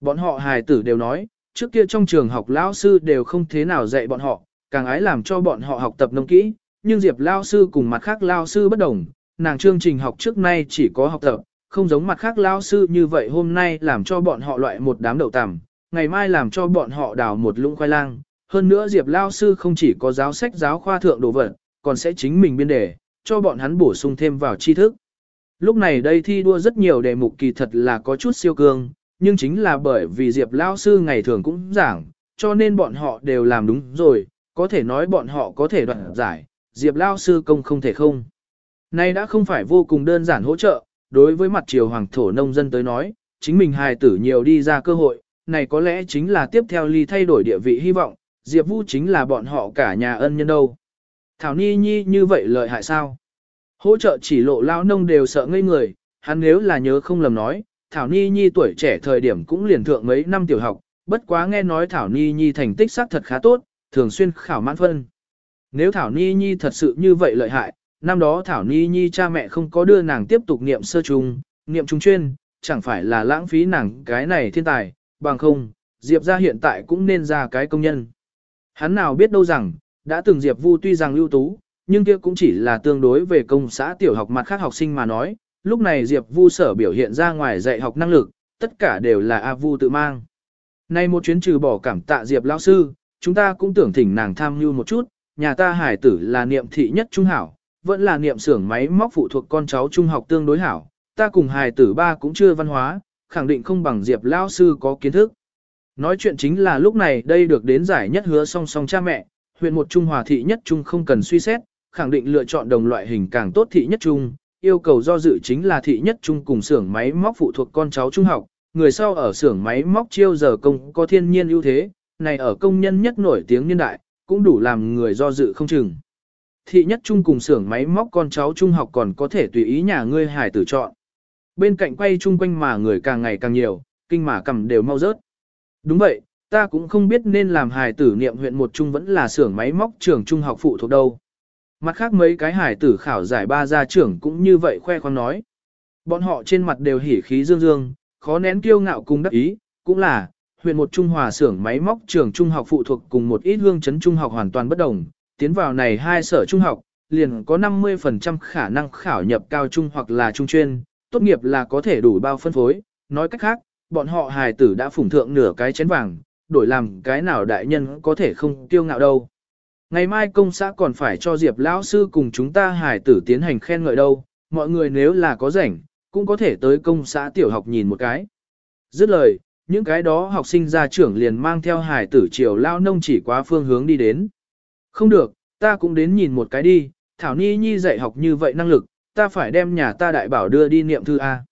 Speaker 1: Bọn họ hài tử đều nói, trước kia trong trường học lao sư đều không thế nào dạy bọn họ, càng ái làm cho bọn họ học tập nông kỹ, nhưng Diệp lao sư cùng mặt khác lao sư bất đồng, nàng chương trình học trước nay chỉ có học tập, không giống mặt khác lao sư như vậy hôm nay làm cho bọn họ loại một đám đậu tằm, ngày mai làm cho bọn họ đào một lũng khoai lang. Hơn nữa Diệp Lao Sư không chỉ có giáo sách giáo khoa thượng đồ vật, còn sẽ chính mình biên đề, cho bọn hắn bổ sung thêm vào tri thức. Lúc này đây thi đua rất nhiều đề mục kỳ thật là có chút siêu cương, nhưng chính là bởi vì Diệp Lao Sư ngày thường cũng giảng, cho nên bọn họ đều làm đúng rồi, có thể nói bọn họ có thể đoạn giải, Diệp Lao Sư công không thể không. Nay đã không phải vô cùng đơn giản hỗ trợ, đối với mặt triều hoàng thổ nông dân tới nói, chính mình hài tử nhiều đi ra cơ hội, này có lẽ chính là tiếp theo ly thay đổi địa vị hy vọng, Diệp Vũ chính là bọn họ cả nhà ân nhân đâu. Thảo Ni Nhi như vậy lợi hại sao? Hỗ trợ chỉ lộ lao nông đều sợ ngây người, hắn nếu là nhớ không lầm nói, Thảo Ni Nhi tuổi trẻ thời điểm cũng liền thượng mấy năm tiểu học, bất quá nghe nói Thảo Ni Nhi thành tích xác thật khá tốt, thường xuyên khảo mãn phân. Nếu Thảo Ni Nhi thật sự như vậy lợi hại, năm đó Thảo Ni Nhi cha mẹ không có đưa nàng tiếp tục niệm sơ trung, niệm trung chuyên, chẳng phải là lãng phí nàng cái này thiên tài, bằng không, Diệp ra hiện tại cũng nên ra cái công nhân. Hắn nào biết đâu rằng, đã từng Diệp Vu tuy rằng ưu tú, nhưng kia cũng chỉ là tương đối về công xã tiểu học mặt khác học sinh mà nói, lúc này Diệp Vu sở biểu hiện ra ngoài dạy học năng lực, tất cả đều là A Vu tự mang. Nay một chuyến trừ bỏ cảm tạ Diệp lão sư, chúng ta cũng tưởng thỉnh nàng tham mưu một chút, nhà ta hải tử là niệm thị nhất trung hảo, vẫn là niệm xưởng máy móc phụ thuộc con cháu trung học tương đối hảo, ta cùng hải tử ba cũng chưa văn hóa, khẳng định không bằng Diệp lão sư có kiến thức. Nói chuyện chính là lúc này đây được đến giải nhất hứa song song cha mẹ, huyện một trung hòa thị nhất trung không cần suy xét, khẳng định lựa chọn đồng loại hình càng tốt thị nhất trung, yêu cầu do dự chính là thị nhất trung cùng xưởng máy móc phụ thuộc con cháu trung học, người sau ở xưởng máy móc chiêu giờ công có thiên nhiên ưu thế, này ở công nhân nhất nổi tiếng niên đại, cũng đủ làm người do dự không chừng. Thị nhất trung cùng xưởng máy móc con cháu trung học còn có thể tùy ý nhà ngươi hải tử chọn. Bên cạnh quay chung quanh mà người càng ngày càng nhiều, kinh mà cầm đều mau rớt. Đúng vậy, ta cũng không biết nên làm hài tử niệm huyện một trung vẫn là xưởng máy móc trường trung học phụ thuộc đâu. Mặt khác mấy cái hài tử khảo giải ba gia trưởng cũng như vậy khoe khoang nói. Bọn họ trên mặt đều hỉ khí dương dương, khó nén kiêu ngạo cùng đắc ý, cũng là, huyện một trung hòa xưởng máy móc trường trung học phụ thuộc cùng một ít hương chấn trung học hoàn toàn bất đồng, tiến vào này hai sở trung học, liền có 50% khả năng khảo nhập cao trung hoặc là trung chuyên, tốt nghiệp là có thể đủ bao phân phối, nói cách khác, bọn họ hài tử đã phủng thượng nửa cái chén vàng, đổi làm cái nào đại nhân có thể không tiêu ngạo đâu. Ngày mai công xã còn phải cho Diệp lão sư cùng chúng ta hài tử tiến hành khen ngợi đâu, mọi người nếu là có rảnh, cũng có thể tới công xã tiểu học nhìn một cái. Dứt lời, những cái đó học sinh gia trưởng liền mang theo hài tử chiều lao nông chỉ quá phương hướng đi đến. Không được, ta cũng đến nhìn một cái đi, Thảo Ni Nhi dạy học như vậy năng lực, ta phải đem nhà ta đại bảo đưa đi niệm thư A.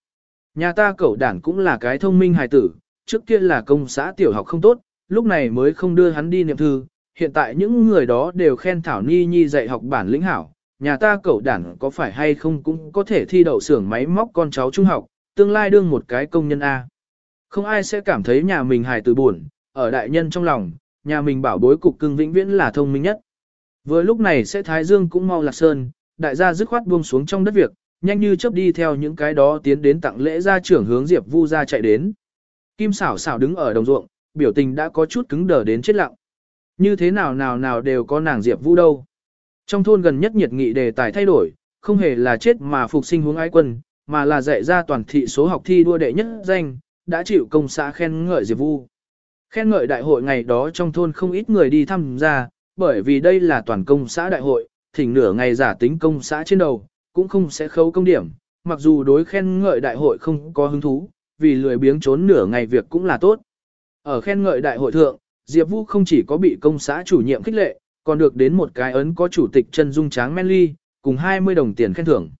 Speaker 1: Nhà ta cậu đản cũng là cái thông minh hài tử, trước kia là công xã tiểu học không tốt, lúc này mới không đưa hắn đi niệm thư, hiện tại những người đó đều khen Thảo Ni Nhi dạy học bản lĩnh hảo, nhà ta cậu đản có phải hay không cũng có thể thi đậu xưởng máy móc con cháu trung học, tương lai đương một cái công nhân A. Không ai sẽ cảm thấy nhà mình hài tử buồn, ở đại nhân trong lòng, nhà mình bảo bối cục cưng vĩnh viễn là thông minh nhất. Vừa lúc này sẽ Thái Dương cũng mau lạc sơn, đại gia dứt khoát buông xuống trong đất việc, nhanh như chớp đi theo những cái đó tiến đến tặng lễ gia trưởng hướng Diệp Vu ra chạy đến. Kim xảo xảo đứng ở đồng ruộng, biểu tình đã có chút cứng đờ đến chết lặng. Như thế nào nào nào đều có nàng Diệp Vu đâu. Trong thôn gần nhất nhiệt nghị đề tài thay đổi, không hề là chết mà phục sinh hướng ái quân, mà là dạy ra toàn thị số học thi đua đệ nhất danh, đã chịu công xã khen ngợi Diệp Vu. Khen ngợi đại hội ngày đó trong thôn không ít người đi tham gia, bởi vì đây là toàn công xã đại hội, thỉnh nửa ngày giả tính công xã trên đầu, cũng không sẽ khấu công điểm, mặc dù đối khen ngợi đại hội không có hứng thú, vì lười biếng trốn nửa ngày việc cũng là tốt. Ở khen ngợi đại hội thượng, Diệp Vũ không chỉ có bị công xã chủ nhiệm khích lệ, còn được đến một cái ấn có chủ tịch chân dung tráng men ly, cùng 20 đồng tiền khen thưởng.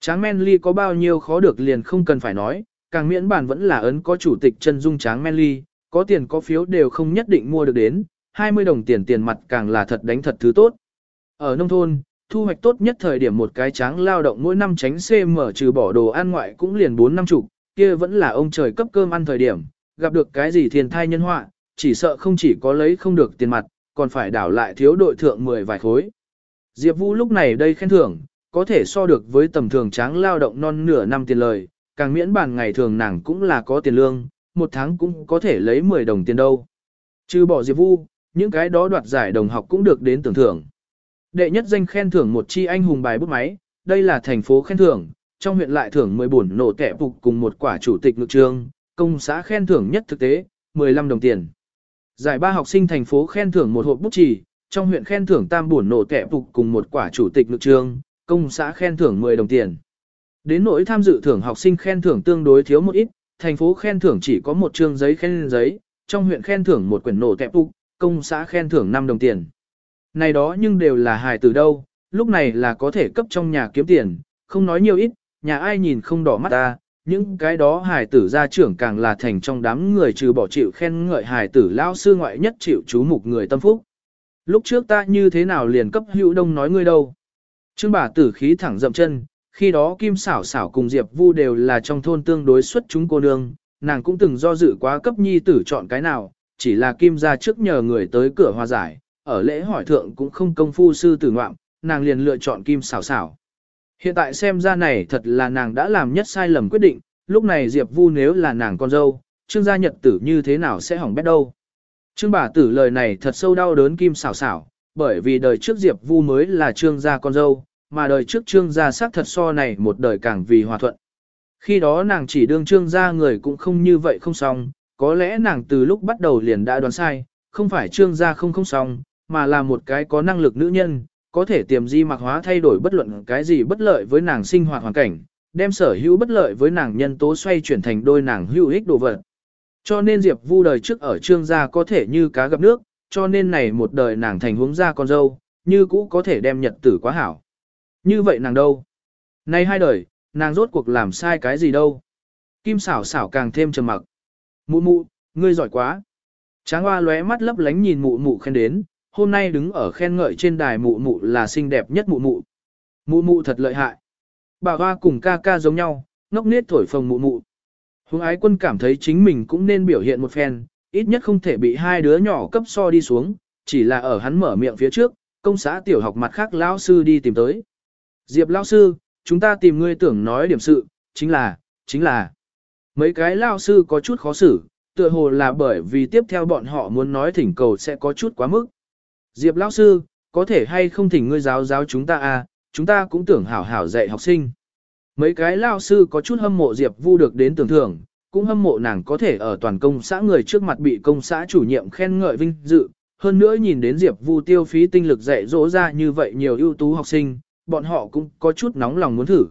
Speaker 1: Tráng men ly có bao nhiêu khó được liền không cần phải nói, càng miễn bản vẫn là ấn có chủ tịch chân dung tráng men ly, có tiền có phiếu đều không nhất định mua được đến, 20 đồng tiền tiền mặt càng là thật đánh thật thứ tốt. Ở nông thôn, thu hoạch tốt nhất thời điểm một cái tráng lao động mỗi năm tránh CM trừ bỏ đồ ăn ngoại cũng liền 4 năm chục, kia vẫn là ông trời cấp cơm ăn thời điểm, gặp được cái gì thiên thai nhân họa, chỉ sợ không chỉ có lấy không được tiền mặt, còn phải đảo lại thiếu đội thượng 10 vài khối. Diệp Vũ lúc này đây khen thưởng, có thể so được với tầm thường tráng lao động non nửa năm tiền lời, càng miễn bàn ngày thường nàng cũng là có tiền lương, một tháng cũng có thể lấy 10 đồng tiền đâu. Trừ bỏ Diệp Vũ, những cái đó đoạt giải đồng học cũng được đến tưởng thưởng. Đệ nhất danh khen thưởng một chi anh hùng bài bút máy, đây là thành phố khen thưởng, trong huyện lại thưởng 10 bổn nổ tẻ phục cùng một quả chủ tịch ngược trường, công xã khen thưởng nhất thực tế, 15 đồng tiền. Giải ba học sinh thành phố khen thưởng một hộp bút chì, trong huyện khen thưởng tam bổn nổ tẻ phục cùng một quả chủ tịch ngược trường, công xã khen thưởng 10 đồng tiền. Đến nỗi tham dự thưởng học sinh khen thưởng tương đối thiếu một ít, thành phố khen thưởng chỉ có một trương giấy khen giấy, trong huyện khen thưởng một quyển nổ tẹp phục, công xã khen thưởng 5 đồng tiền. Này đó nhưng đều là hài từ đâu, lúc này là có thể cấp trong nhà kiếm tiền, không nói nhiều ít, nhà ai nhìn không đỏ mắt ta, những cái đó hài tử gia trưởng càng là thành trong đám người trừ bỏ chịu khen ngợi hài tử lao sư ngoại nhất chịu chú mục người tâm phúc. Lúc trước ta như thế nào liền cấp hữu đông nói ngươi đâu. Trương bà tử khí thẳng dậm chân, khi đó Kim xảo xảo cùng Diệp Vu đều là trong thôn tương đối xuất chúng cô nương, nàng cũng từng do dự quá cấp nhi tử chọn cái nào, chỉ là Kim ra trước nhờ người tới cửa hòa giải, ở lễ hỏi thượng cũng không công phu sư tử ngoạm, nàng liền lựa chọn Kim xảo xảo. Hiện tại xem ra này thật là nàng đã làm nhất sai lầm quyết định, lúc này Diệp Vu nếu là nàng con dâu, trương gia nhật tử như thế nào sẽ hỏng bét đâu. Trương bà tử lời này thật sâu đau đớn Kim xảo xảo, bởi vì đời trước Diệp Vu mới là trương gia con dâu, mà đời trước trương gia xác thật so này một đời càng vì hòa thuận. Khi đó nàng chỉ đương trương gia người cũng không như vậy không xong, có lẽ nàng từ lúc bắt đầu liền đã đoán sai, không phải trương gia không không xong, mà là một cái có năng lực nữ nhân, có thể tiềm di mặc hóa thay đổi bất luận cái gì bất lợi với nàng sinh hoạt hoàn cảnh, đem sở hữu bất lợi với nàng nhân tố xoay chuyển thành đôi nàng hữu ích đồ vật. Cho nên Diệp Vu đời trước ở trương gia có thể như cá gặp nước, cho nên này một đời nàng thành hướng gia con dâu, như cũ có thể đem nhật tử quá hảo. Như vậy nàng đâu? Nay hai đời, nàng rốt cuộc làm sai cái gì đâu? Kim xảo xảo càng thêm trầm mặc. Mụ mụ, ngươi giỏi quá. Tráng hoa lóe mắt lấp lánh nhìn mụ mụ khen đến, hôm nay đứng ở khen ngợi trên đài mụ mụ là xinh đẹp nhất mụ mụ. Mụ mụ thật lợi hại. Bà hoa cùng ca ca giống nhau, ngốc nết thổi phồng mụ mụ. Hùng ái quân cảm thấy chính mình cũng nên biểu hiện một phen, ít nhất không thể bị hai đứa nhỏ cấp so đi xuống, chỉ là ở hắn mở miệng phía trước, công xã tiểu học mặt khác lão sư đi tìm tới. Diệp lão sư, chúng ta tìm ngươi tưởng nói điểm sự, chính là, chính là. Mấy cái lão sư có chút khó xử, tựa hồ là bởi vì tiếp theo bọn họ muốn nói thỉnh cầu sẽ có chút quá mức. Diệp lão sư, có thể hay không thỉnh ngươi giáo giáo chúng ta à, chúng ta cũng tưởng hảo hảo dạy học sinh. Mấy cái lão sư có chút hâm mộ Diệp Vu được đến tưởng thưởng, cũng hâm mộ nàng có thể ở toàn công xã người trước mặt bị công xã chủ nhiệm khen ngợi vinh dự, hơn nữa nhìn đến Diệp Vu tiêu phí tinh lực dạy dỗ ra như vậy nhiều ưu tú học sinh, bọn họ cũng có chút nóng lòng muốn thử.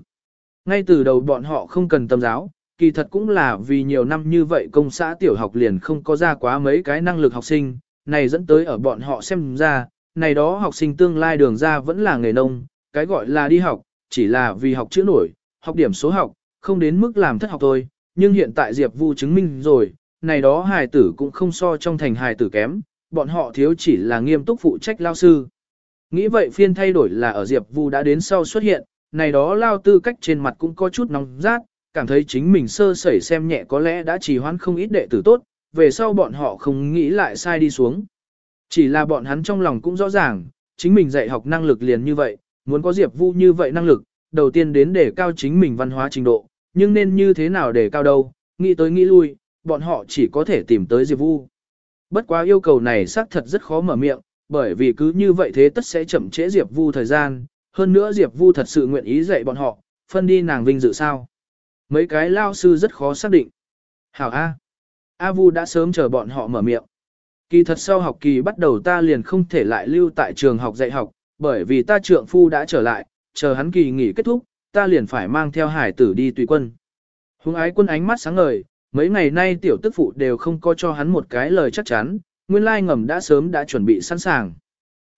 Speaker 1: Ngay từ đầu bọn họ không cần tâm giáo, kỳ thật cũng là vì nhiều năm như vậy công xã tiểu học liền không có ra quá mấy cái năng lực học sinh, này dẫn tới ở bọn họ xem ra, này đó học sinh tương lai đường ra vẫn là nghề nông, cái gọi là đi học, chỉ là vì học chữ nổi, học điểm số học, không đến mức làm thất học thôi, nhưng hiện tại Diệp Vu chứng minh rồi, này đó hài tử cũng không so trong thành hài tử kém, bọn họ thiếu chỉ là nghiêm túc phụ trách lao sư. Nghĩ vậy phiên thay đổi là ở Diệp Vu đã đến sau xuất hiện, này đó lao tư cách trên mặt cũng có chút nóng rát, cảm thấy chính mình sơ sẩy xem nhẹ có lẽ đã trì hoãn không ít đệ tử tốt, về sau bọn họ không nghĩ lại sai đi xuống. Chỉ là bọn hắn trong lòng cũng rõ ràng, chính mình dạy học năng lực liền như vậy, muốn có Diệp Vu như vậy năng lực, đầu tiên đến để cao chính mình văn hóa trình độ, nhưng nên như thế nào để cao đâu, nghĩ tới nghĩ lui, bọn họ chỉ có thể tìm tới Diệp Vu. Bất quá yêu cầu này xác thật rất khó mở miệng, bởi vì cứ như vậy thế tất sẽ chậm trễ Diệp Vu thời gian, hơn nữa Diệp Vu thật sự nguyện ý dạy bọn họ, phân đi nàng vinh dự sao. Mấy cái lao sư rất khó xác định. Hảo A. A Vu đã sớm chờ bọn họ mở miệng. Kỳ thật sau học kỳ bắt đầu ta liền không thể lại lưu tại trường học dạy học, bởi vì ta trượng phu đã trở lại, chờ hắn kỳ nghỉ kết thúc, ta liền phải mang theo hải tử đi tùy quân. Hùng ái quân ánh mắt sáng ngời, mấy ngày nay tiểu tức phụ đều không có cho hắn một cái lời chắc chắn, nguyên lai ngầm đã sớm đã chuẩn bị sẵn sàng.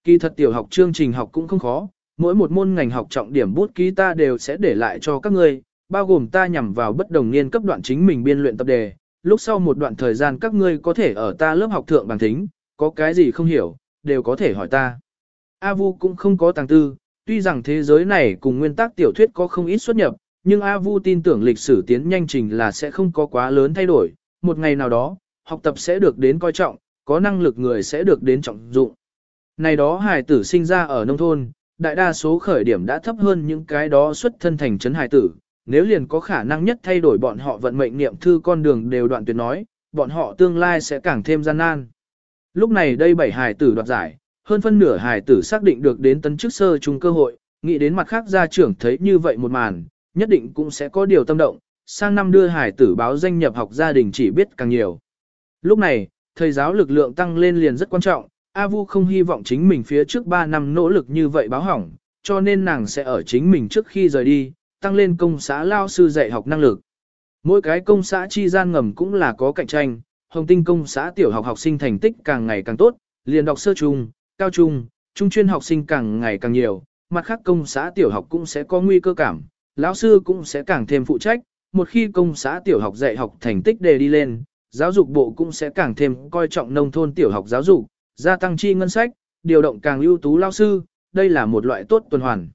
Speaker 1: Kỳ thật tiểu học chương trình học cũng không khó, mỗi một môn ngành học trọng điểm bút ký ta đều sẽ để lại cho các ngươi, bao gồm ta nhằm vào bất đồng niên cấp đoạn chính mình biên luyện tập đề. Lúc sau một đoạn thời gian các ngươi có thể ở ta lớp học thượng bằng thính, có cái gì không hiểu, đều có thể hỏi ta. A Vu cũng không có tàng tư, tuy rằng thế giới này cùng nguyên tắc tiểu thuyết có không ít xuất nhập, nhưng A Vu tin tưởng lịch sử tiến nhanh trình là sẽ không có quá lớn thay đổi, một ngày nào đó, học tập sẽ được đến coi trọng, có năng lực người sẽ được đến trọng dụng. Này đó hài tử sinh ra ở nông thôn, đại đa số khởi điểm đã thấp hơn những cái đó xuất thân thành trấn hài tử, nếu liền có khả năng nhất thay đổi bọn họ vận mệnh niệm thư con đường đều đoạn tuyệt nói, bọn họ tương lai sẽ càng thêm gian nan. Lúc này đây bảy hài tử đoạt giải, hơn phân nửa hài tử xác định được đến tấn chức sơ chung cơ hội, nghĩ đến mặt khác gia trưởng thấy như vậy một màn, nhất định cũng sẽ có điều tâm động, sang năm đưa hài tử báo danh nhập học gia đình chỉ biết càng nhiều. Lúc này, thầy giáo lực lượng tăng lên liền rất quan trọng, A Vu không hy vọng chính mình phía trước 3 năm nỗ lực như vậy báo hỏng, cho nên nàng sẽ ở chính mình trước khi rời đi, tăng lên công xã lao sư dạy học năng lực. Mỗi cái công xã chi gian ngầm cũng là có cạnh tranh, hồng tinh công xã tiểu học học sinh thành tích càng ngày càng tốt, liền đọc sơ trung, cao trung, trung chuyên học sinh càng ngày càng nhiều, mặt khác công xã tiểu học cũng sẽ có nguy cơ cảm, lão sư cũng sẽ càng thêm phụ trách, một khi công xã tiểu học dạy học thành tích đề đi lên, giáo dục bộ cũng sẽ càng thêm coi trọng nông thôn tiểu học giáo dục, gia tăng chi ngân sách, điều động càng ưu tú lao sư, đây là một loại tốt tuần hoàn.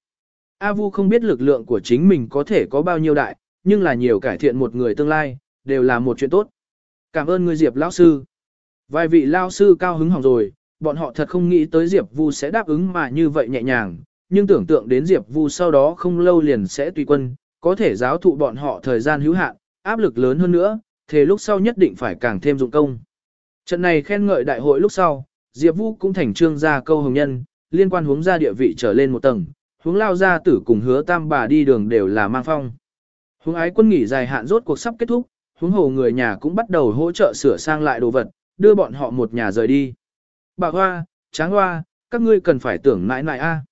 Speaker 1: A Vu không biết lực lượng của chính mình có thể có bao nhiêu đại, nhưng là nhiều cải thiện một người tương lai, đều là một chuyện tốt. Cảm ơn người Diệp lão sư. Vài vị lão sư cao hứng hỏng rồi, bọn họ thật không nghĩ tới Diệp Vu sẽ đáp ứng mà như vậy nhẹ nhàng, nhưng tưởng tượng đến Diệp Vu sau đó không lâu liền sẽ tùy quân, có thể giáo thụ bọn họ thời gian hữu hạn, áp lực lớn hơn nữa, thế lúc sau nhất định phải càng thêm dụng công. Trận này khen ngợi đại hội lúc sau, Diệp Vu cũng thành trương gia câu hồng nhân, liên quan hướng ra địa vị trở lên một tầng, hướng lao ra tử cùng hứa tam bà đi đường đều là mang phong. Hướng ái quân nghỉ dài hạn rốt cuộc sắp kết thúc, hướng hồ người nhà cũng bắt đầu hỗ trợ sửa sang lại đồ vật, đưa bọn họ một nhà rời đi. Bà Hoa, Tráng Hoa, các ngươi cần phải tưởng mãi mãi a. À.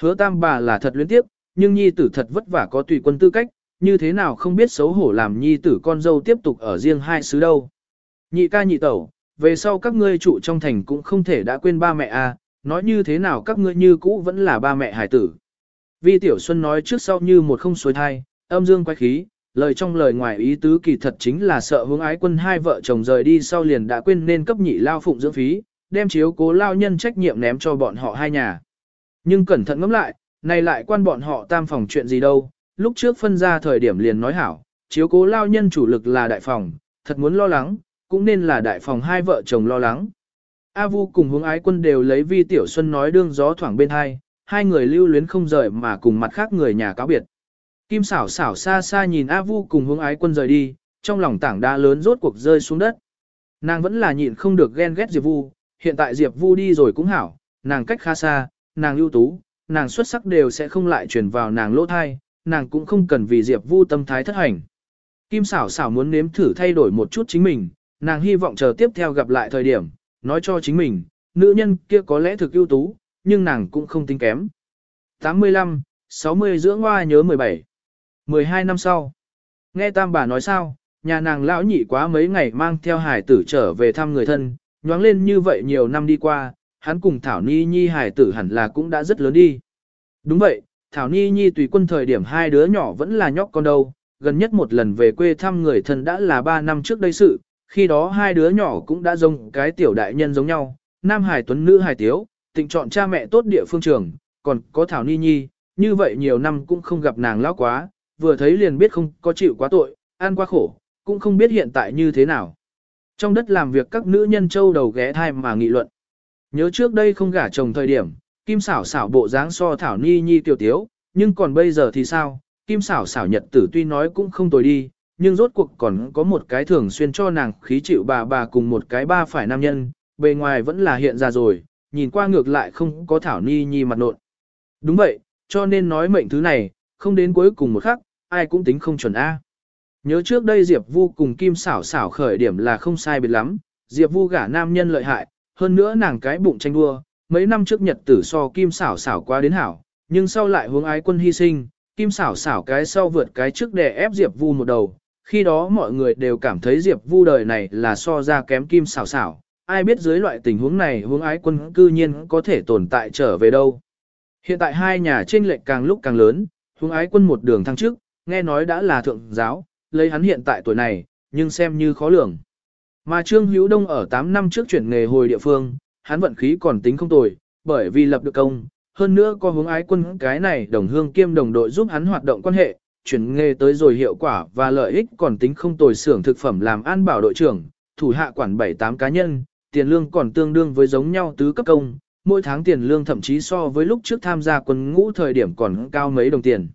Speaker 1: Hứa tam bà là thật luyến tiếp, nhưng nhi tử thật vất vả có tùy quân tư cách, như thế nào không biết xấu hổ làm nhi tử con dâu tiếp tục ở riêng hai xứ đâu. Nhị ca nhị tẩu, về sau các ngươi trụ trong thành cũng không thể đã quên ba mẹ a, nói như thế nào các ngươi như cũ vẫn là ba mẹ hải tử. Vi Tiểu Xuân nói trước sau như một không xuôi thai, âm dương quay khí, lời trong lời ngoài ý tứ kỳ thật chính là sợ hướng ái quân hai vợ chồng rời đi sau liền đã quên nên cấp nhị lao phụng dưỡng phí, đem chiếu cố lao nhân trách nhiệm ném cho bọn họ hai nhà. Nhưng cẩn thận ngẫm lại, này lại quan bọn họ tam phòng chuyện gì đâu, lúc trước phân ra thời điểm liền nói hảo, chiếu cố lao nhân chủ lực là đại phòng, thật muốn lo lắng, cũng nên là đại phòng hai vợ chồng lo lắng. A Vu cùng hướng ái quân đều lấy vi tiểu xuân nói đương gió thoảng bên hai, hai người lưu luyến không rời mà cùng mặt khác người nhà cáo biệt. Kim xảo xảo xa xa nhìn A Vu cùng hướng ái quân rời đi, trong lòng tảng đá lớn rốt cuộc rơi xuống đất. Nàng vẫn là nhịn không được ghen ghét Diệp Vu, hiện tại Diệp Vu đi rồi cũng hảo, nàng cách khá xa, nàng ưu tú, nàng xuất sắc đều sẽ không lại truyền vào nàng lỗ thai, nàng cũng không cần vì Diệp Vu tâm thái thất hành. Kim xảo xảo muốn nếm thử thay đổi một chút chính mình, nàng hy vọng chờ tiếp theo gặp lại thời điểm, nói cho chính mình, nữ nhân kia có lẽ thực ưu tú, nhưng nàng cũng không tính kém. 85, 60 dưỡng hoa nhớ 17. 12 năm sau. Nghe tam bà nói sao, nhà nàng lão nhị quá mấy ngày mang theo hải tử trở về thăm người thân, nhoáng lên như vậy nhiều năm đi qua, hắn cùng Thảo Ni Nhi hải tử hẳn là cũng đã rất lớn đi. Đúng vậy, Thảo Ni Nhi tùy quân thời điểm hai đứa nhỏ vẫn là nhóc con đâu, gần nhất một lần về quê thăm người thân đã là 3 năm trước đây sự, khi đó hai đứa nhỏ cũng đã giống cái tiểu đại nhân giống nhau, nam hải tuấn nữ hải tiếu, tịnh chọn cha mẹ tốt địa phương trường, còn có Thảo Ni Nhi, như vậy nhiều năm cũng không gặp nàng lão quá, vừa thấy liền biết không có chịu quá tội, ăn quá khổ, cũng không biết hiện tại như thế nào. Trong đất làm việc các nữ nhân châu đầu ghé thai mà nghị luận. Nhớ trước đây không gả chồng thời điểm, Kim xảo xảo bộ dáng so Thảo Ni Nhi tiểu tiếu, nhưng còn bây giờ thì sao? Kim xảo xảo nhật tử tuy nói cũng không tồi đi, nhưng rốt cuộc còn có một cái thường xuyên cho nàng khí chịu bà bà cùng một cái ba phải nam nhân, bề ngoài vẫn là hiện ra rồi, nhìn qua ngược lại không có Thảo Ni Nhi mặt nộn. Đúng vậy, cho nên nói mệnh thứ này, không đến cuối cùng một khắc, ai cũng tính không chuẩn A. Nhớ trước đây Diệp Vu cùng Kim xảo xảo khởi điểm là không sai biệt lắm, Diệp Vu gả nam nhân lợi hại, hơn nữa nàng cái bụng tranh đua, mấy năm trước nhật tử so Kim xảo xảo qua đến hảo, nhưng sau lại hướng ái quân hy sinh, Kim xảo xảo cái sau vượt cái trước để ép Diệp Vu một đầu, khi đó mọi người đều cảm thấy Diệp Vu đời này là so ra kém Kim xảo xảo, ai biết dưới loại tình huống này hướng ái quân cư nhiên có thể tồn tại trở về đâu. Hiện tại hai nhà trên lệch càng lúc càng lớn, hướng ái quân một đường thăng trước, nghe nói đã là thượng giáo, lấy hắn hiện tại tuổi này, nhưng xem như khó lường. Mà Trương Hữu Đông ở 8 năm trước chuyển nghề hồi địa phương, hắn vận khí còn tính không tồi, bởi vì lập được công, hơn nữa có hướng ái quân cái này đồng hương kiêm đồng đội giúp hắn hoạt động quan hệ, chuyển nghề tới rồi hiệu quả và lợi ích còn tính không tồi xưởng thực phẩm làm an bảo đội trưởng, thủ hạ quản 7-8 cá nhân, tiền lương còn tương đương với giống nhau tứ cấp công, mỗi tháng tiền lương thậm chí so với lúc trước tham gia quân ngũ thời điểm còn cao mấy đồng tiền.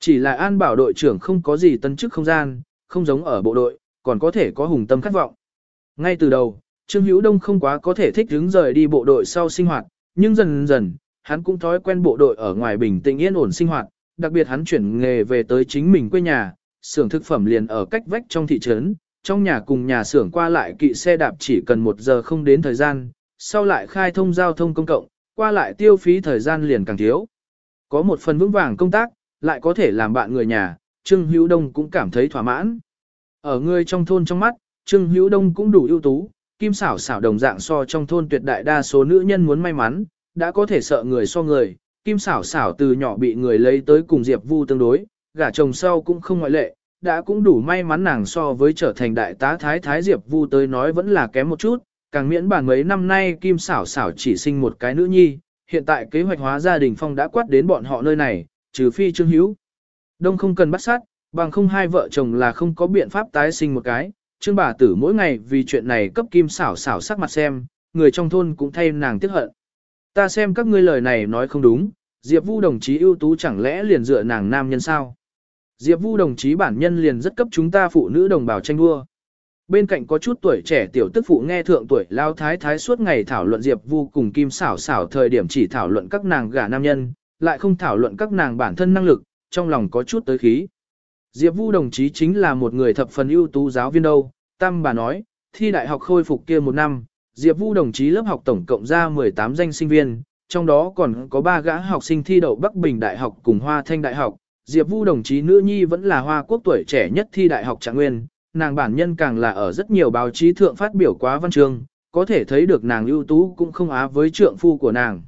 Speaker 1: Chỉ là an bảo đội trưởng không có gì tân chức không gian, không giống ở bộ đội, còn có thể có hùng tâm khát vọng. Ngay từ đầu, Trương Hữu Đông không quá có thể thích đứng rời đi bộ đội sau sinh hoạt, nhưng dần dần, hắn cũng thói quen bộ đội ở ngoài bình tĩnh yên ổn sinh hoạt, đặc biệt hắn chuyển nghề về tới chính mình quê nhà, xưởng thực phẩm liền ở cách vách trong thị trấn, trong nhà cùng nhà xưởng qua lại kỵ xe đạp chỉ cần một giờ không đến thời gian, sau lại khai thông giao thông công cộng, qua lại tiêu phí thời gian liền càng thiếu. Có một phần vững vàng công tác, lại có thể làm bạn người nhà, Trương Hữu Đông cũng cảm thấy thỏa mãn. Ở người trong thôn trong mắt, Trương Hữu Đông cũng đủ ưu tú, kim xảo xảo đồng dạng so trong thôn tuyệt đại đa số nữ nhân muốn may mắn, đã có thể sợ người so người, kim xảo xảo từ nhỏ bị người lấy tới cùng Diệp Vu tương đối, gả chồng sau cũng không ngoại lệ, đã cũng đủ may mắn nàng so với trở thành đại tá thái thái Diệp Vu tới nói vẫn là kém một chút, càng miễn bản mấy năm nay Kim xảo xảo chỉ sinh một cái nữ nhi, hiện tại kế hoạch hóa gia đình phong đã quát đến bọn họ nơi này, trừ phi Trương Hữu. Đông không cần bắt sát, bằng không hai vợ chồng là không có biện pháp tái sinh một cái, Trương bà tử mỗi ngày vì chuyện này cấp Kim xảo xảo sắc mặt xem, người trong thôn cũng thay nàng tiếc hận. Ta xem các ngươi lời này nói không đúng, Diệp Vu đồng chí ưu tú chẳng lẽ liền dựa nàng nam nhân sao? Diệp Vu đồng chí bản nhân liền rất cấp chúng ta phụ nữ đồng bào tranh đua. Bên cạnh có chút tuổi trẻ tiểu tức phụ nghe thượng tuổi lao thái thái suốt ngày thảo luận Diệp Vu cùng Kim xảo xảo thời điểm chỉ thảo luận các nàng gả nam nhân, lại không thảo luận các nàng bản thân năng lực, trong lòng có chút tới khí. Diệp Vu đồng chí chính là một người thập phần ưu tú giáo viên đâu, Tam bà nói, thi đại học khôi phục kia một năm, Diệp Vu đồng chí lớp học tổng cộng ra 18 danh sinh viên, trong đó còn có 3 gã học sinh thi đậu Bắc Bình Đại học cùng Hoa Thanh Đại học. Diệp Vu đồng chí nữ nhi vẫn là Hoa Quốc tuổi trẻ nhất thi đại học trạng nguyên, nàng bản nhân càng là ở rất nhiều báo chí thượng phát biểu quá văn chương, có thể thấy được nàng ưu tú cũng không á với trượng phu của nàng.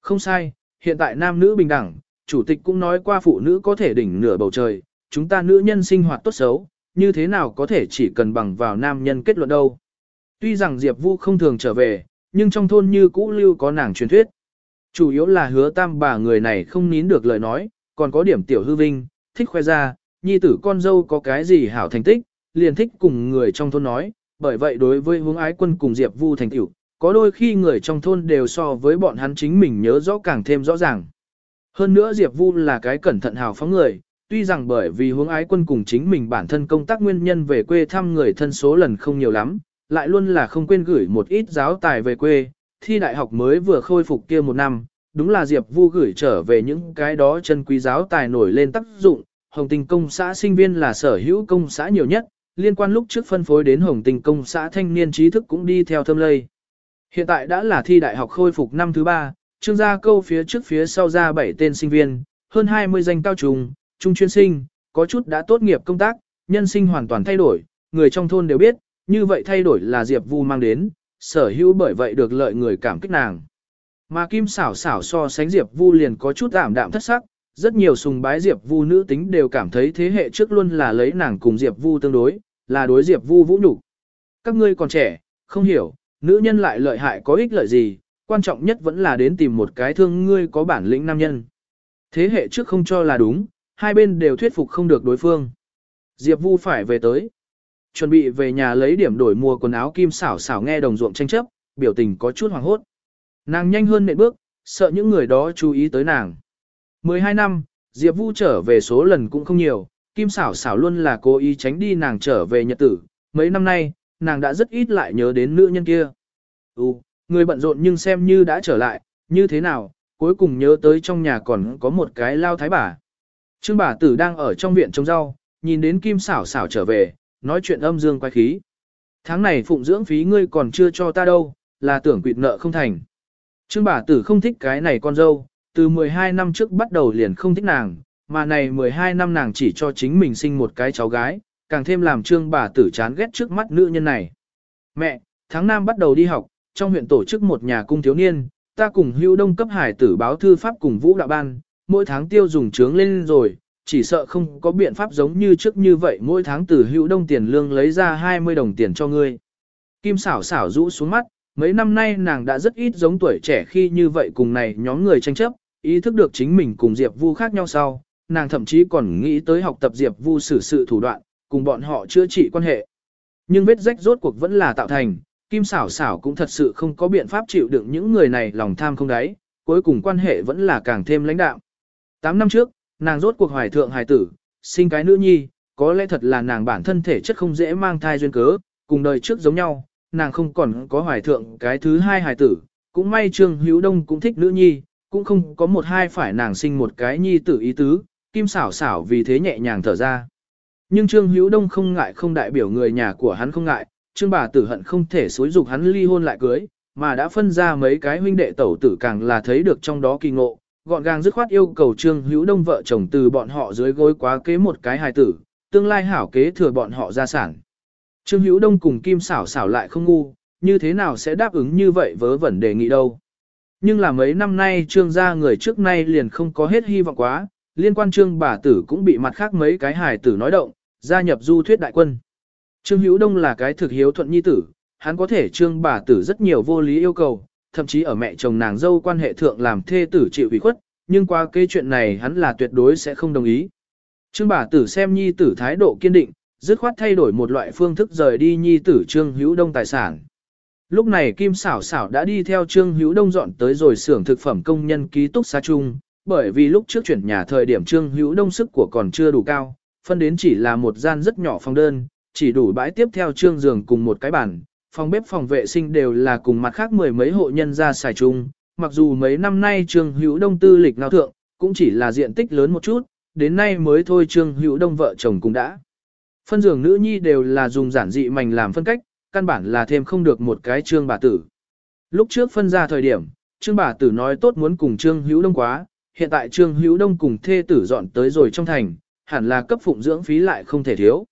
Speaker 1: Không sai, hiện tại nam nữ bình đẳng, chủ tịch cũng nói qua phụ nữ có thể đỉnh nửa bầu trời, chúng ta nữ nhân sinh hoạt tốt xấu, như thế nào có thể chỉ cần bằng vào nam nhân kết luận đâu. Tuy rằng Diệp Vu không thường trở về, nhưng trong thôn như cũ lưu có nàng truyền thuyết. Chủ yếu là hứa tam bà người này không nín được lời nói, còn có điểm tiểu hư vinh, thích khoe ra, nhi tử con dâu có cái gì hảo thành tích, liền thích cùng người trong thôn nói, bởi vậy đối với hướng ái quân cùng Diệp Vu thành tiểu, có đôi khi người trong thôn đều so với bọn hắn chính mình nhớ rõ càng thêm rõ ràng. Hơn nữa Diệp Vu là cái cẩn thận hào phóng người, tuy rằng bởi vì hướng ái quân cùng chính mình bản thân công tác nguyên nhân về quê thăm người thân số lần không nhiều lắm, lại luôn là không quên gửi một ít giáo tài về quê, thi đại học mới vừa khôi phục kia một năm, đúng là Diệp Vu gửi trở về những cái đó chân quý giáo tài nổi lên tác dụng, Hồng Tình công xã sinh viên là sở hữu công xã nhiều nhất, liên quan lúc trước phân phối đến Hồng Tình công xã thanh niên trí thức cũng đi theo thâm lây. Hiện tại đã là thi đại học khôi phục năm thứ ba, trương gia câu phía trước phía sau ra 7 tên sinh viên, hơn 20 danh cao trùng, trung chuyên sinh, có chút đã tốt nghiệp công tác, nhân sinh hoàn toàn thay đổi, người trong thôn đều biết, như vậy thay đổi là Diệp Vu mang đến, sở hữu bởi vậy được lợi người cảm kích nàng. Mà Kim xảo xảo so sánh Diệp Vu liền có chút ảm đạm thất sắc, rất nhiều sùng bái Diệp Vu nữ tính đều cảm thấy thế hệ trước luôn là lấy nàng cùng Diệp Vu tương đối, là đối Diệp Vu vũ nhục. Các ngươi còn trẻ, không hiểu, nữ nhân lại lợi hại có ích lợi gì, quan trọng nhất vẫn là đến tìm một cái thương ngươi có bản lĩnh nam nhân. Thế hệ trước không cho là đúng, hai bên đều thuyết phục không được đối phương. Diệp Vu phải về tới. Chuẩn bị về nhà lấy điểm đổi mua quần áo kim xảo xảo nghe đồng ruộng tranh chấp, biểu tình có chút hoàng hốt. Nàng nhanh hơn nện bước, sợ những người đó chú ý tới nàng. 12 năm, Diệp Vu trở về số lần cũng không nhiều, Kim xảo xảo luôn là cố ý tránh đi nàng trở về nhật tử. Mấy năm nay, nàng đã rất ít lại nhớ đến nữ nhân kia. Ừ, người bận rộn nhưng xem như đã trở lại, như thế nào, cuối cùng nhớ tới trong nhà còn có một cái lao thái bà. Trương bà tử đang ở trong viện trồng rau, nhìn đến Kim xảo xảo trở về, nói chuyện âm dương quay khí. Tháng này phụng dưỡng phí ngươi còn chưa cho ta đâu, là tưởng quỵt nợ không thành. Trương bà tử không thích cái này con dâu, từ 12 năm trước bắt đầu liền không thích nàng, mà này 12 năm nàng chỉ cho chính mình sinh một cái cháu gái, càng thêm làm trương bà tử chán ghét trước mắt nữ nhân này. Mẹ, tháng năm bắt đầu đi học, trong huyện tổ chức một nhà cung thiếu niên, ta cùng hưu đông cấp hải tử báo thư pháp cùng vũ đạo ban, mỗi tháng tiêu dùng trướng lên rồi, chỉ sợ không có biện pháp giống như trước như vậy mỗi tháng từ hữu đông tiền lương lấy ra 20 đồng tiền cho ngươi. Kim xảo xảo rũ xuống mắt, mấy năm nay nàng đã rất ít giống tuổi trẻ khi như vậy cùng này nhóm người tranh chấp, ý thức được chính mình cùng Diệp Vu khác nhau sau, nàng thậm chí còn nghĩ tới học tập Diệp Vu xử sự thủ đoạn, cùng bọn họ chữa trị quan hệ. Nhưng vết rách rốt cuộc vẫn là tạo thành, Kim Sảo Sảo cũng thật sự không có biện pháp chịu đựng những người này lòng tham không đáy, cuối cùng quan hệ vẫn là càng thêm lãnh đạo. 8 năm trước, nàng rốt cuộc hoài thượng hài tử, sinh cái nữ nhi, có lẽ thật là nàng bản thân thể chất không dễ mang thai duyên cớ, cùng đời trước giống nhau, nàng không còn có hoài thượng cái thứ hai hài tử, cũng may Trương Hữu Đông cũng thích nữ nhi, cũng không có một hai phải nàng sinh một cái nhi tử ý tứ, kim xảo xảo vì thế nhẹ nhàng thở ra. Nhưng Trương Hữu Đông không ngại không đại biểu người nhà của hắn không ngại, Trương bà tử hận không thể xối dục hắn ly hôn lại cưới, mà đã phân ra mấy cái huynh đệ tẩu tử càng là thấy được trong đó kỳ ngộ, gọn gàng dứt khoát yêu cầu Trương Hữu Đông vợ chồng từ bọn họ dưới gối quá kế một cái hài tử, tương lai hảo kế thừa bọn họ gia sản. Trương Hữu Đông cùng Kim xảo xảo lại không ngu, như thế nào sẽ đáp ứng như vậy vớ vẩn đề nghị đâu. Nhưng là mấy năm nay Trương gia người trước nay liền không có hết hy vọng quá, liên quan Trương bà tử cũng bị mặt khác mấy cái hài tử nói động, gia nhập du thuyết đại quân. Trương Hữu Đông là cái thực hiếu thuận nhi tử, hắn có thể trương bà tử rất nhiều vô lý yêu cầu, thậm chí ở mẹ chồng nàng dâu quan hệ thượng làm thê tử chịu ủy khuất, nhưng qua cái chuyện này hắn là tuyệt đối sẽ không đồng ý. Trương bà tử xem nhi tử thái độ kiên định, dứt khoát thay đổi một loại phương thức rời đi nhi tử Trương Hữu Đông tài sản. Lúc này Kim Sảo Sảo đã đi theo Trương Hữu Đông dọn tới rồi xưởng thực phẩm công nhân ký túc xá chung, bởi vì lúc trước chuyển nhà thời điểm Trương Hữu Đông sức của còn chưa đủ cao, phân đến chỉ là một gian rất nhỏ phòng đơn, chỉ đủ bãi tiếp theo Trương giường cùng một cái bàn, phòng bếp phòng vệ sinh đều là cùng mặt khác mười mấy hộ nhân ra xài chung, mặc dù mấy năm nay Trương Hữu Đông tư lịch nào thượng, cũng chỉ là diện tích lớn một chút, đến nay mới thôi Trương Hữu Đông vợ chồng cũng đã. Phân giường nữ nhi đều là dùng giản dị mảnh làm phân cách, căn bản là thêm không được một cái trương bà tử. Lúc trước phân ra thời điểm, trương bà tử nói tốt muốn cùng trương hữu đông quá, hiện tại trương hữu đông cùng thê tử dọn tới rồi trong thành, hẳn là cấp phụng dưỡng phí lại không thể thiếu.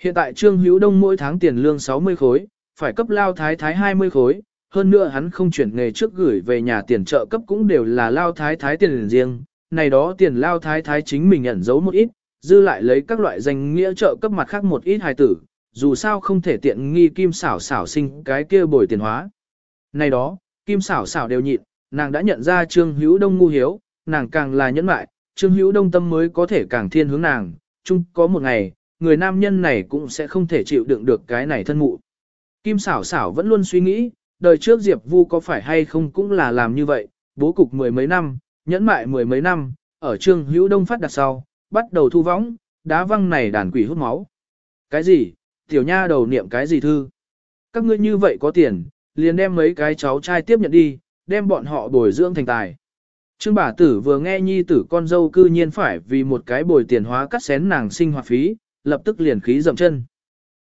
Speaker 1: Hiện tại trương hữu đông mỗi tháng tiền lương 60 khối, phải cấp lao thái thái 20 khối, hơn nữa hắn không chuyển nghề trước gửi về nhà tiền trợ cấp cũng đều là lao thái thái tiền riêng, này đó tiền lao thái thái chính mình ẩn giấu một ít, dư lại lấy các loại danh nghĩa trợ cấp mặt khác một ít hài tử, dù sao không thể tiện nghi kim xảo xảo sinh cái kia bồi tiền hóa. Này đó, kim xảo xảo đều nhịn, nàng đã nhận ra trương hữu đông ngu hiếu, nàng càng là nhẫn mại, trương hữu đông tâm mới có thể càng thiên hướng nàng, chung có một ngày, người nam nhân này cũng sẽ không thể chịu đựng được cái này thân mụ. Kim xảo xảo vẫn luôn suy nghĩ, đời trước Diệp Vu có phải hay không cũng là làm như vậy, bố cục mười mấy năm, nhẫn mại mười mấy năm, ở trương hữu đông phát đặt sau, bắt đầu thu võng, đá văng này đàn quỷ hút máu. Cái gì, tiểu nha đầu niệm cái gì thư? Các ngươi như vậy có tiền, liền đem mấy cái cháu trai tiếp nhận đi, đem bọn họ bồi dưỡng thành tài. Trương bà tử vừa nghe nhi tử con dâu cư nhiên phải vì một cái bồi tiền hóa cắt xén nàng sinh hoạt phí, lập tức liền khí dậm chân.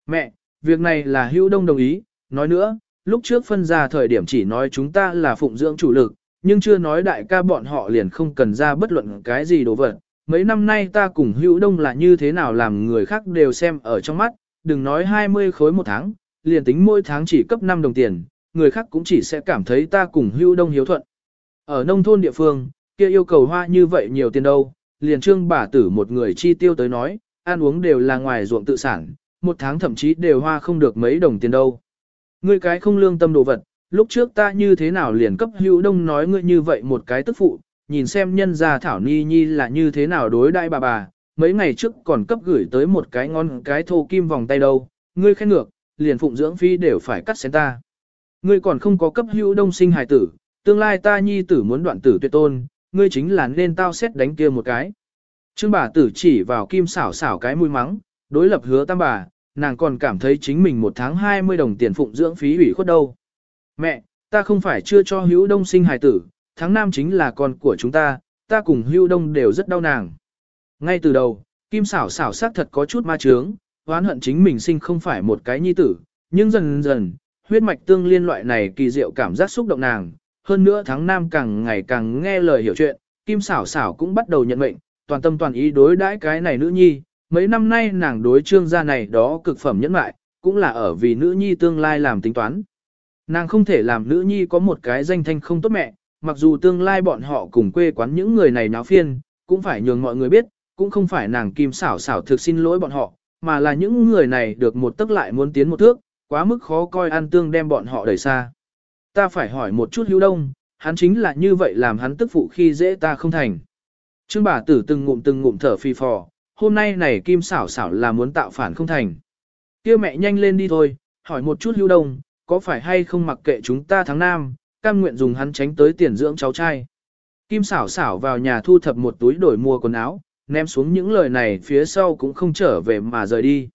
Speaker 1: Mẹ, việc này là hữu đông đồng ý, nói nữa, lúc trước phân ra thời điểm chỉ nói chúng ta là phụng dưỡng chủ lực, nhưng chưa nói đại ca bọn họ liền không cần ra bất luận cái gì đồ vật, mấy năm nay ta cùng hữu đông là như thế nào làm người khác đều xem ở trong mắt, đừng nói 20 khối một tháng, liền tính mỗi tháng chỉ cấp 5 đồng tiền, người khác cũng chỉ sẽ cảm thấy ta cùng hữu đông hiếu thuận. Ở nông thôn địa phương, kia yêu cầu hoa như vậy nhiều tiền đâu, liền trương bà tử một người chi tiêu tới nói, ăn uống đều là ngoài ruộng tự sản, một tháng thậm chí đều hoa không được mấy đồng tiền đâu. Ngươi cái không lương tâm đồ vật, lúc trước ta như thế nào liền cấp hữu đông nói ngươi như vậy một cái tức phụ, nhìn xem nhân gia Thảo Ni Nhi là như thế nào đối đại bà bà, mấy ngày trước còn cấp gửi tới một cái ngon cái thô kim vòng tay đâu, ngươi khen ngược, liền phụng dưỡng phi đều phải cắt xén ta. Ngươi còn không có cấp hữu đông sinh hài tử, tương lai ta nhi tử muốn đoạn tử tuyệt tôn, ngươi chính là nên tao xét đánh kia một cái. Trương bà tử chỉ vào kim xảo xảo cái mũi mắng, đối lập hứa tam bà, nàng còn cảm thấy chính mình một tháng 20 đồng tiền phụng dưỡng phí ủy khuất đâu. Mẹ, ta không phải chưa cho hữu đông sinh hài tử, tháng Nam chính là con của chúng ta, ta cùng hưu đông đều rất đau nàng. Ngay từ đầu, Kim xảo xảo xác thật có chút ma trướng, oán hận chính mình sinh không phải một cái nhi tử, nhưng dần dần, huyết mạch tương liên loại này kỳ diệu cảm giác xúc động nàng. Hơn nữa tháng Nam càng ngày càng nghe lời hiểu chuyện, Kim xảo xảo cũng bắt đầu nhận mệnh, toàn tâm toàn ý đối đãi cái này nữ nhi. Mấy năm nay nàng đối trương gia này đó cực phẩm nhẫn mại, cũng là ở vì nữ nhi tương lai làm tính toán. Nàng không thể làm nữ nhi có một cái danh thanh không tốt mẹ, mặc dù tương lai bọn họ cùng quê quán những người này náo phiên, cũng phải nhường mọi người biết, cũng không phải nàng kim xảo xảo thực xin lỗi bọn họ, mà là những người này được một tức lại muốn tiến một thước, quá mức khó coi an tương đem bọn họ đẩy xa. Ta phải hỏi một chút hữu đông, hắn chính là như vậy làm hắn tức phụ khi dễ ta không thành. Trương bà tử từng ngụm từng ngụm thở phi phò, hôm nay này kim xảo xảo là muốn tạo phản không thành. kia mẹ nhanh lên đi thôi, hỏi một chút hữu đông, có phải hay không mặc kệ chúng ta tháng nam, cam nguyện dùng hắn tránh tới tiền dưỡng cháu trai. Kim xảo xảo vào nhà thu thập một túi đổi mua quần áo, ném xuống những lời này phía sau cũng không trở về mà rời đi.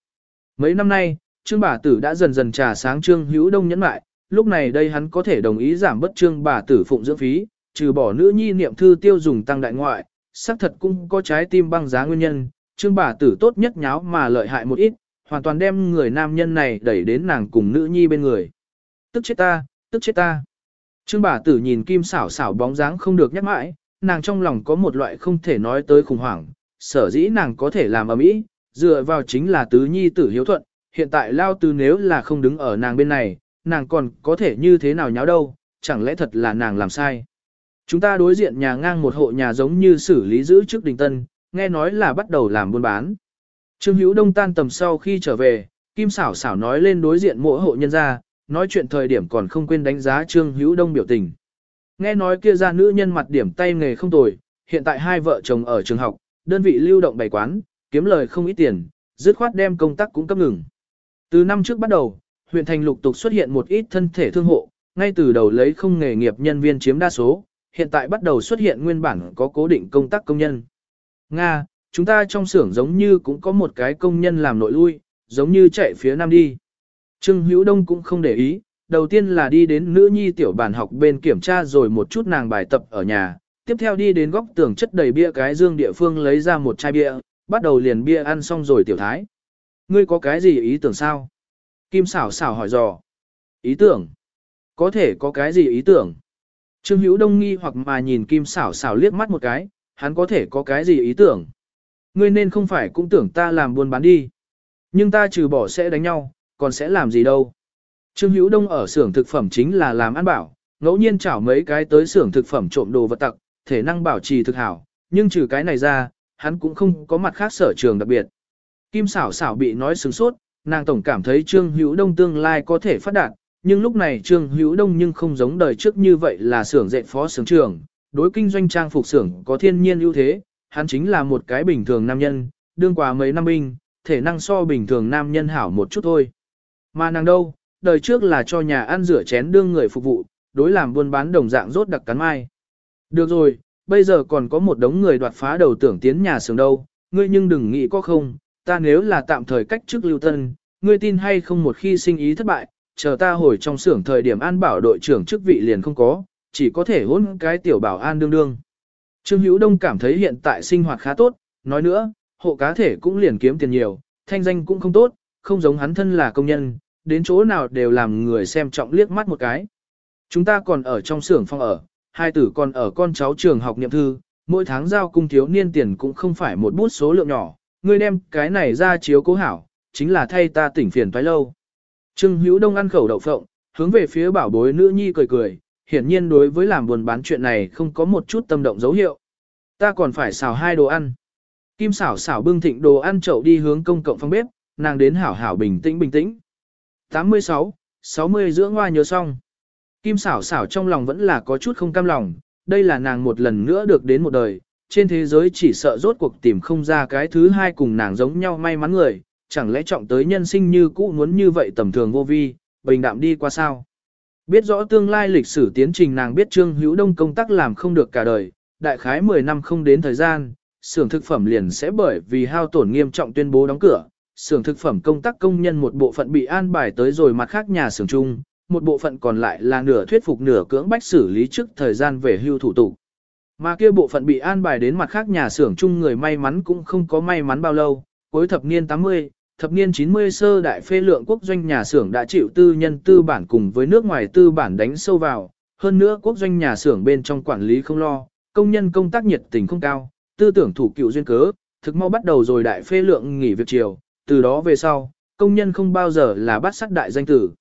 Speaker 1: Mấy năm nay, Trương bà tử đã dần dần trà sáng Trương Hữu Đông nhẫn lại, lúc này đây hắn có thể đồng ý giảm bất Trương bà tử phụng dưỡng phí, trừ bỏ nữ nhi niệm thư tiêu dùng tăng đại ngoại, xác thật cũng có trái tim băng giá nguyên nhân, Trương bà tử tốt nhất nháo mà lợi hại một ít, hoàn toàn đem người nam nhân này đẩy đến nàng cùng nữ nhi bên người. Tức chết ta, tức chết ta. Trương bà tử nhìn kim xảo xảo bóng dáng không được nhắc mãi, nàng trong lòng có một loại không thể nói tới khủng hoảng, sở dĩ nàng có thể làm ở mỹ, dựa vào chính là tứ nhi tử hiếu thuận, hiện tại lao tứ nếu là không đứng ở nàng bên này, nàng còn có thể như thế nào nháo đâu, chẳng lẽ thật là nàng làm sai. Chúng ta đối diện nhà ngang một hộ nhà giống như xử lý giữ trước đình tân, nghe nói là bắt đầu làm buôn bán. Trương Hữu Đông tan tầm sau khi trở về, Kim xảo xảo nói lên đối diện mỗi hộ nhân gia, nói chuyện thời điểm còn không quên đánh giá Trương Hữu Đông biểu tình. Nghe nói kia ra nữ nhân mặt điểm tay nghề không tồi, hiện tại hai vợ chồng ở trường học, đơn vị lưu động bày quán, kiếm lời không ít tiền, dứt khoát đem công tác cũng cấp ngừng. Từ năm trước bắt đầu, huyện thành lục tục xuất hiện một ít thân thể thương hộ, ngay từ đầu lấy không nghề nghiệp nhân viên chiếm đa số, hiện tại bắt đầu xuất hiện nguyên bản có cố định công tác công nhân. Nga, chúng ta trong xưởng giống như cũng có một cái công nhân làm nội lui, giống như chạy phía nam đi. Trương Hữu Đông cũng không để ý, đầu tiên là đi đến nữ nhi tiểu bản học bên kiểm tra rồi một chút nàng bài tập ở nhà, tiếp theo đi đến góc tường chất đầy bia cái dương địa phương lấy ra một chai bia, bắt đầu liền bia ăn xong rồi tiểu thái. Ngươi có cái gì ý tưởng sao? Kim xảo xảo hỏi dò. Ý tưởng? Có thể có cái gì ý tưởng? Trương Hữu Đông nghi hoặc mà nhìn Kim xảo xảo liếc mắt một cái, hắn có thể có cái gì ý tưởng? Ngươi nên không phải cũng tưởng ta làm buôn bán đi. Nhưng ta trừ bỏ sẽ đánh nhau, còn sẽ làm gì đâu. Trương Hữu Đông ở xưởng thực phẩm chính là làm ăn bảo, ngẫu nhiên chảo mấy cái tới xưởng thực phẩm trộm đồ vật tặc, thể năng bảo trì thực hảo, nhưng trừ cái này ra, hắn cũng không có mặt khác sở trường đặc biệt. Kim xảo xảo bị nói sướng sốt, nàng tổng cảm thấy Trương Hữu Đông tương lai có thể phát đạt, nhưng lúc này Trương Hữu Đông nhưng không giống đời trước như vậy là xưởng dạy phó xưởng trưởng, đối kinh doanh trang phục xưởng có thiên nhiên ưu thế, hắn chính là một cái bình thường nam nhân, đương quả mấy năm binh, thể năng so bình thường nam nhân hảo một chút thôi. Mà nàng đâu, đời trước là cho nhà ăn rửa chén đương người phục vụ, đối làm buôn bán đồng dạng rốt đặc cắn mai. Được rồi, bây giờ còn có một đống người đoạt phá đầu tưởng tiến nhà xưởng đâu, ngươi nhưng đừng nghĩ có không, ta nếu là tạm thời cách chức lưu tân, ngươi tin hay không một khi sinh ý thất bại, chờ ta hồi trong xưởng thời điểm an bảo đội trưởng chức vị liền không có, chỉ có thể hôn cái tiểu bảo an đương đương. Trương Hữu Đông cảm thấy hiện tại sinh hoạt khá tốt, nói nữa, hộ cá thể cũng liền kiếm tiền nhiều, thanh danh cũng không tốt, không giống hắn thân là công nhân, đến chỗ nào đều làm người xem trọng liếc mắt một cái. Chúng ta còn ở trong xưởng phòng ở, hai tử còn ở con cháu trường học niệm thư, mỗi tháng giao cung thiếu niên tiền cũng không phải một bút số lượng nhỏ, ngươi đem cái này ra chiếu cố hảo, chính là thay ta tỉnh phiền toái lâu. Trương Hữu Đông ăn khẩu đậu phộng, hướng về phía bảo bối nữ nhi cười cười, hiển nhiên đối với làm buồn bán chuyện này không có một chút tâm động dấu hiệu. Ta còn phải xào hai đồ ăn. Kim xảo xảo bưng thịnh đồ ăn chậu đi hướng công cộng phòng bếp, nàng đến hảo hảo bình tĩnh bình tĩnh. 86, 60 dưỡng hoa nhớ xong. Kim xảo xảo trong lòng vẫn là có chút không cam lòng, đây là nàng một lần nữa được đến một đời, trên thế giới chỉ sợ rốt cuộc tìm không ra cái thứ hai cùng nàng giống nhau may mắn người, chẳng lẽ trọng tới nhân sinh như cũ muốn như vậy tầm thường vô vi, bình đạm đi qua sao. Biết rõ tương lai lịch sử tiến trình nàng biết Trương Hữu Đông công tác làm không được cả đời, đại khái 10 năm không đến thời gian, xưởng thực phẩm liền sẽ bởi vì hao tổn nghiêm trọng tuyên bố đóng cửa, xưởng thực phẩm công tác công nhân một bộ phận bị an bài tới rồi mặt khác nhà xưởng chung, một bộ phận còn lại là nửa thuyết phục nửa cưỡng bách xử lý trước thời gian về hưu thủ tục. Mà kia bộ phận bị an bài đến mặt khác nhà xưởng chung người may mắn cũng không có may mắn bao lâu, cuối thập niên 80, thập niên 90 sơ đại phê lượng quốc doanh nhà xưởng đã chịu tư nhân tư bản cùng với nước ngoài tư bản đánh sâu vào, hơn nữa quốc doanh nhà xưởng bên trong quản lý không lo, công nhân công tác nhiệt tình không cao, tư tưởng thủ cựu duyên cớ, thực mau bắt đầu rồi đại phê lượng nghỉ việc chiều, từ đó về sau, công nhân không bao giờ là bắt sắc đại danh tử.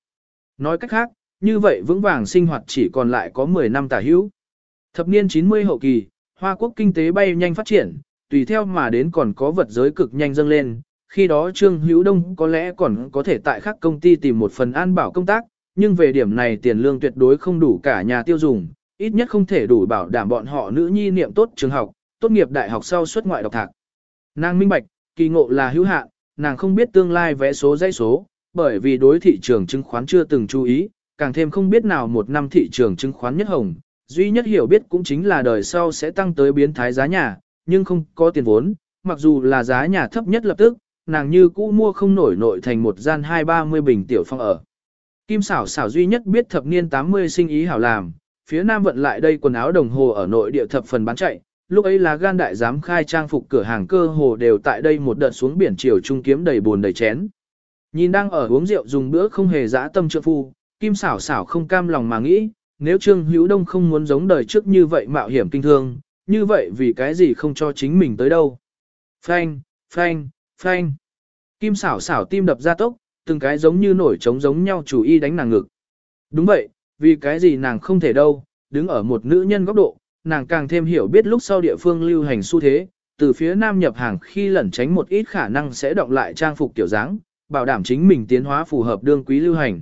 Speaker 1: Nói cách khác, như vậy vững vàng sinh hoạt chỉ còn lại có 10 năm tả hữu. Thập niên 90 hậu kỳ, Hoa Quốc kinh tế bay nhanh phát triển, tùy theo mà đến còn có vật giới cực nhanh dâng lên. Khi đó Trương Hữu Đông có lẽ còn có thể tại các công ty tìm một phần an bảo công tác, nhưng về điểm này tiền lương tuyệt đối không đủ cả nhà tiêu dùng, ít nhất không thể đủ bảo đảm bọn họ nữ nhi niệm tốt trường học, tốt nghiệp đại học sau xuất ngoại đọc thạc. Nàng minh bạch, kỳ ngộ là hữu hạn, nàng không biết tương lai vẽ số dãy số, bởi vì đối thị trường chứng khoán chưa từng chú ý, càng thêm không biết nào một năm thị trường chứng khoán nhất hồng, duy nhất hiểu biết cũng chính là đời sau sẽ tăng tới biến thái giá nhà, nhưng không có tiền vốn, mặc dù là giá nhà thấp nhất lập tức, nàng như cũ mua không nổi nội thành một gian hai ba mươi bình tiểu phong ở. Kim xảo xảo duy nhất biết thập niên 80 sinh ý hảo làm, phía nam vận lại đây quần áo đồng hồ ở nội địa thập phần bán chạy, lúc ấy là gan đại dám khai trang phục cửa hàng cơ hồ đều tại đây một đợt xuống biển chiều trung kiếm đầy buồn đầy chén. Nhìn đang ở uống rượu dùng bữa không hề dã tâm trợ phu, Kim xảo xảo không cam lòng mà nghĩ, nếu Trương Hữu Đông không muốn giống đời trước như vậy mạo hiểm kinh thương, như vậy vì cái gì không cho chính mình tới đâu. Phanh, phanh, phanh. Kim xảo xảo tim đập ra tốc, từng cái giống như nổi trống giống nhau chủ y đánh nàng ngực. Đúng vậy, vì cái gì nàng không thể đâu, đứng ở một nữ nhân góc độ, nàng càng thêm hiểu biết lúc sau địa phương lưu hành xu thế, từ phía nam nhập hàng khi lẩn tránh một ít khả năng sẽ động lại trang phục tiểu dáng, bảo đảm chính mình tiến hóa phù hợp đương quý lưu hành.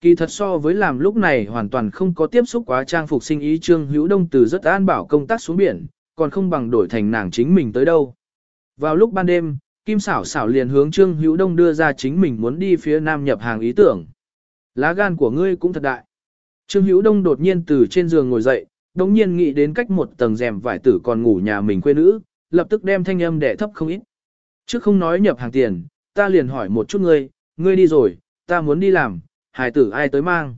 Speaker 1: Kỳ thật so với làm lúc này hoàn toàn không có tiếp xúc quá trang phục sinh ý Trương Hữu Đông từ rất an bảo công tác xuống biển, còn không bằng đổi thành nàng chính mình tới đâu. Vào lúc ban đêm, Kim xảo xảo liền hướng Trương Hữu Đông đưa ra chính mình muốn đi phía nam nhập hàng ý tưởng. Lá gan của ngươi cũng thật đại. Trương Hữu Đông đột nhiên từ trên giường ngồi dậy, đống nhiên nghĩ đến cách một tầng rèm vải tử còn ngủ nhà mình quê nữ, lập tức đem thanh âm đẻ thấp không ít. Trước không nói nhập hàng tiền, ta liền hỏi một chút ngươi, ngươi đi rồi, ta muốn đi làm, hài tử ai tới mang.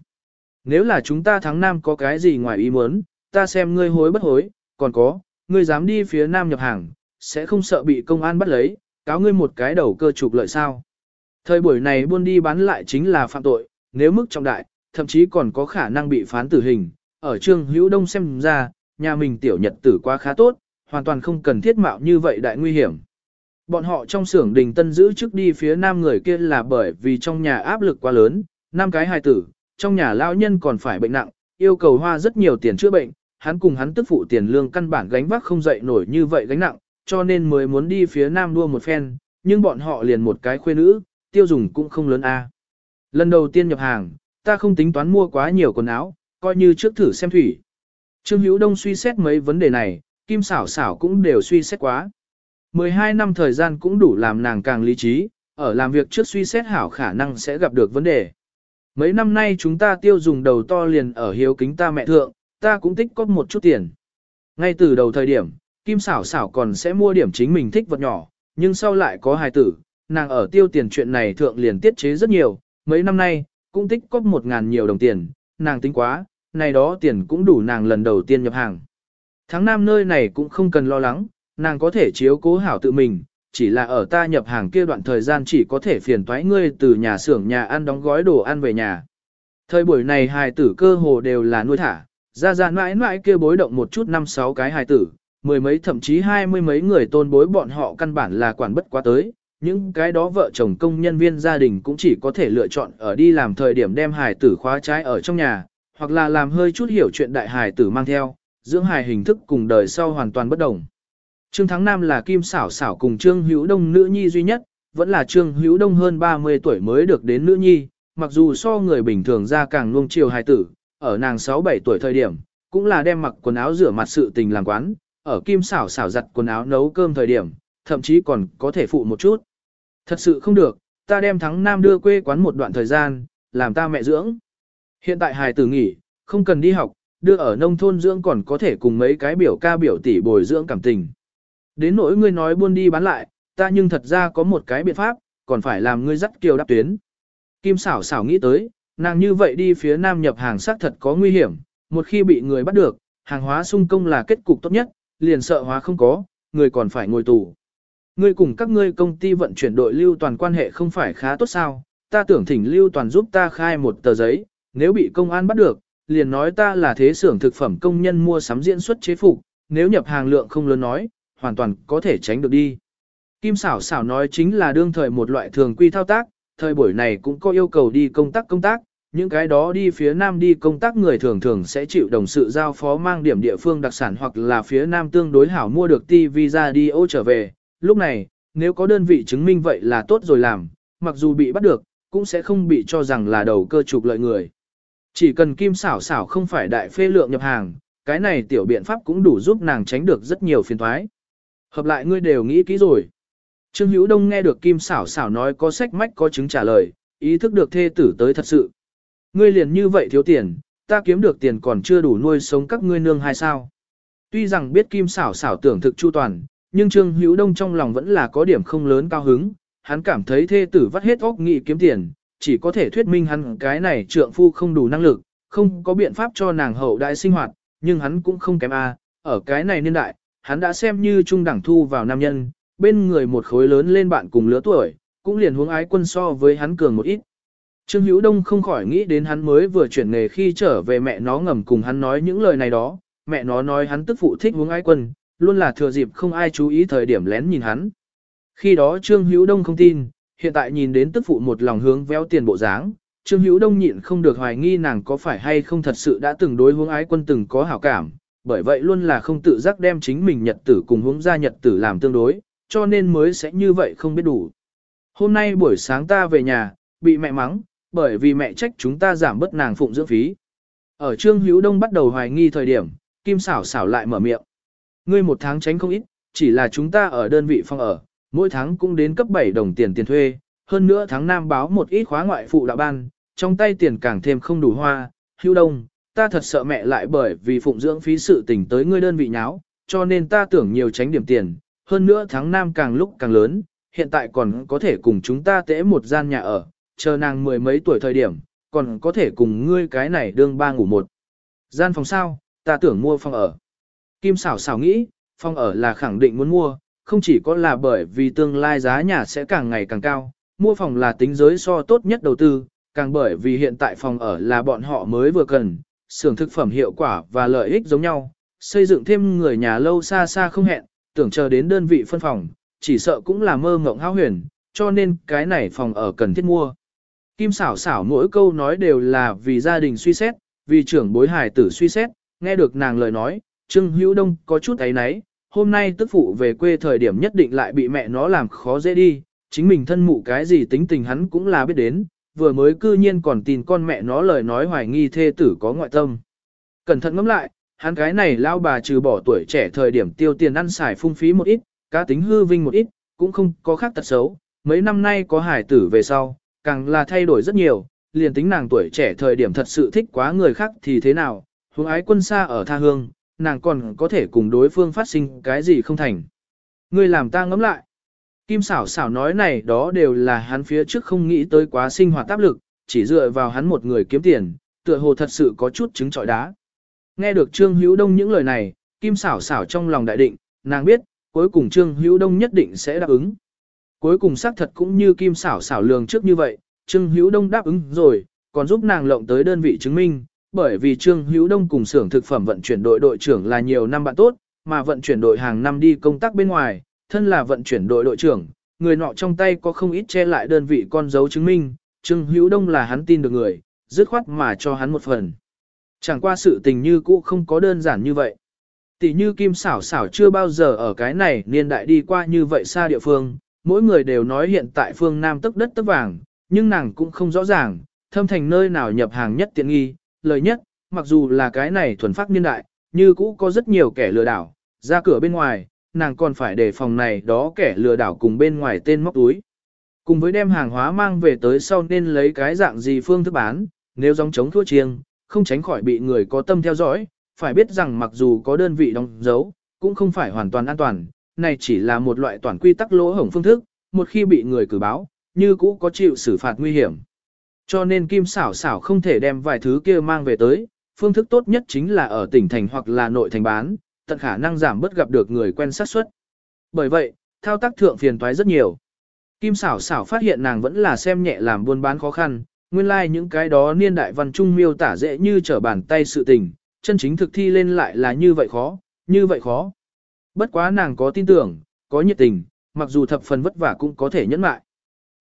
Speaker 1: Nếu là chúng ta thắng nam có cái gì ngoài ý muốn, ta xem ngươi hối bất hối, còn có, ngươi dám đi phía nam nhập hàng, sẽ không sợ bị công an bắt lấy, cáo ngươi một cái đầu cơ trục lợi sao. Thời buổi này buôn đi bán lại chính là phạm tội, nếu mức trọng đại, thậm chí còn có khả năng bị phán tử hình. Ở trương hữu đông xem ra, nhà mình tiểu nhật tử quá khá tốt, hoàn toàn không cần thiết mạo như vậy đại nguy hiểm. Bọn họ trong xưởng đình tân giữ trước đi phía nam người kia là bởi vì trong nhà áp lực quá lớn, năm cái hài tử, trong nhà lao nhân còn phải bệnh nặng, yêu cầu hoa rất nhiều tiền chữa bệnh, hắn cùng hắn tức phụ tiền lương căn bản gánh vác không dậy nổi như vậy gánh nặng, cho nên mới muốn đi phía nam đua một phen, nhưng bọn họ liền một cái khuê nữ, tiêu dùng cũng không lớn a. Lần đầu tiên nhập hàng, ta không tính toán mua quá nhiều quần áo, coi như trước thử xem thủy. Trương Hữu Đông suy xét mấy vấn đề này, Kim Sảo Sảo cũng đều suy xét quá. 12 năm thời gian cũng đủ làm nàng càng lý trí, ở làm việc trước suy xét hảo khả năng sẽ gặp được vấn đề. Mấy năm nay chúng ta tiêu dùng đầu to liền ở hiếu kính ta mẹ thượng, ta cũng tích có một chút tiền. Ngay từ đầu thời điểm, Kim Sảo Sảo còn sẽ mua điểm chính mình thích vật nhỏ, nhưng sau lại có hài tử, nàng ở tiêu tiền chuyện này thượng liền tiết chế rất nhiều, mấy năm nay, cũng tích có một ngàn nhiều đồng tiền, nàng tính quá, này đó tiền cũng đủ nàng lần đầu tiên nhập hàng. Tháng năm nơi này cũng không cần lo lắng, nàng có thể chiếu cố hảo tự mình, chỉ là ở ta nhập hàng kia đoạn thời gian chỉ có thể phiền toái ngươi từ nhà xưởng nhà ăn đóng gói đồ ăn về nhà. Thời buổi này hài tử cơ hồ đều là nuôi thả, ra ra mãi mãi kia bối động một chút năm sáu cái hài tử, mười mấy thậm chí hai mươi mấy người tôn bối bọn họ căn bản là quản bất quá tới. Những cái đó vợ chồng công nhân viên gia đình cũng chỉ có thể lựa chọn ở đi làm thời điểm đem hài tử khóa trái ở trong nhà, hoặc là làm hơi chút hiểu chuyện đại hài tử mang theo, dưỡng hài hình thức cùng đời sau hoàn toàn bất đồng. Trương Thắng Nam là Kim Sảo Sảo cùng Trương Hữu Đông nữ nhi duy nhất, vẫn là Trương Hữu Đông hơn 30 tuổi mới được đến nữ nhi, mặc dù so người bình thường ra càng nuông chiều hài tử, ở nàng 6-7 tuổi thời điểm, cũng là đem mặc quần áo rửa mặt sự tình làm quán, ở Kim Sảo Sảo giặt quần áo nấu cơm thời điểm, thậm chí còn có thể phụ một chút. Thật sự không được, ta đem Thắng Nam đưa quê quán một đoạn thời gian, làm ta mẹ dưỡng. Hiện tại hài tử nghỉ, không cần đi học, đưa ở nông thôn dưỡng còn có thể cùng mấy cái biểu ca biểu tỷ bồi dưỡng cảm tình. Đến nỗi ngươi nói buôn đi bán lại, ta nhưng thật ra có một cái biện pháp, còn phải làm ngươi dắt kiều đáp tuyến. Kim xảo xảo nghĩ tới, nàng như vậy đi phía nam nhập hàng xác thật có nguy hiểm, một khi bị người bắt được, hàng hóa sung công là kết cục tốt nhất, liền sợ hóa không có, người còn phải ngồi tù. Ngươi cùng các ngươi công ty vận chuyển đội lưu toàn quan hệ không phải khá tốt sao, ta tưởng thỉnh lưu toàn giúp ta khai một tờ giấy, nếu bị công an bắt được, liền nói ta là thế xưởng thực phẩm công nhân mua sắm diễn xuất chế phục, nếu nhập hàng lượng không lớn nói, hoàn toàn có thể tránh được đi. Kim xảo xảo nói chính là đương thời một loại thường quy thao tác, thời buổi này cũng có yêu cầu đi công tác công tác, những cái đó đi phía nam đi công tác người thường thường sẽ chịu đồng sự giao phó mang điểm địa phương đặc sản hoặc là phía nam tương đối hảo mua được TV ra đi ô trở về. Lúc này, nếu có đơn vị chứng minh vậy là tốt rồi làm, mặc dù bị bắt được, cũng sẽ không bị cho rằng là đầu cơ trục lợi người. Chỉ cần kim xảo xảo không phải đại phê lượng nhập hàng, cái này tiểu biện pháp cũng đủ giúp nàng tránh được rất nhiều phiền thoái. Hợp lại ngươi đều nghĩ kỹ rồi. Trương Hữu Đông nghe được Kim xảo xảo nói có sách mách có chứng trả lời, ý thức được thê tử tới thật sự. Ngươi liền như vậy thiếu tiền, ta kiếm được tiền còn chưa đủ nuôi sống các ngươi nương hay sao. Tuy rằng biết Kim xảo xảo tưởng thực chu toàn, nhưng Trương Hữu Đông trong lòng vẫn là có điểm không lớn cao hứng, hắn cảm thấy thê tử vắt hết óc nghị kiếm tiền, chỉ có thể thuyết minh hắn cái này trượng phu không đủ năng lực, không có biện pháp cho nàng hậu đại sinh hoạt, nhưng hắn cũng không kém a, ở cái này niên đại, hắn đã xem như trung đẳng thu vào nam nhân, bên người một khối lớn lên bạn cùng lứa tuổi, cũng liền hướng ái quân so với hắn cường một ít. Trương Hữu Đông không khỏi nghĩ đến hắn mới vừa chuyển nghề khi trở về mẹ nó ngầm cùng hắn nói những lời này đó, mẹ nó nói hắn tức phụ thích hướng ái quân, luôn là thừa dịp không ai chú ý thời điểm lén nhìn hắn. Khi đó Trương Hữu Đông không tin, hiện tại nhìn đến tức phụ một lòng hướng véo tiền bộ dáng, Trương Hữu Đông nhịn không được hoài nghi nàng có phải hay không thật sự đã từng đối hướng ái quân từng có hảo cảm, bởi vậy luôn là không tự giác đem chính mình nhật tử cùng hướng ra nhật tử làm tương đối, cho nên mới sẽ như vậy không biết đủ. Hôm nay buổi sáng ta về nhà, bị mẹ mắng, bởi vì mẹ trách chúng ta giảm bớt nàng phụng dưỡng phí. Ở Trương Hữu Đông bắt đầu hoài nghi thời điểm, Kim xảo xảo lại mở miệng. Ngươi một tháng tránh không ít, chỉ là chúng ta ở đơn vị phòng ở, mỗi tháng cũng đến cấp 7 đồng tiền tiền thuê, hơn nữa tháng nam báo một ít khóa ngoại phụ đạo ban, trong tay tiền càng thêm không đủ hoa, hưu Đông, ta thật sợ mẹ lại bởi vì phụng dưỡng phí sự tình tới ngươi đơn vị nháo, cho nên ta tưởng nhiều tránh điểm tiền, hơn nữa tháng nam càng lúc càng lớn, hiện tại còn có thể cùng chúng ta tễ một gian nhà ở, chờ nàng mười mấy tuổi thời điểm, còn có thể cùng ngươi cái này đương ba ngủ một. Gian phòng sao, ta tưởng mua phòng ở. Kim xảo xảo nghĩ, phòng ở là khẳng định muốn mua, không chỉ có là bởi vì tương lai giá nhà sẽ càng ngày càng cao, mua phòng là tính giới so tốt nhất đầu tư, càng bởi vì hiện tại phòng ở là bọn họ mới vừa cần, xưởng thực phẩm hiệu quả và lợi ích giống nhau, xây dựng thêm người nhà lâu xa xa không hẹn, tưởng chờ đến đơn vị phân phòng, chỉ sợ cũng là mơ ngộng hao huyền, cho nên cái này phòng ở cần thiết mua. Kim xảo xảo mỗi câu nói đều là vì gia đình suy xét, vì trưởng bối hài tử suy xét, nghe được nàng lời nói, Trương Hữu Đông có chút ấy náy, hôm nay tức phụ về quê thời điểm nhất định lại bị mẹ nó làm khó dễ đi, chính mình thân mụ cái gì tính tình hắn cũng là biết đến, vừa mới cư nhiên còn tin con mẹ nó lời nói hoài nghi thê tử có ngoại tâm. Cẩn thận ngẫm lại, hắn cái này lao bà trừ bỏ tuổi trẻ thời điểm tiêu tiền ăn xài phung phí một ít, cá tính hư vinh một ít, cũng không có khác tật xấu, mấy năm nay có hải tử về sau, càng là thay đổi rất nhiều, liền tính nàng tuổi trẻ thời điểm thật sự thích quá người khác thì thế nào, hướng ái quân xa ở tha hương, nàng còn có thể cùng đối phương phát sinh cái gì không thành. Ngươi làm ta ngẫm lại. Kim xảo xảo nói này đó đều là hắn phía trước không nghĩ tới quá sinh hoạt áp lực, chỉ dựa vào hắn một người kiếm tiền, tựa hồ thật sự có chút chứng trọi đá. Nghe được Trương Hữu Đông những lời này, Kim xảo xảo trong lòng đại định, nàng biết, cuối cùng Trương Hữu Đông nhất định sẽ đáp ứng. Cuối cùng xác thật cũng như Kim xảo xảo lường trước như vậy, Trương Hữu Đông đáp ứng rồi, còn giúp nàng lộng tới đơn vị chứng minh, bởi vì Trương Hữu Đông cùng xưởng thực phẩm vận chuyển đội đội trưởng là nhiều năm bạn tốt, mà vận chuyển đội hàng năm đi công tác bên ngoài, thân là vận chuyển đội đội trưởng, người nọ trong tay có không ít che lại đơn vị con dấu chứng minh, Trương Hữu Đông là hắn tin được người, dứt khoát mà cho hắn một phần. Chẳng qua sự tình như cũ không có đơn giản như vậy. Tỷ như Kim xảo xảo chưa bao giờ ở cái này niên đại đi qua như vậy xa địa phương, mỗi người đều nói hiện tại phương Nam tức đất tức vàng, nhưng nàng cũng không rõ ràng, thâm thành nơi nào nhập hàng nhất tiện nghi, lời nhất, mặc dù là cái này thuần phát niên đại, như cũ có rất nhiều kẻ lừa đảo, ra cửa bên ngoài, nàng còn phải đề phòng này đó kẻ lừa đảo cùng bên ngoài tên móc túi. Cùng với đem hàng hóa mang về tới sau nên lấy cái dạng gì phương thức bán, nếu giống chống thua chiêng, không tránh khỏi bị người có tâm theo dõi, phải biết rằng mặc dù có đơn vị đóng dấu, cũng không phải hoàn toàn an toàn, này chỉ là một loại toàn quy tắc lỗ hổng phương thức, một khi bị người cử báo, như cũ có chịu xử phạt nguy hiểm. Cho nên Kim xảo xảo không thể đem vài thứ kia mang về tới, phương thức tốt nhất chính là ở tỉnh thành hoặc là nội thành bán, tận khả năng giảm bớt gặp được người quen sát suất. Bởi vậy, thao tác thượng phiền toái rất nhiều. Kim xảo xảo phát hiện nàng vẫn là xem nhẹ làm buôn bán khó khăn, nguyên lai like những cái đó niên đại văn trung miêu tả dễ như trở bàn tay sự tình, chân chính thực thi lên lại là như vậy khó, như vậy khó. Bất quá nàng có tin tưởng, có nhiệt tình, mặc dù thập phần vất vả cũng có thể nhẫn mại.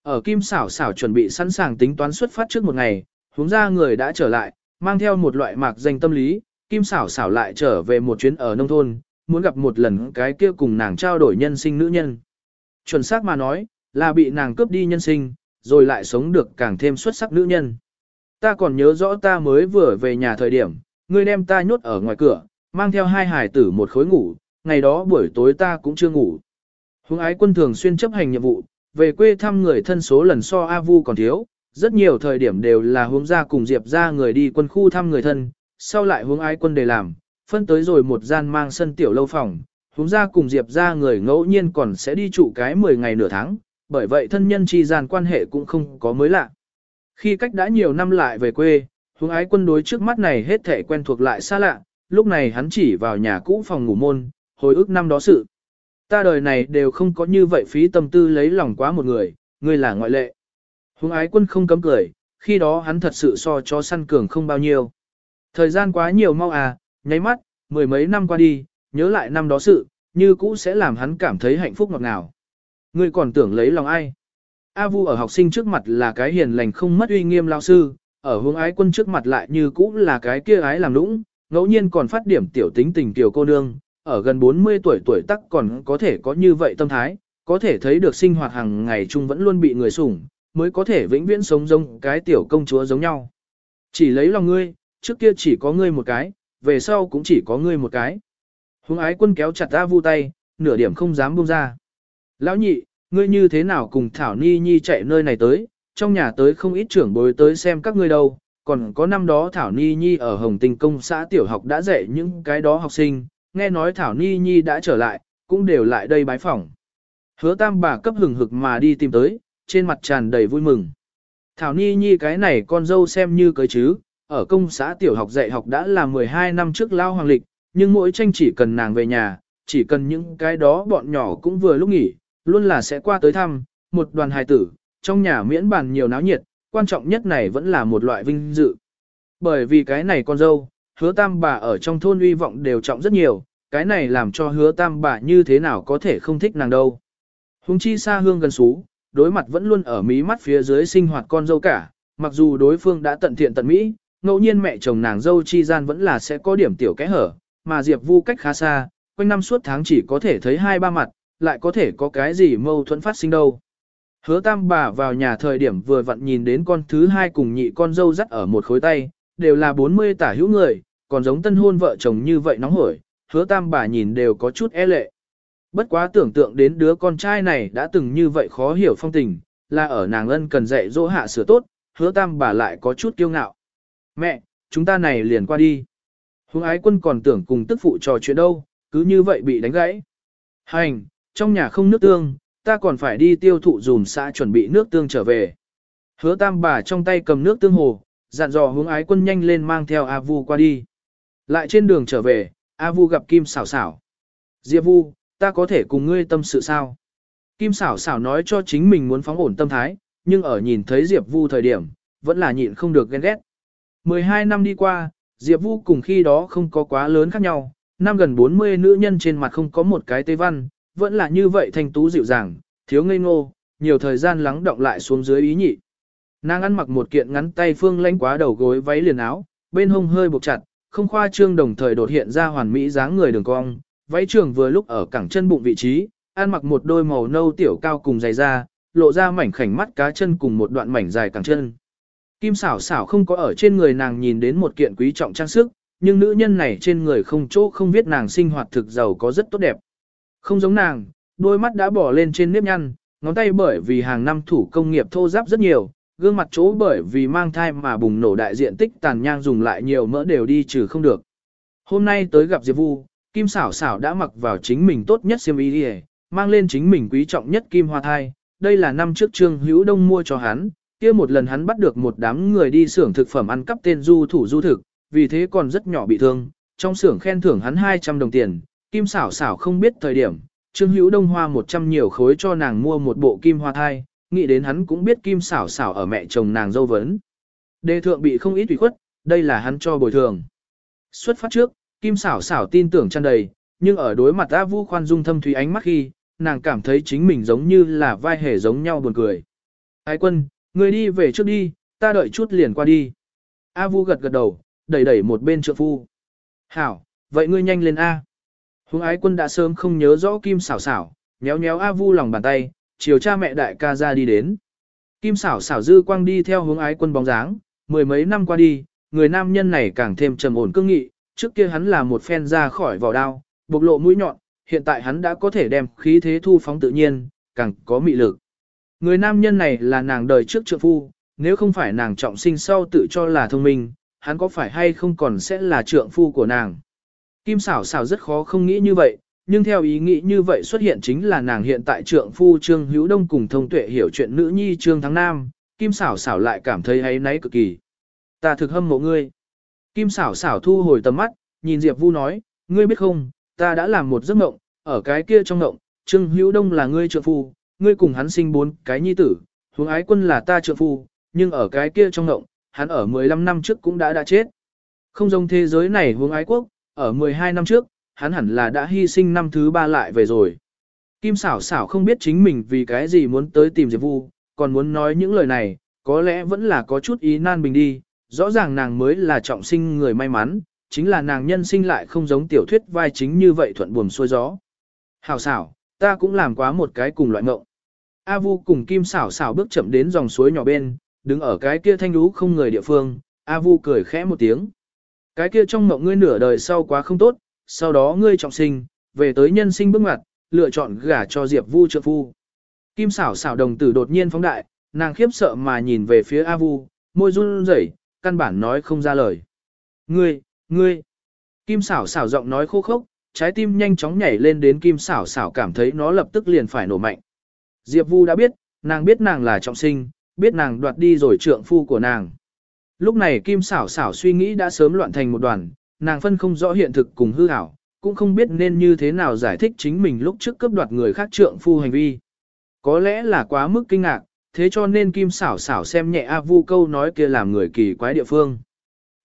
Speaker 1: Ở Kim xảo xảo chuẩn bị sẵn sàng tính toán xuất phát trước một ngày, hướng ra người đã trở lại, mang theo một loại mạc danh tâm lý, Kim xảo xảo lại trở về một chuyến ở nông thôn, muốn gặp một lần cái kia cùng nàng trao đổi nhân sinh nữ nhân. Chuẩn xác mà nói, là bị nàng cướp đi nhân sinh, rồi lại sống được càng thêm xuất sắc nữ nhân. Ta còn nhớ rõ ta mới vừa về nhà thời điểm, ngươi đem ta nhốt ở ngoài cửa, mang theo hai hải tử một khối ngủ, ngày đó buổi tối ta cũng chưa ngủ. Hùng ái quân thường xuyên chấp hành nhiệm vụ, về quê thăm người thân số lần so A Vu còn thiếu, rất nhiều thời điểm đều là hướng ra cùng Diệp ra người đi quân khu thăm người thân, sau lại hướng ái quân để làm, phân tới rồi một gian mang sân tiểu lâu phòng, hướng ra cùng Diệp ra người ngẫu nhiên còn sẽ đi trụ cái 10 ngày nửa tháng, bởi vậy thân nhân chi gian quan hệ cũng không có mới lạ. Khi cách đã nhiều năm lại về quê, hướng ái quân đối trước mắt này hết thể quen thuộc lại xa lạ, lúc này hắn chỉ vào nhà cũ phòng ngủ môn, hồi ức năm đó sự. Ta đời này đều không có như vậy phí tâm tư lấy lòng quá một người, ngươi là ngoại lệ. Hùng ái quân không cấm cười, khi đó hắn thật sự so cho săn cường không bao nhiêu. Thời gian quá nhiều mau à, nháy mắt, mười mấy năm qua đi, nhớ lại năm đó sự, như cũ sẽ làm hắn cảm thấy hạnh phúc ngọt ngào. Ngươi còn tưởng lấy lòng ai? A Vu ở học sinh trước mặt là cái hiền lành không mất uy nghiêm lao sư, ở hướng ái quân trước mặt lại như cũ là cái kia ái làm lũng, ngẫu nhiên còn phát điểm tiểu tính tình tiểu cô nương, ở gần 40 tuổi tuổi tắc còn có thể có như vậy tâm thái, có thể thấy được sinh hoạt hàng ngày chung vẫn luôn bị người sủng, mới có thể vĩnh viễn sống giống cái tiểu công chúa giống nhau. Chỉ lấy lòng ngươi, trước kia chỉ có ngươi một cái, về sau cũng chỉ có ngươi một cái. Hùng ái quân kéo chặt A Vu tay, nửa điểm không dám buông ra. Lão nhị, ngươi như thế nào cùng Thảo Ni Nhi chạy nơi này tới, trong nhà tới không ít trưởng bối tới xem các ngươi đâu, còn có năm đó Thảo Ni Nhi ở Hồng Tinh Công xã tiểu học đã dạy những cái đó học sinh, nghe nói Thảo Ni Nhi đã trở lại, cũng đều lại đây bái phỏng. Hứa tam bà cấp hừng hực mà đi tìm tới, trên mặt tràn đầy vui mừng. Thảo Ni Nhi cái này con dâu xem như cưới chứ, ở công xã tiểu học dạy học đã là 12 năm trước lao hoàng lịch, nhưng mỗi tranh chỉ cần nàng về nhà, chỉ cần những cái đó bọn nhỏ cũng vừa lúc nghỉ, luôn là sẽ qua tới thăm, một đoàn hài tử, trong nhà miễn bàn nhiều náo nhiệt, quan trọng nhất này vẫn là một loại vinh dự. Bởi vì cái này con dâu, hứa tam bà ở trong thôn uy vọng đều trọng rất nhiều, cái này làm cho hứa tam bà như thế nào có thể không thích nàng đâu. Hùng chi xa hương gần xú, đối mặt vẫn luôn ở mí mắt phía dưới sinh hoạt con dâu cả, mặc dù đối phương đã tận thiện tận mỹ, ngẫu nhiên mẹ chồng nàng dâu chi gian vẫn là sẽ có điểm tiểu kẽ hở, mà Diệp Vu cách khá xa, quanh năm suốt tháng chỉ có thể thấy hai ba mặt, lại có thể có cái gì mâu thuẫn phát sinh đâu. Hứa tam bà vào nhà thời điểm vừa vặn nhìn đến con thứ hai cùng nhị con dâu dắt ở một khối tay, đều là 40 tả hữu người, còn giống tân hôn vợ chồng như vậy nóng hổi, hứa tam bà nhìn đều có chút e lệ. Bất quá tưởng tượng đến đứa con trai này đã từng như vậy khó hiểu phong tình, là ở nàng ân cần dạy dỗ hạ sửa tốt, hứa tam bà lại có chút kiêu ngạo. Mẹ, chúng ta này liền qua đi. Hùng ái quân còn tưởng cùng tức phụ trò chuyện đâu, cứ như vậy bị đánh gãy. Hành, trong nhà không nước tương, ta còn phải đi tiêu thụ dùm xã chuẩn bị nước tương trở về. Hứa tam bà trong tay cầm nước tương hồ, dặn dò hướng ái quân nhanh lên mang theo A Vu qua đi. Lại trên đường trở về, A Vu gặp Kim Sảo Sảo, Diệp Vu, ta có thể cùng ngươi tâm sự sao? Kim Sảo Sảo nói cho chính mình muốn phóng ổn tâm thái, nhưng ở nhìn thấy Diệp Vu thời điểm, vẫn là nhịn không được ghen ghét. 12 năm đi qua, Diệp Vu cùng khi đó không có quá lớn khác nhau, năm gần 40 nữ nhân trên mặt không có một cái tê văn, vẫn là như vậy thanh tú dịu dàng, thiếu ngây ngô, nhiều thời gian lắng động lại xuống dưới ý nhị. Nàng ăn mặc một kiện ngắn tay phương lanh quá đầu gối váy liền áo, bên hông hơi buộc chặt, không khoa trương đồng thời đột hiện ra hoàn mỹ dáng người đường cong, váy trường vừa lúc ở cẳng chân bụng vị trí, ăn mặc một đôi màu nâu tiểu cao cùng dày da, lộ ra mảnh khảnh mắt cá chân cùng một đoạn mảnh dài cẳng chân. Kim xảo xảo không có ở trên người nàng nhìn đến một kiện quý trọng trang sức, nhưng nữ nhân này trên người không chỗ không biết nàng sinh hoạt thực giàu có rất tốt đẹp. Không giống nàng, đôi mắt đã bỏ lên trên nếp nhăn, ngón tay bởi vì hàng năm thủ công nghiệp thô giáp rất nhiều, gương mặt chỗ bởi vì mang thai mà bùng nổ đại diện tích tàn nhang dùng lại nhiều mỡ đều đi trừ không được. Hôm nay tới gặp Diệp Vu, Kim xảo xảo đã mặc vào chính mình tốt nhất xiêm y đi mang lên chính mình quý trọng nhất kim hoa thai. Đây là năm trước Trương Hữu Đông mua cho hắn, kia một lần hắn bắt được một đám người đi xưởng thực phẩm ăn cắp tên du thủ du thực, vì thế còn rất nhỏ bị thương. Trong xưởng khen thưởng hắn 200 đồng tiền, Kim xảo xảo không biết thời điểm, Trương Hữu Đông hoa 100 nhiều khối cho nàng mua một bộ kim hoa thai, nghĩ đến hắn cũng biết Kim xảo xảo ở mẹ chồng nàng dâu vấn. Đề thượng bị không ít ủy khuất, đây là hắn cho bồi thường. Xuất phát trước, Kim xảo xảo tin tưởng tràn đầy, nhưng ở đối mặt A Vu khoan dung thâm thủy ánh mắt khi, nàng cảm thấy chính mình giống như là vai hề giống nhau buồn cười. Ái quân, người đi về trước đi, ta đợi chút liền qua đi. A Vu gật gật đầu, đẩy đẩy một bên trượng phu. Hảo, vậy ngươi nhanh lên A. Hùng ái quân đã sớm không nhớ rõ Kim xảo xảo, nhéo nhéo A Vu lòng bàn tay, chiều cha mẹ đại ca ra đi đến. Kim xảo xảo dư quang đi theo hướng ái quân bóng dáng, mười mấy năm qua đi, người nam nhân này càng thêm trầm ổn cương nghị, trước kia hắn là một phen ra khỏi vỏ đao, bộc lộ mũi nhọn, hiện tại hắn đã có thể đem khí thế thu phóng tự nhiên, càng có mị lực. Người nam nhân này là nàng đời trước trượng phu, nếu không phải nàng trọng sinh sau tự cho là thông minh, hắn có phải hay không còn sẽ là trượng phu của nàng. Kim xảo xảo rất khó không nghĩ như vậy, nhưng theo ý nghĩ như vậy xuất hiện chính là nàng hiện tại trượng phu Trương Hữu Đông cùng thông tuệ hiểu chuyện nữ nhi Trương Thắng Nam, Kim xảo xảo lại cảm thấy hay náy cực kỳ. Ta thực hâm mộ ngươi. Kim xảo xảo thu hồi tầm mắt, nhìn Diệp Vu nói, ngươi biết không, ta đã làm một giấc mộng, ở cái kia trong mộng, Trương Hữu Đông là ngươi trượng phu, ngươi cùng hắn sinh bốn cái nhi tử, Hướng Ái Quân là ta trượng phu, nhưng ở cái kia trong mộng, hắn ở 15 năm trước cũng đã đã chết. Không giống thế giới này Hướng Ái Quốc, ở 12 năm trước, hắn hẳn là đã hy sinh năm thứ ba lại về rồi. Kim xảo xảo không biết chính mình vì cái gì muốn tới tìm Diệp Vu, còn muốn nói những lời này, có lẽ vẫn là có chút ý nan bình đi, rõ ràng nàng mới là trọng sinh người may mắn, chính là nàng nhân sinh lại không giống tiểu thuyết vai chính như vậy thuận buồm xuôi gió. Hảo xảo, ta cũng làm quá một cái cùng loại mộng. A Vu cùng Kim xảo xảo bước chậm đến dòng suối nhỏ bên, đứng ở cái kia thanh lũ không người địa phương, A Vu cười khẽ một tiếng. Cái kia trong mộng ngươi nửa đời sau quá không tốt, sau đó ngươi trọng sinh, về tới nhân sinh bước ngoặt, lựa chọn gả cho Diệp Vu trợ phu. Kim xảo xảo đồng tử đột nhiên phóng đại, nàng khiếp sợ mà nhìn về phía A Vu, môi run rẩy, căn bản nói không ra lời. Ngươi, ngươi. Kim xảo xảo giọng nói khô khốc, trái tim nhanh chóng nhảy lên đến kim xảo xảo cảm thấy nó lập tức liền phải nổ mạnh. Diệp Vu đã biết, nàng biết nàng là trọng sinh, biết nàng đoạt đi rồi trượng phu của nàng. Lúc này kim xảo xảo suy nghĩ đã sớm loạn thành một đoàn, nàng phân không rõ hiện thực cùng hư ảo, cũng không biết nên như thế nào giải thích chính mình lúc trước cướp đoạt người khác trượng phu hành vi. Có lẽ là quá mức kinh ngạc, thế cho nên kim xảo xảo xem nhẹ A Vu câu nói kia làm người kỳ quái địa phương.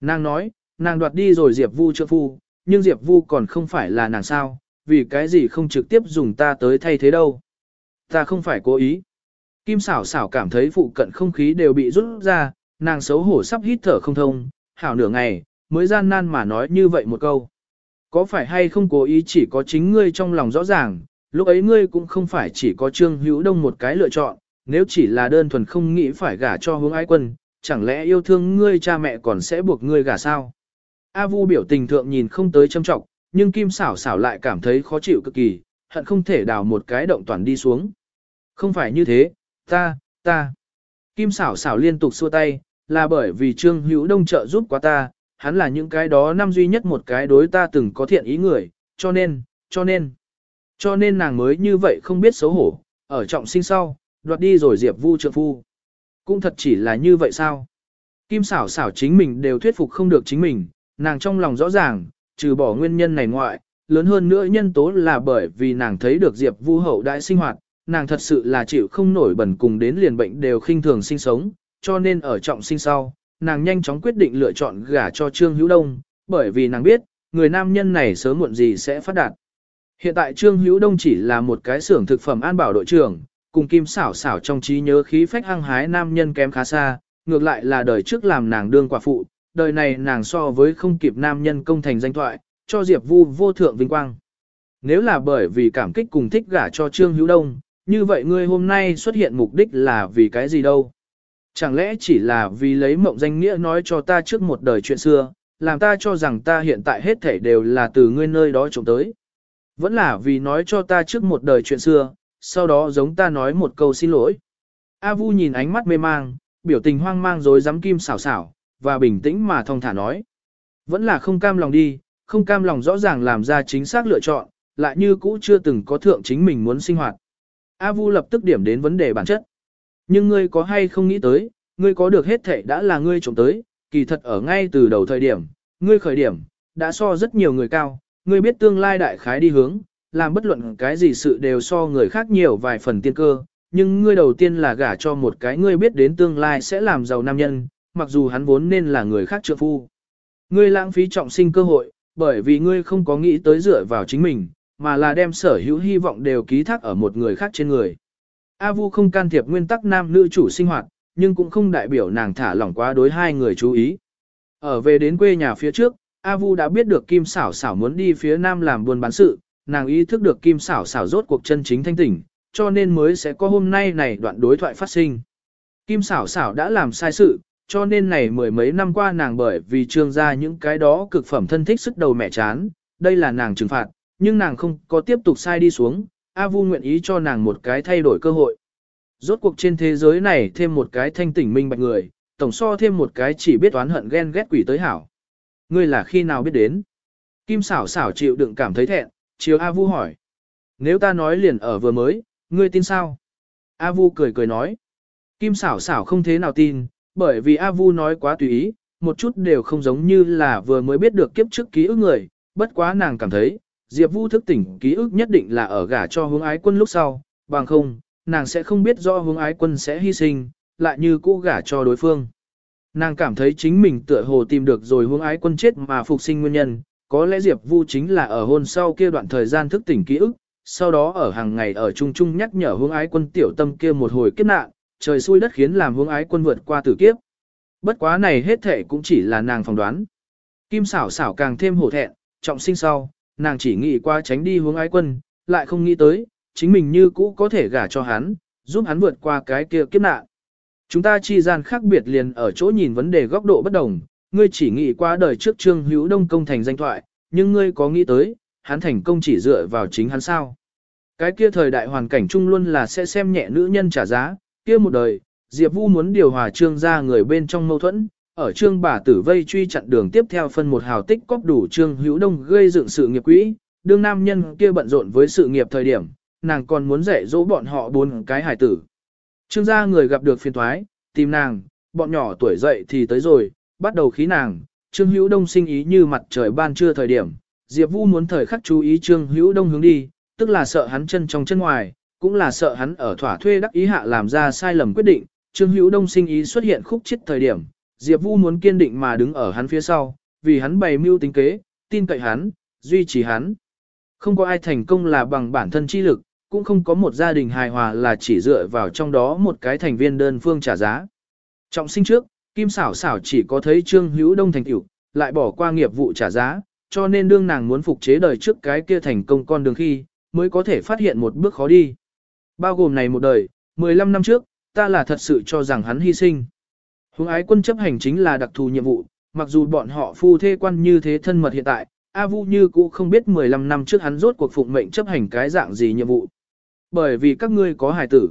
Speaker 1: Nàng nói, nàng đoạt đi rồi Diệp Vu trượng phu, nhưng Diệp Vu còn không phải là nàng sao, vì cái gì không trực tiếp dùng ta tới thay thế đâu. Ta không phải cố ý. Kim xảo xảo cảm thấy phụ cận không khí đều bị rút ra, nàng xấu hổ sắp hít thở không thông, hảo nửa ngày, mới gian nan mà nói như vậy một câu. Có phải hay không cố ý chỉ có chính ngươi trong lòng rõ ràng, lúc ấy ngươi cũng không phải chỉ có Trương Hữu Đông một cái lựa chọn, nếu chỉ là đơn thuần không nghĩ phải gả cho hướng ái quân, chẳng lẽ yêu thương ngươi cha mẹ còn sẽ buộc ngươi gả sao? A Vu biểu tình thượng nhìn không tới châm trọng, nhưng Kim xảo xảo lại cảm thấy khó chịu cực kỳ, hận không thể đào một cái động toàn đi xuống. Không phải như thế, ta, ta. Kim xảo xảo liên tục xua tay, là bởi vì Trương Hữu Đông trợ giúp quá ta, hắn là những cái đó năm duy nhất một cái đối ta từng có thiện ý người, cho nên, cho nên, cho nên nàng mới như vậy không biết xấu hổ, ở trọng sinh sau, đoạt đi rồi Diệp Vu trợ phu. Cũng thật chỉ là như vậy sao? Kim xảo xảo chính mình đều thuyết phục không được chính mình, nàng trong lòng rõ ràng, trừ bỏ nguyên nhân này ngoại, lớn hơn nữa nhân tố là bởi vì nàng thấy được Diệp Vu hậu đại sinh hoạt, nàng thật sự là chịu không nổi bẩn cùng đến liền bệnh đều khinh thường sinh sống, cho nên ở trọng sinh sau, nàng nhanh chóng quyết định lựa chọn gả cho Trương Hữu Đông, bởi vì nàng biết, người nam nhân này sớm muộn gì sẽ phát đạt. Hiện tại Trương Hữu Đông chỉ là một cái xưởng thực phẩm an bảo đội trưởng, cùng Kim xảo xảo trong trí nhớ khí phách hăng hái nam nhân kém khá xa, ngược lại là đời trước làm nàng đương quả phụ, đời này nàng so với không kịp nam nhân công thành danh thoại, cho Diệp Vu vô thượng vinh quang. Nếu là bởi vì cảm kích cùng thích gả cho Trương Hữu Đông, như vậy ngươi hôm nay xuất hiện mục đích là vì cái gì đâu? Chẳng lẽ chỉ là vì lấy mộng danh nghĩa nói cho ta trước một đời chuyện xưa, làm ta cho rằng ta hiện tại hết thể đều là từ ngươi nơi đó trộm tới. Vẫn là vì nói cho ta trước một đời chuyện xưa, sau đó giống ta nói một câu xin lỗi. A Vu nhìn ánh mắt mê mang, biểu tình hoang mang rồi dám kim xảo xảo, và bình tĩnh mà thong thả nói. Vẫn là không cam lòng đi, không cam lòng rõ ràng làm ra chính xác lựa chọn, lại như cũ chưa từng có thượng chính mình muốn sinh hoạt. A Vu lập tức điểm đến vấn đề bản chất. Nhưng ngươi có hay không nghĩ tới, ngươi có được hết thể đã là ngươi trộm tới, kỳ thật ở ngay từ đầu thời điểm, ngươi khởi điểm, đã so rất nhiều người cao, ngươi biết tương lai đại khái đi hướng, làm bất luận cái gì sự đều so người khác nhiều vài phần tiên cơ, nhưng ngươi đầu tiên là gả cho một cái ngươi biết đến tương lai sẽ làm giàu nam nhân, mặc dù hắn vốn nên là người khác trượng phu. Ngươi lãng phí trọng sinh cơ hội, bởi vì ngươi không có nghĩ tới dựa vào chính mình, mà là đem sở hữu hy vọng đều ký thác ở một người khác trên người. A Vu không can thiệp nguyên tắc nam nữ chủ sinh hoạt, nhưng cũng không đại biểu nàng thả lỏng quá đối hai người chú ý. Ở về đến quê nhà phía trước, A Vu đã biết được Kim Sảo Sảo muốn đi phía nam làm buôn bán sự, nàng ý thức được Kim Sảo Sảo rốt cuộc chân chính thanh tỉnh, cho nên mới sẽ có hôm nay này đoạn đối thoại phát sinh. Kim Sảo Sảo đã làm sai sự, cho nên này mười mấy năm qua nàng bởi vì trương ra những cái đó cực phẩm thân thích sức đầu mẹ chán, đây là nàng trừng phạt, nhưng nàng không có tiếp tục sai đi xuống, A Vu nguyện ý cho nàng một cái thay đổi cơ hội. Rốt cuộc trên thế giới này thêm một cái thanh tỉnh minh bạch người, tổng so thêm một cái chỉ biết oán hận ghen ghét quỷ tới hảo. Ngươi là khi nào biết đến? Kim xảo xảo chịu đựng cảm thấy thẹn, chiều A Vu hỏi. Nếu ta nói liền ở vừa mới, ngươi tin sao? A Vu cười cười nói. Kim xảo xảo không thế nào tin, bởi vì A Vu nói quá tùy ý, một chút đều không giống như là vừa mới biết được kiếp trước ký ức người, bất quá nàng cảm thấy, Diệp Vu thức tỉnh ký ức nhất định là ở gả cho hướng ái quân lúc sau, bằng không, nàng sẽ không biết do hướng ái quân sẽ hy sinh, lại như cũ gả cho đối phương. Nàng cảm thấy chính mình tựa hồ tìm được rồi hướng ái quân chết mà phục sinh nguyên nhân, có lẽ Diệp Vu chính là ở hôn sau kia đoạn thời gian thức tỉnh ký ức, sau đó ở hàng ngày ở chung chung nhắc nhở hướng ái quân tiểu tâm kia một hồi kiếp nạn, trời xui đất khiến làm hướng ái quân vượt qua tử kiếp. Bất quá này hết thể cũng chỉ là nàng phỏng đoán. Kim xảo xảo càng thêm hổ thẹn, trọng sinh sau, nàng chỉ nghĩ qua tránh đi hướng ái quân, lại không nghĩ tới, chính mình như cũ có thể gả cho hắn, giúp hắn vượt qua cái kia kiếp nạn. Chúng ta chi gian khác biệt liền ở chỗ nhìn vấn đề góc độ bất đồng, ngươi chỉ nghĩ qua đời trước Trương Hữu Đông công thành danh thoại, nhưng ngươi có nghĩ tới, hắn thành công chỉ dựa vào chính hắn sao? Cái kia thời đại hoàn cảnh chung luôn là sẽ xem nhẹ nữ nhân trả giá, kia một đời, Diệp Vu muốn điều hòa Trương gia người bên trong mâu thuẫn, ở Trương bà tử vây truy chặn đường tiếp theo phân một hào tích cóp đủ Trương Hữu Đông gây dựng sự nghiệp quỹ, đương nam nhân kia bận rộn với sự nghiệp thời điểm, nàng còn muốn dạy dỗ bọn họ bốn cái hài tử. Trương gia người gặp được phiền thoái, tìm nàng, bọn nhỏ tuổi dậy thì tới rồi, bắt đầu khí nàng, Trương Hữu Đông sinh ý như mặt trời ban trưa thời điểm, Diệp Vu muốn thời khắc chú ý Trương Hữu Đông hướng đi, tức là sợ hắn chân trong chân ngoài, cũng là sợ hắn ở thỏa thuê đắc ý hạ làm ra sai lầm quyết định. Trương Hữu Đông sinh ý xuất hiện khúc chết thời điểm, Diệp Vu muốn kiên định mà đứng ở hắn phía sau, vì hắn bày mưu tính kế, tin cậy hắn, duy trì hắn. Không có ai thành công là bằng bản thân chi lực, cũng không có một gia đình hài hòa là chỉ dựa vào trong đó một cái thành viên đơn phương trả giá. Trọng sinh trước, Kim Sảo Sảo chỉ có thấy Trương Hữu Đông thành tiểu, lại bỏ qua nghiệp vụ trả giá, cho nên đương nàng muốn phục chế đời trước cái kia thành công con đường khi, mới có thể phát hiện một bước khó đi. Bao gồm này một đời, 15 năm trước, ta là thật sự cho rằng hắn hy sinh. Hướng ái quân chấp hành chính là đặc thù nhiệm vụ, mặc dù bọn họ phu thê quan như thế thân mật hiện tại, A Vu như cũ không biết 15 năm trước hắn rốt cuộc phụng mệnh chấp hành cái dạng gì nhiệm vụ. Bởi vì các ngươi có hài tử.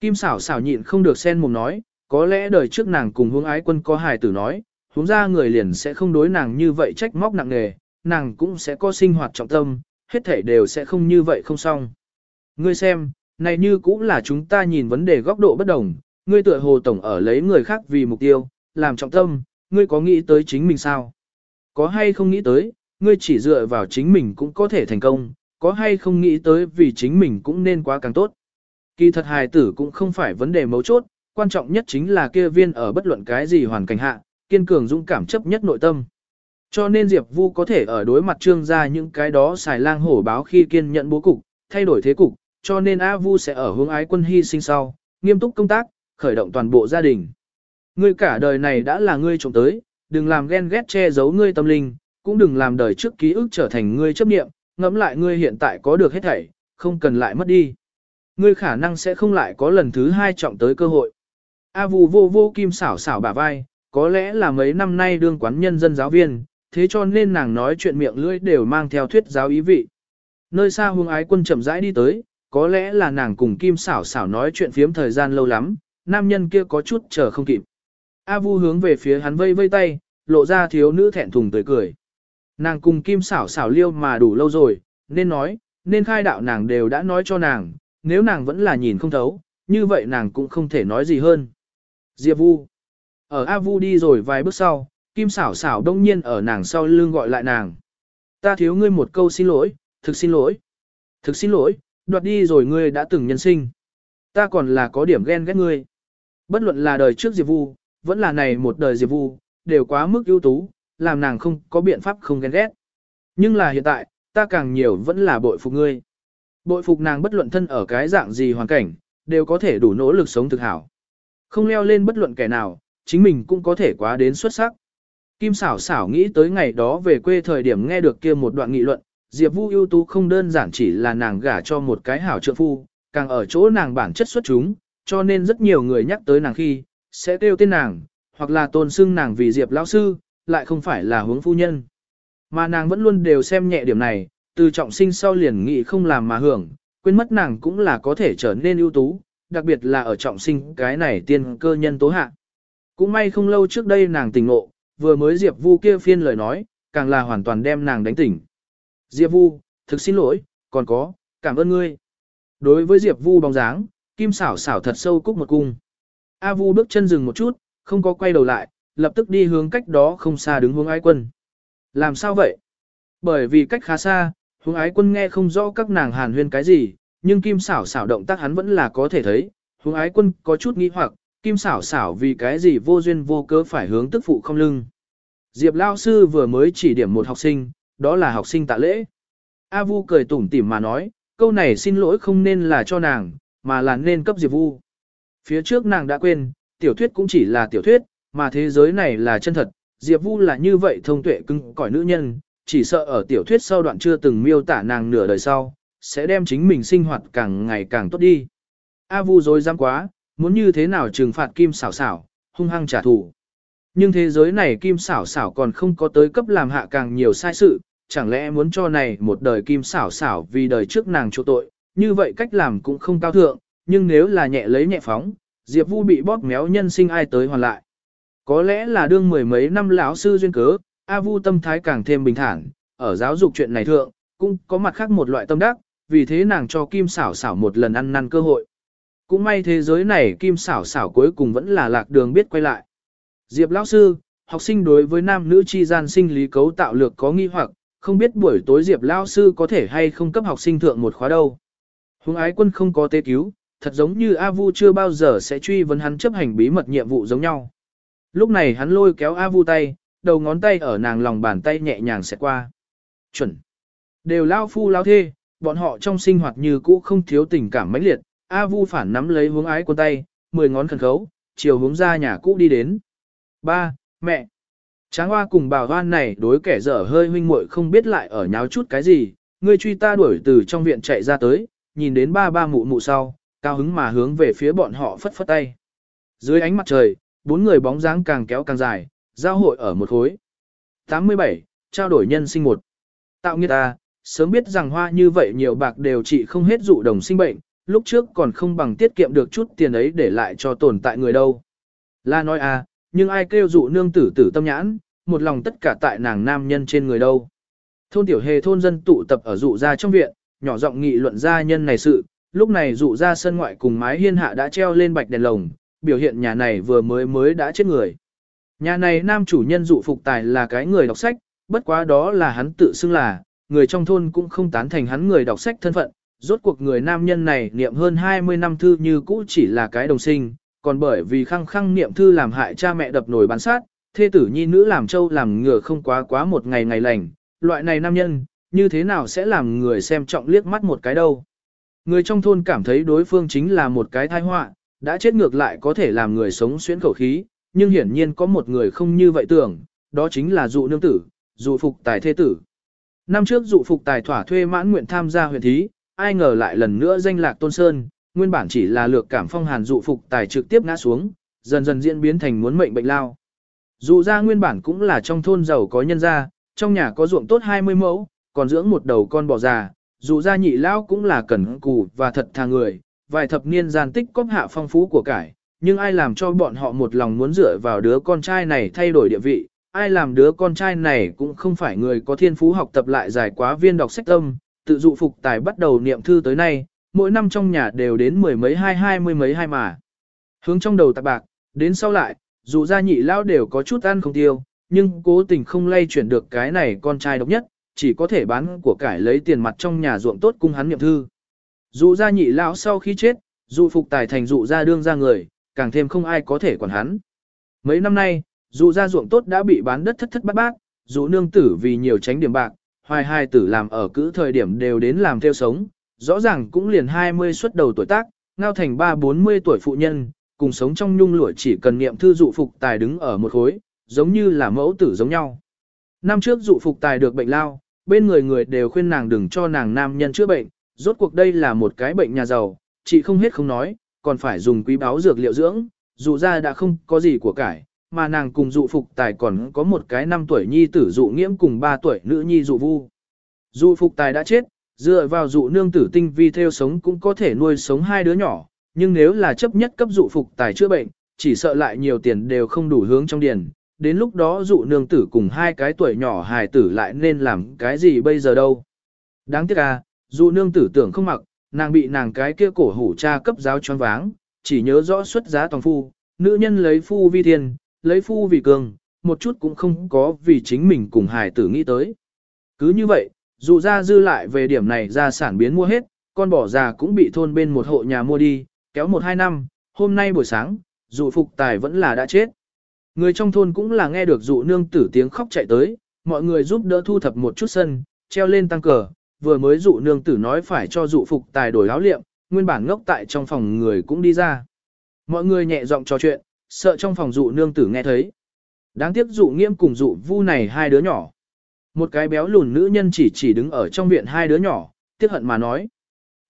Speaker 1: Kim xảo xảo nhịn không được sen mồm nói, có lẽ đời trước nàng cùng hướng ái quân có hài tử nói, hướng ra người liền sẽ không đối nàng như vậy trách móc nặng nề, nàng cũng sẽ có sinh hoạt trọng tâm, hết thể đều sẽ không như vậy không xong. Ngươi xem, này như cũng là chúng ta nhìn vấn đề góc độ bất đồng, ngươi tựa hồ tổng ở lấy người khác vì mục tiêu, làm trọng tâm, ngươi có nghĩ tới chính mình sao? Có hay không nghĩ tới, ngươi chỉ dựa vào chính mình cũng có thể thành công, có hay không nghĩ tới vì chính mình cũng nên quá càng tốt. Kỳ thật hài tử cũng không phải vấn đề mấu chốt, quan trọng nhất chính là kia viên ở bất luận cái gì hoàn cảnh hạ, kiên cường dũng cảm chấp nhất nội tâm. Cho nên Diệp Vu có thể ở đối mặt trương ra những cái đó xài lang hổ báo khi kiên nhận bố cục, thay đổi thế cục, cho nên A Vu sẽ ở hướng ái quân hy sinh sau, nghiêm túc công tác, khởi động toàn bộ gia đình. Ngươi cả đời này đã là ngươi trộm tới, đừng làm ghen ghét che giấu ngươi tâm linh, cũng đừng làm đời trước ký ức trở thành ngươi chấp niệm, ngẫm lại ngươi hiện tại có được hết thảy, không cần lại mất đi. Ngươi khả năng sẽ không lại có lần thứ hai trọng tới cơ hội. A Vu vô vô kim xảo xảo bả vai, có lẽ là mấy năm nay đương quán nhân dân giáo viên, thế cho nên nàng nói chuyện miệng lưỡi đều mang theo thuyết giáo ý vị. Nơi xa hương ái quân chậm rãi đi tới, có lẽ là nàng cùng kim xảo xảo nói chuyện phiếm thời gian lâu lắm, nam nhân kia có chút chờ không kịp. A Vu hướng về phía hắn vây vây tay, lộ ra thiếu nữ thẹn thùng tươi cười. Nàng cùng kim xảo xảo liêu mà đủ lâu rồi, nên nói, nên khai đạo nàng đều đã nói cho nàng, nếu nàng vẫn là nhìn không thấu, như vậy nàng cũng không thể nói gì hơn. Diệp Vu. Ở A Vu đi rồi vài bước sau, Kim xảo xảo đông nhiên ở nàng sau lưng gọi lại nàng. Ta thiếu ngươi một câu xin lỗi, thực xin lỗi. Thực xin lỗi, đoạt đi rồi ngươi đã từng nhân sinh. Ta còn là có điểm ghen ghét ngươi. Bất luận là đời trước Diệp Vu, vẫn là này một đời Diệp Vu, đều quá mức ưu tú, làm nàng không có biện pháp không ghen ghét. Nhưng là hiện tại, ta càng nhiều vẫn là bội phục ngươi. Bội phục nàng bất luận thân ở cái dạng gì hoàn cảnh, đều có thể đủ nỗ lực sống thực hảo. Không leo lên bất luận kẻ nào, chính mình cũng có thể quá đến xuất sắc. Kim xảo xảo nghĩ tới ngày đó về quê thời điểm nghe được kia một đoạn nghị luận, Diệp Vu ưu tú không đơn giản chỉ là nàng gả cho một cái hảo trượng phu, càng ở chỗ nàng bản chất xuất chúng, cho nên rất nhiều người nhắc tới nàng khi, sẽ kêu tên nàng, hoặc là tôn xưng nàng vì Diệp lão sư, lại không phải là hướng phu nhân. Mà nàng vẫn luôn đều xem nhẹ điểm này, từ trọng sinh sau liền nghĩ không làm mà hưởng, quên mất nàng cũng là có thể trở nên ưu tú, đặc biệt là ở trọng sinh cái này tiên cơ nhân tố hạ. Cũng may không lâu trước đây nàng tỉnh ngộ, vừa mới Diệp Vu kia phiên lời nói, càng là hoàn toàn đem nàng đánh tỉnh. Diệp Vu, thực xin lỗi, còn có, cảm ơn ngươi. Đối với Diệp Vu bóng dáng, Kim xảo xảo thật sâu cúc một cung. A Vu bước chân dừng một chút, không có quay đầu lại, lập tức đi hướng cách đó không xa đứng hướng ái quân. Làm sao vậy? Bởi vì cách khá xa, hướng ái quân nghe không rõ các nàng hàn huyên cái gì, nhưng Kim xảo xảo động tác hắn vẫn là có thể thấy. Hướng ái quân có chút nghi hoặc, Kim xảo xảo vì cái gì vô duyên vô cớ phải hướng tức phụ không lưng. Diệp Lao Sư vừa mới chỉ điểm một học sinh, đó là học sinh tạ lễ. A Vu cười tủm tỉm mà nói, câu này xin lỗi không nên là cho nàng, mà là nên cấp Diệp Vu. Phía trước nàng đã quên, tiểu thuyết cũng chỉ là tiểu thuyết, mà thế giới này là chân thật. Diệp Vu là như vậy thông tuệ cưng cõi nữ nhân, chỉ sợ ở tiểu thuyết sau đoạn chưa từng miêu tả nàng nửa đời sau, sẽ đem chính mình sinh hoạt càng ngày càng tốt đi. A Vu dối dám quá, muốn như thế nào trừng phạt Kim xảo xảo, hung hăng trả thù. Nhưng thế giới này Kim xảo xảo còn không có tới cấp làm hạ càng nhiều sai sự, chẳng lẽ muốn cho này một đời Kim xảo xảo vì đời trước nàng chỗ tội, như vậy cách làm cũng không cao thượng, nhưng nếu là nhẹ lấy nhẹ phóng, Diệp Vu bị bóp méo nhân sinh ai tới hoàn lại. Có lẽ là đương mười mấy năm lão sư duyên cớ, A Vu tâm thái càng thêm bình thản, ở giáo dục chuyện này thượng, cũng có mặt khác một loại tâm đắc, vì thế nàng cho Kim Sảo Sảo một lần ăn năn cơ hội. Cũng may thế giới này Kim Sảo Sảo cuối cùng vẫn là lạc đường biết quay lại. Diệp lão sư, học sinh đối với nam nữ chi gian sinh lý cấu tạo lược có nghi hoặc, không biết buổi tối Diệp lão sư có thể hay không cấp học sinh thượng một khóa đâu. Hùng ái quân không có tế cứu, thật giống như A Vu chưa bao giờ sẽ truy vấn hắn chấp hành bí mật nhiệm vụ giống nhau. Lúc này hắn lôi kéo A Vu tay, đầu ngón tay ở nàng lòng bàn tay nhẹ nhàng sẽ qua. Chuẩn. Đều lao phu lao thê, bọn họ trong sinh hoạt như cũ không thiếu tình cảm mãnh liệt. A Vu phản nắm lấy hướng ái quân tay, mười ngón khẩn khấu, chiều hướng ra nhà cũ đi đến. Ba, mẹ. Tráng hoa cùng bà hoan này đối kẻ dở hơi huynh muội không biết lại ở nháo chút cái gì, người truy ta đuổi từ trong viện chạy ra tới, nhìn đến ba ba mụ mụ sau, cao hứng mà hướng về phía bọn họ phất phất tay. Dưới ánh mặt trời, bốn người bóng dáng càng kéo càng dài, giao hội ở một khối. 87. Trao đổi nhân sinh một. Tạo nghiệt ta, sớm biết rằng hoa như vậy nhiều bạc đều trị không hết dụ đồng sinh bệnh, lúc trước còn không bằng tiết kiệm được chút tiền ấy để lại cho tồn tại người đâu. La nói à, nhưng ai kêu dụ nương tử tử tâm nhãn, một lòng tất cả tại nàng nam nhân trên người đâu. Thôn tiểu hề thôn dân tụ tập ở dụ ra trong viện, nhỏ giọng nghị luận gia nhân này sự, lúc này dụ ra sân ngoại cùng mái hiên hạ đã treo lên bạch đèn lồng, biểu hiện nhà này vừa mới mới đã chết người. Nhà này nam chủ nhân dụ phục tài là cái người đọc sách, bất quá đó là hắn tự xưng là, người trong thôn cũng không tán thành hắn người đọc sách thân phận, rốt cuộc người nam nhân này niệm hơn 20 năm thư như cũ chỉ là cái đồng sinh, còn bởi vì khăng khăng niệm thư làm hại cha mẹ đập nổi bán sát, thê tử nhi nữ làm trâu làm ngựa không quá quá một ngày ngày lành, loại này nam nhân, như thế nào sẽ làm người xem trọng liếc mắt một cái đâu. Người trong thôn cảm thấy đối phương chính là một cái tai họa, đã chết ngược lại có thể làm người sống xuyến khẩu khí, nhưng hiển nhiên có một người không như vậy tưởng, đó chính là dụ nương tử, dụ phục tài thế tử. Năm trước dụ phục tài thỏa thuê mãn nguyện tham gia huyện thí, ai ngờ lại lần nữa danh lạc tôn sơn, nguyên bản chỉ là lược cảm phong hàn dụ phục tài trực tiếp ngã xuống, dần dần diễn biến thành muốn mệnh bệnh lao. Dụ ra nguyên bản cũng là trong thôn giàu có nhân gia, trong nhà có ruộng tốt 20 mẫu, còn dưỡng một đầu con bò già, dù ra nhị lao cũng là cẩn cù và thật thà người, vài thập niên gian tích cóp hạ phong phú của cải, nhưng ai làm cho bọn họ một lòng muốn dựa vào đứa con trai này thay đổi địa vị, ai làm đứa con trai này cũng không phải người có thiên phú học tập lại giải quá viên đọc sách tâm, tự dụ phục tài bắt đầu niệm thư tới nay, mỗi năm trong nhà đều đến mười mấy hai hai mươi mấy hai mà. Hướng trong đầu tạc bạc, đến sau lại, dù ra nhị lao đều có chút ăn không tiêu, nhưng cố tình không lay chuyển được cái này con trai độc nhất, chỉ có thể bán của cải lấy tiền mặt trong nhà ruộng tốt cung hắn niệm thư. Dụ gia nhị lão sau khi chết, dụ phục tài thành dụ gia đương ra người, càng thêm không ai có thể quản hắn. Mấy năm nay, dụ gia ruộng tốt đã bị bán đất thất thất bát bát, dụ nương tử vì nhiều tránh điểm bạc, hoài hai tử làm ở cữ thời điểm đều đến làm theo sống, rõ ràng cũng liền 20 xuất đầu tuổi tác, ngao thành 3-40 tuổi phụ nhân, cùng sống trong nhung lụa chỉ cần niệm thư dụ phục tài đứng ở một khối, giống như là mẫu tử giống nhau. Năm trước dụ phục tài được bệnh lao, bên người người đều khuyên nàng đừng cho nàng nam nhân chữa bệnh, rốt cuộc đây là một cái bệnh nhà giàu, chị không hết không nói, còn phải dùng quý báo dược liệu dưỡng, dụ ra đã không có gì của cải, mà nàng cùng dụ phục tài còn có một cái năm tuổi nhi tử dụ nghiễm cùng 3 tuổi nữ nhi dụ vu. Dụ phục tài đã chết, dựa vào dụ nương tử tinh vi theo sống cũng có thể nuôi sống hai đứa nhỏ, nhưng nếu là chấp nhất cấp dụ phục tài chữa bệnh, chỉ sợ lại nhiều tiền đều không đủ hướng trong điền, đến lúc đó dụ nương tử cùng hai cái tuổi nhỏ hài tử lại nên làm cái gì bây giờ đâu. Đáng tiếc à, dụ nương tử tưởng không mặc, nàng bị nàng cái kia cổ hủ cha cấp giáo choáng váng, chỉ nhớ rõ xuất giá toàn phu, nữ nhân lấy phu vi thiên, lấy phu vì cường, một chút cũng không có vì chính mình cùng hài tử nghĩ tới. Cứ như vậy, dụ ra dư lại về điểm này ra sản biến mua hết, con bỏ già cũng bị thôn bên một hộ nhà mua đi, kéo một hai năm, hôm nay buổi sáng, dụ phục tài vẫn là đã chết. Người trong thôn cũng là nghe được dụ nương tử tiếng khóc chạy tới, mọi người giúp đỡ thu thập một chút sân, treo lên tăng cờ, vừa mới dụ nương tử nói phải cho dụ phục tài đổi áo liệm, nguyên bản ngốc tại trong phòng người cũng đi ra. Mọi người nhẹ giọng trò chuyện, sợ trong phòng dụ nương tử nghe thấy. Đáng tiếc dụ nghiêm cùng dụ vu này hai đứa nhỏ. Một cái béo lùn nữ nhân chỉ chỉ đứng ở trong viện hai đứa nhỏ, tiếc hận mà nói.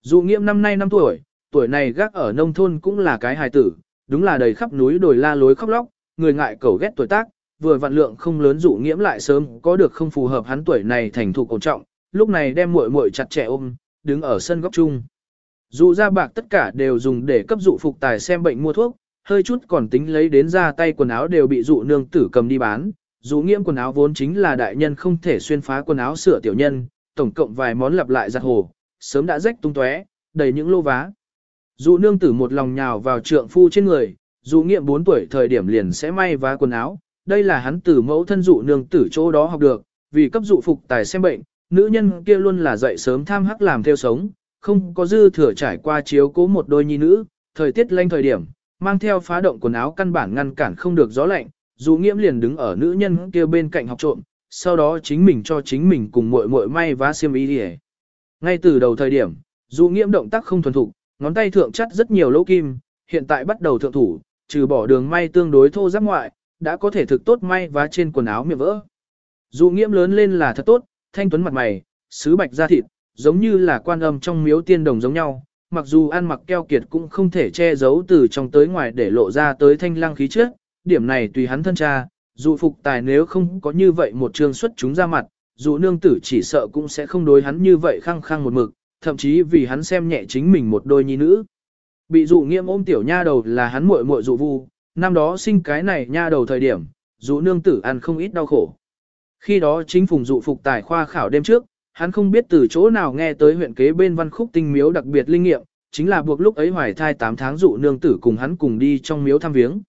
Speaker 1: Dụ nghiêm năm nay năm tuổi, tuổi này gác ở nông thôn cũng là cái hài tử, đúng là đầy khắp núi đồi la lối khóc lóc, người ngại cầu ghét tuổi tác, vừa vạn lượng không lớn dụ nghiễm lại sớm có được không phù hợp hắn tuổi này thành thục cổ trọng, lúc này đem muội muội chặt chẽ ôm, đứng ở sân góc chung. Dụ ra bạc tất cả đều dùng để cấp dụ phục tài xem bệnh mua thuốc, hơi chút còn tính lấy đến ra tay quần áo đều bị dụ nương tử cầm đi bán. Dụ nghiễm quần áo vốn chính là đại nhân không thể xuyên phá quần áo sửa tiểu nhân, tổng cộng vài món lặp lại giặt hồ, sớm đã rách tung tóe, đầy những lô vá. Dụ nương tử một lòng nhào vào trượng phu trên người, dụ nghiệm 4 tuổi thời điểm liền sẽ may vá quần áo, đây là hắn từ mẫu thân dụ nương tử chỗ đó học được, vì cấp dụ phục tài xem bệnh, nữ nhân kia luôn là dậy sớm tham hắc làm theo sống, không có dư thừa trải qua chiếu cố một đôi nhi nữ, thời tiết lanh thời điểm, mang theo phá động quần áo căn bản ngăn cản không được gió lạnh, dù nghiễm liền đứng ở nữ nhân kia bên cạnh học trộm, sau đó chính mình cho chính mình cùng muội muội may vá xiêm y đi Ngay từ đầu thời điểm, dù nghiễm động tác không thuần thục, ngón tay thượng chắt rất nhiều lỗ kim, hiện tại bắt đầu thượng thủ, trừ bỏ đường may tương đối thô giáp ngoại, đã có thể thực tốt may vá trên quần áo miệng vỡ. Dù nghiễm lớn lên là thật tốt, thanh tuấn mặt mày, sứ bạch da thịt, giống như là quan âm trong miếu tiên đồng giống nhau, mặc dù ăn mặc keo kiệt cũng không thể che giấu từ trong tới ngoài để lộ ra tới thanh lăng khí trước, điểm này tùy hắn thân cha, dù phục tài nếu không có như vậy một trường xuất chúng ra mặt, dù nương tử chỉ sợ cũng sẽ không đối hắn như vậy khăng khăng một mực, thậm chí vì hắn xem nhẹ chính mình một đôi nhi nữ. Bị dụ nghiêm ôm tiểu nha đầu là hắn muội muội dụ vu, năm đó sinh cái này nha đầu thời điểm, dụ nương tử ăn không ít đau khổ. Khi đó chính phùng dụ phục tài khoa khảo đêm trước, hắn không biết từ chỗ nào nghe tới huyện kế bên văn khúc tinh miếu đặc biệt linh nghiệm, chính là buộc lúc ấy hoài thai 8 tháng dụ nương tử cùng hắn cùng đi trong miếu thăm viếng.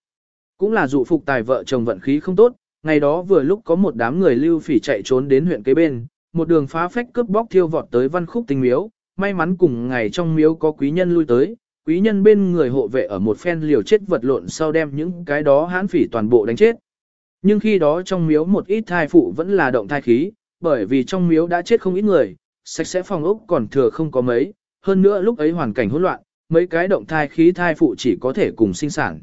Speaker 1: Cũng là dụ phục tài vợ chồng vận khí không tốt, ngày đó vừa lúc có một đám người lưu phỉ chạy trốn đến huyện kế bên, một đường phá phách cướp bóc thiêu vọt tới văn khúc tinh miếu, may mắn cùng ngày trong miếu có quý nhân lui tới, quý nhân bên người hộ vệ ở một phen liều chết vật lộn sau đem những cái đó hãn phỉ toàn bộ đánh chết. Nhưng khi đó trong miếu một ít thai phụ vẫn là động thai khí, bởi vì trong miếu đã chết không ít người, sạch sẽ phòng ốc còn thừa không có mấy, hơn nữa lúc ấy hoàn cảnh hỗn loạn, mấy cái động thai khí thai phụ chỉ có thể cùng sinh sản.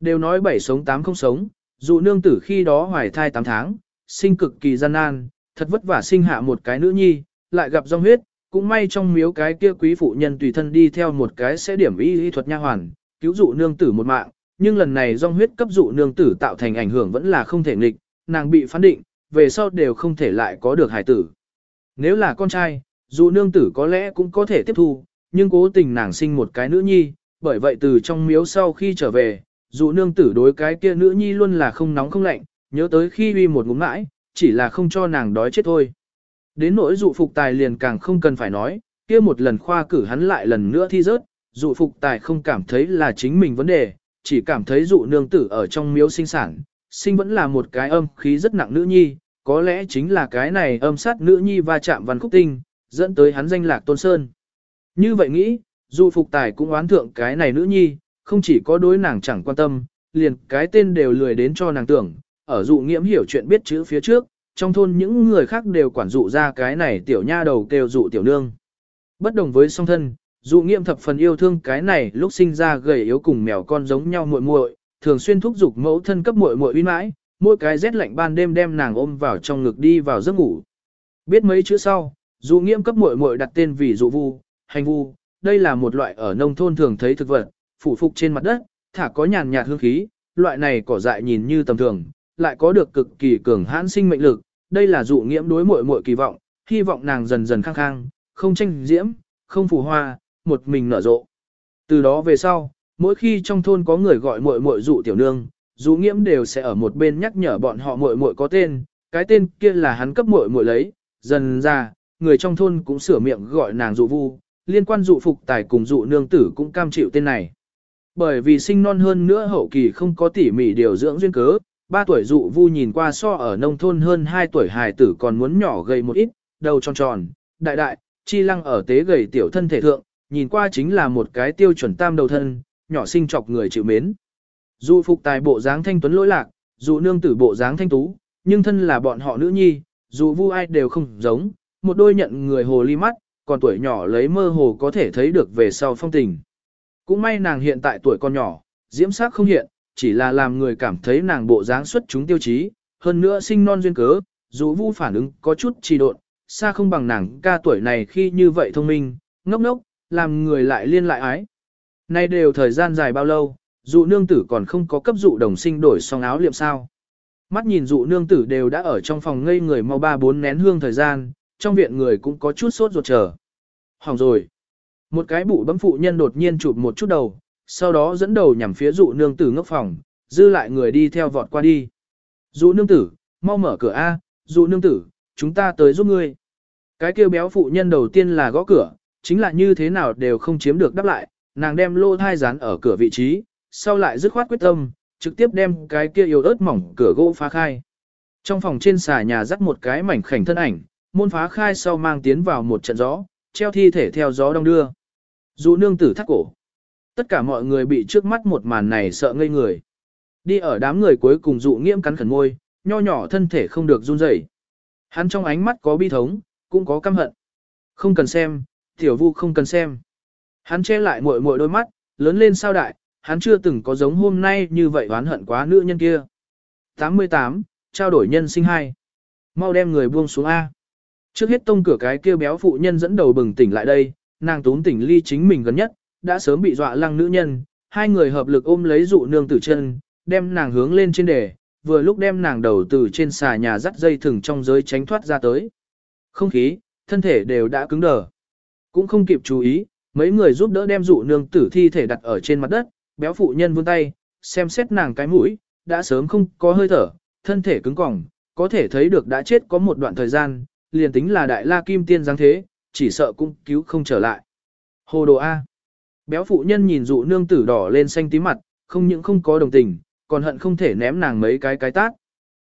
Speaker 1: Đều nói bảy sống tám không sống, dù nương tử khi đó hoài thai 8 tháng, sinh cực kỳ gian nan, thật vất vả sinh hạ một cái nữ nhi, lại gặp rong huyết, cũng may trong miếu cái kia quý phụ nhân tùy thân đi theo một cái sẽ điểm y y thuật nha hoàn, cứu dụ nương tử một mạng, nhưng lần này dòng huyết cấp dụ nương tử tạo thành ảnh hưởng vẫn là không thể nghịch, nàng bị phán định, về sau đều không thể lại có được hải tử. Nếu là con trai, dụ nương tử có lẽ cũng có thể tiếp thu, nhưng cố tình nàng sinh một cái nữ nhi, bởi vậy từ trong miếu sau khi trở về, dụ nương tử đối cái kia nữ nhi luôn là không nóng không lạnh, nhớ tới khi uy một ngụm mãi, chỉ là không cho nàng đói chết thôi. Đến nỗi dụ phục tài liền càng không cần phải nói, kia một lần khoa cử hắn lại lần nữa thi rớt, dụ phục tài không cảm thấy là chính mình vấn đề, chỉ cảm thấy dụ nương tử ở trong miếu sinh sản, sinh vẫn là một cái âm khí rất nặng nữ nhi, có lẽ chính là cái này âm sát nữ nhi va chạm văn khúc tinh, dẫn tới hắn danh lạc tôn sơn. Như vậy nghĩ, dụ phục tài cũng oán thượng cái này nữ nhi, không chỉ có đối nàng chẳng quan tâm, liền cái tên đều lười đến cho nàng tưởng, ở dụ nghiễm hiểu chuyện biết chữ phía trước, trong thôn những người khác đều quản dụ ra cái này tiểu nha đầu kêu dụ tiểu nương. Bất đồng với song thân, dụ nghiệm thập phần yêu thương cái này lúc sinh ra gầy yếu cùng mèo con giống nhau muội muội, thường xuyên thúc giục mẫu thân cấp muội muội uy mãi, mỗi cái rét lạnh ban đêm đem nàng ôm vào trong ngực đi vào giấc ngủ. Biết mấy chữ sau, dụ nghiệm cấp muội muội đặt tên vì dụ vu, hành vu, đây là một loại ở nông thôn thường thấy thực vật, phủ phục trên mặt đất, thả có nhàn nhạt hương khí, loại này cỏ dại nhìn như tầm thường, lại có được cực kỳ cường hãn sinh mệnh lực, đây là dụ nghiễm đối muội muội kỳ vọng, hy vọng nàng dần dần khang khang, không tranh diễm, không phù hoa, một mình nở rộ. Từ đó về sau, mỗi khi trong thôn có người gọi muội muội dụ tiểu nương, dụ nghiễm đều sẽ ở một bên nhắc nhở bọn họ muội muội có tên, cái tên kia là hắn cấp muội muội lấy, dần ra, người trong thôn cũng sửa miệng gọi nàng dụ vu, liên quan dụ phục tài cùng dụ nương tử cũng cam chịu tên này. Bởi vì sinh non hơn nữa hậu kỳ không có tỉ mỉ điều dưỡng duyên cớ, ba tuổi dụ vu nhìn qua so ở nông thôn hơn 2 tuổi hài tử còn muốn nhỏ gầy một ít, đầu tròn tròn, đại đại, chi lăng ở tế gầy tiểu thân thể thượng, nhìn qua chính là một cái tiêu chuẩn tam đầu thân, nhỏ sinh chọc người chịu mến. Dụ phục tài bộ dáng thanh tuấn lỗi lạc, dụ nương tử bộ dáng thanh tú, nhưng thân là bọn họ nữ nhi, dù vu ai đều không giống, một đôi nhận người hồ ly mắt, còn tuổi nhỏ lấy mơ hồ có thể thấy được về sau phong tình. Cũng may nàng hiện tại tuổi còn nhỏ, diễm sắc không hiện, chỉ là làm người cảm thấy nàng bộ dáng xuất chúng tiêu chí, hơn nữa sinh non duyên cớ, dù vu phản ứng có chút trì độn, xa không bằng nàng ca tuổi này khi như vậy thông minh, ngốc ngốc, làm người lại liên lại ái, Nay đều thời gian dài bao lâu, dụ nương tử còn không có cấp dụ đồng sinh đổi xong áo liệm sao. Mắt nhìn dụ nương tử đều đã ở trong phòng ngây người mau ba bốn nén hương thời gian, trong viện người cũng có chút sốt ruột chờ. Hỏng rồi. Một cái bụ bấm phụ nhân đột nhiên chụp một chút đầu, sau đó dẫn đầu nhằm phía dụ nương tử ngốc phòng, dư lại người đi theo vọt qua đi. Dụ nương tử, mau mở cửa A, dụ nương tử, chúng ta tới giúp ngươi. Cái kêu béo phụ nhân đầu tiên là gõ cửa, chính là như thế nào đều không chiếm được đáp lại, nàng đem lô thai dán ở cửa vị trí, sau lại dứt khoát quyết tâm, trực tiếp đem cái kia yếu ớt mỏng cửa gỗ phá khai. Trong phòng trên xà nhà dắt một cái mảnh khảnh thân ảnh, môn phá khai sau mang tiến vào một trận gió, treo thi thể theo gió đông đưa. Dụ nương tử thắt cổ. Tất cả mọi người bị trước mắt một màn này sợ ngây người. Đi ở đám người cuối cùng dụ nghiễm cắn khẩn môi, nho nhỏ thân thể không được run rẩy. Hắn trong ánh mắt có bi thống, cũng có căm hận. Không cần xem, tiểu vu không cần xem. Hắn che lại muội muội đôi mắt, lớn lên sao đại, hắn chưa từng có giống hôm nay như vậy oán hận quá nữ nhân kia. 88, trao đổi nhân sinh hai. Mau đem người buông xuống A. Trước hết tông cửa cái kia béo phụ nhân dẫn đầu bừng tỉnh lại đây, nàng tún tỉnh ly chính mình gần nhất, đã sớm bị dọa lăng nữ nhân, hai người hợp lực ôm lấy dụ nương tử chân, đem nàng hướng lên trên đề, vừa lúc đem nàng đầu từ trên xà nhà dắt dây thừng trong giới tránh thoát ra tới. Không khí, thân thể đều đã cứng đờ. Cũng không kịp chú ý, mấy người giúp đỡ đem dụ nương tử thi thể đặt ở trên mặt đất, béo phụ nhân vươn tay, xem xét nàng cái mũi, đã sớm không có hơi thở, thân thể cứng cỏng, có thể thấy được đã chết có một đoạn thời gian, liền tính là đại la kim tiên dáng thế, chỉ sợ cũng cứu không trở lại. Hồ đồ A. Béo phụ nhân nhìn dụ nương tử đỏ lên xanh tí mặt, không những không có đồng tình, còn hận không thể ném nàng mấy cái cái tát.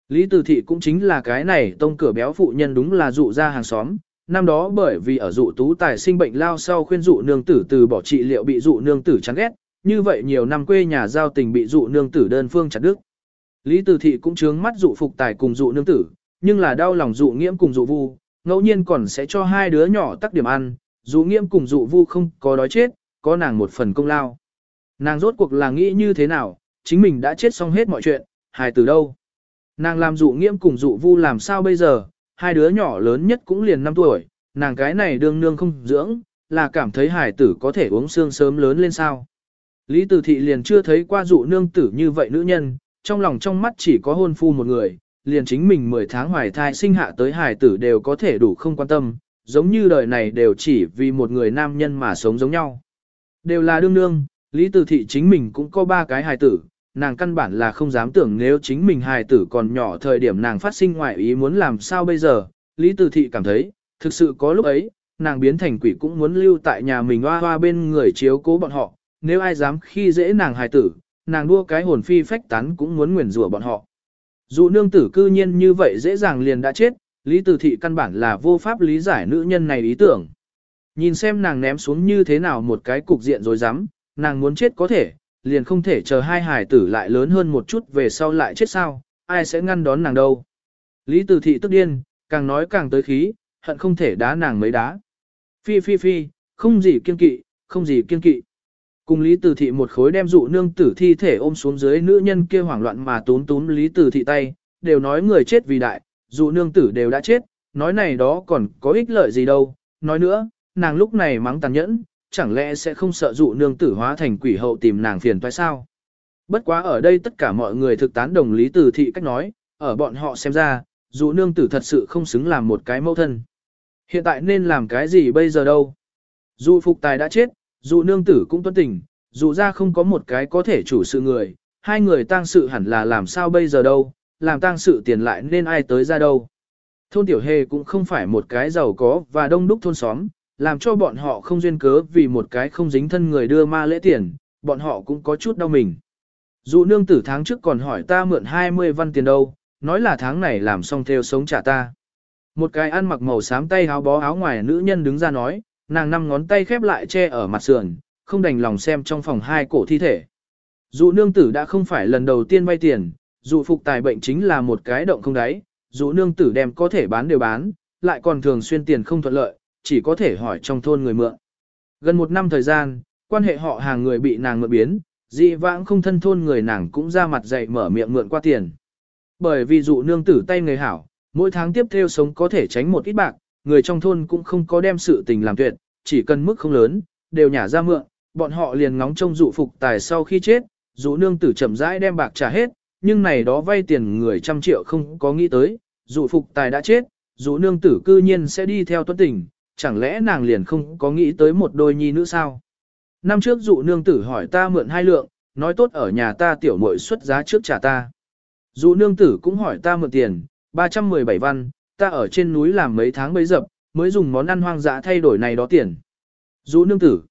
Speaker 1: Lý Tử Thị cũng chính là cái này tông cửa béo phụ nhân đúng là dụ ra hàng xóm. Năm đó bởi vì ở dụ tú tài sinh bệnh lao sau khuyên dụ nương tử từ bỏ trị liệu bị dụ nương tử chán ghét, như vậy nhiều năm quê nhà giao tình bị dụ nương tử đơn phương chặt đức. Lý Tử Thị cũng chướng mắt dụ phục tài cùng dụ nương tử, nhưng là đau lòng dụ nghiễm cùng dụ vu, ngẫu nhiên còn sẽ cho hai đứa nhỏ tắc điểm ăn, dụ nghiễm cùng dụ vu không có đói chết, có nàng một phần công lao. Nàng rốt cuộc là nghĩ như thế nào, chính mình đã chết xong hết mọi chuyện, hài từ đâu. Nàng làm dụ nghiễm cùng dụ vu làm sao bây giờ, hai đứa nhỏ lớn nhất cũng liền 5 tuổi, nàng cái này đương nương không dưỡng, là cảm thấy hài tử có thể uống xương sớm lớn lên sao. Lý Tử Thị liền chưa thấy qua dụ nương tử như vậy nữ nhân, trong lòng trong mắt chỉ có hôn phu một người, liền chính mình 10 tháng hoài thai sinh hạ tới hài tử đều có thể đủ không quan tâm, giống như đời này đều chỉ vì một người nam nhân mà sống giống nhau. Đều là đương đương. Lý Tử Thị chính mình cũng có ba cái hài tử, nàng căn bản là không dám tưởng nếu chính mình hài tử còn nhỏ thời điểm nàng phát sinh ngoại ý muốn làm sao bây giờ, Lý Tử Thị cảm thấy, thực sự có lúc ấy, nàng biến thành quỷ cũng muốn lưu tại nhà mình hoa hoa bên người chiếu cố bọn họ, nếu ai dám khi dễ nàng hài tử, nàng đua cái hồn phi phách tán cũng muốn nguyền rủa bọn họ. Dù nương tử cư nhiên như vậy dễ dàng liền đã chết, Lý Tử Thị căn bản là vô pháp lý giải nữ nhân này ý tưởng. Nhìn xem nàng ném xuống như thế nào một cái cục diện rồi dám, nàng muốn chết có thể, liền không thể chờ hai hải tử lại lớn hơn một chút về sau lại chết sao, ai sẽ ngăn đón nàng đâu. Lý Tử Thị tức điên, càng nói càng tới khí, hận không thể đá nàng mấy đá. Phi phi phi, không gì kiên kỵ, không gì kiên kỵ. Cùng Lý Tử Thị một khối đem dụ nương tử thi thể ôm xuống dưới nữ nhân kia hoảng loạn mà tún tún Lý Tử Thị tay, đều nói người chết vì đại, dụ nương tử đều đã chết, nói này đó còn có ích lợi gì đâu, nói nữa, nàng lúc này mắng tàn nhẫn, chẳng lẽ sẽ không sợ dụ nương tử hóa thành quỷ hậu tìm nàng phiền toái sao? Bất quá ở đây tất cả mọi người thực tán đồng Lý Tử Thị cách nói, ở bọn họ xem ra, dụ nương tử thật sự không xứng làm một cái mẫu thân. Hiện tại nên làm cái gì bây giờ đâu? Dụ phục tài đã chết, dụ nương tử cũng tuân tình, dụ ra không có một cái có thể chủ sự người, hai người tang sự hẳn là làm sao bây giờ đâu, làm tang sự tiền lại nên ai tới ra đâu. Thôn Tiểu Hề cũng không phải một cái giàu có và đông đúc thôn xóm, làm cho bọn họ không duyên cớ vì một cái không dính thân người đưa ma lễ tiền, bọn họ cũng có chút đau mình. Dụ nương tử tháng trước còn hỏi ta mượn 20 văn tiền đâu, nói là tháng này làm xong theo sống trả ta. Một cái ăn mặc màu xám tay áo bó áo ngoài nữ nhân đứng ra nói, nàng năm ngón tay khép lại che ở mặt sườn, không đành lòng xem trong phòng hai cổ thi thể. Dụ nương tử đã không phải lần đầu tiên vay tiền, dụ phục tài bệnh chính là một cái động không đáy, dụ nương tử đem có thể bán đều bán, lại còn thường xuyên tiền không thuận lợi, chỉ có thể hỏi trong thôn người mượn. Gần một năm thời gian, quan hệ họ hàng người bị nàng mượn biến, dị vãng không thân thôn người nàng cũng ra mặt dạy mở miệng mượn qua tiền. Bởi vì dụ nương tử tay người hảo, mỗi tháng tiếp theo sống có thể tránh một ít bạc, người trong thôn cũng không có đem sự tình làm tuyệt, chỉ cần mức không lớn, đều nhả ra mượn, bọn họ liền ngóng trông dụ phục tài sau khi chết, dụ nương tử chậm rãi đem bạc trả hết, nhưng này đó vay tiền người trăm triệu không có nghĩ tới, dụ phục tài đã chết, dụ nương tử cư nhiên sẽ đi theo tuấn tình, chẳng lẽ nàng liền không có nghĩ tới một đôi nhi nữ sao? Năm trước dụ nương tử hỏi ta mượn hai lượng, nói tốt ở nhà ta tiểu muội xuất giá trước trả ta. Dụ nương tử cũng hỏi ta mượn tiền, 317 văn, ta ở trên núi làm mấy tháng mấy dập, mới dùng món ăn hoang dã thay đổi này đó tiền. Dụ nương tử.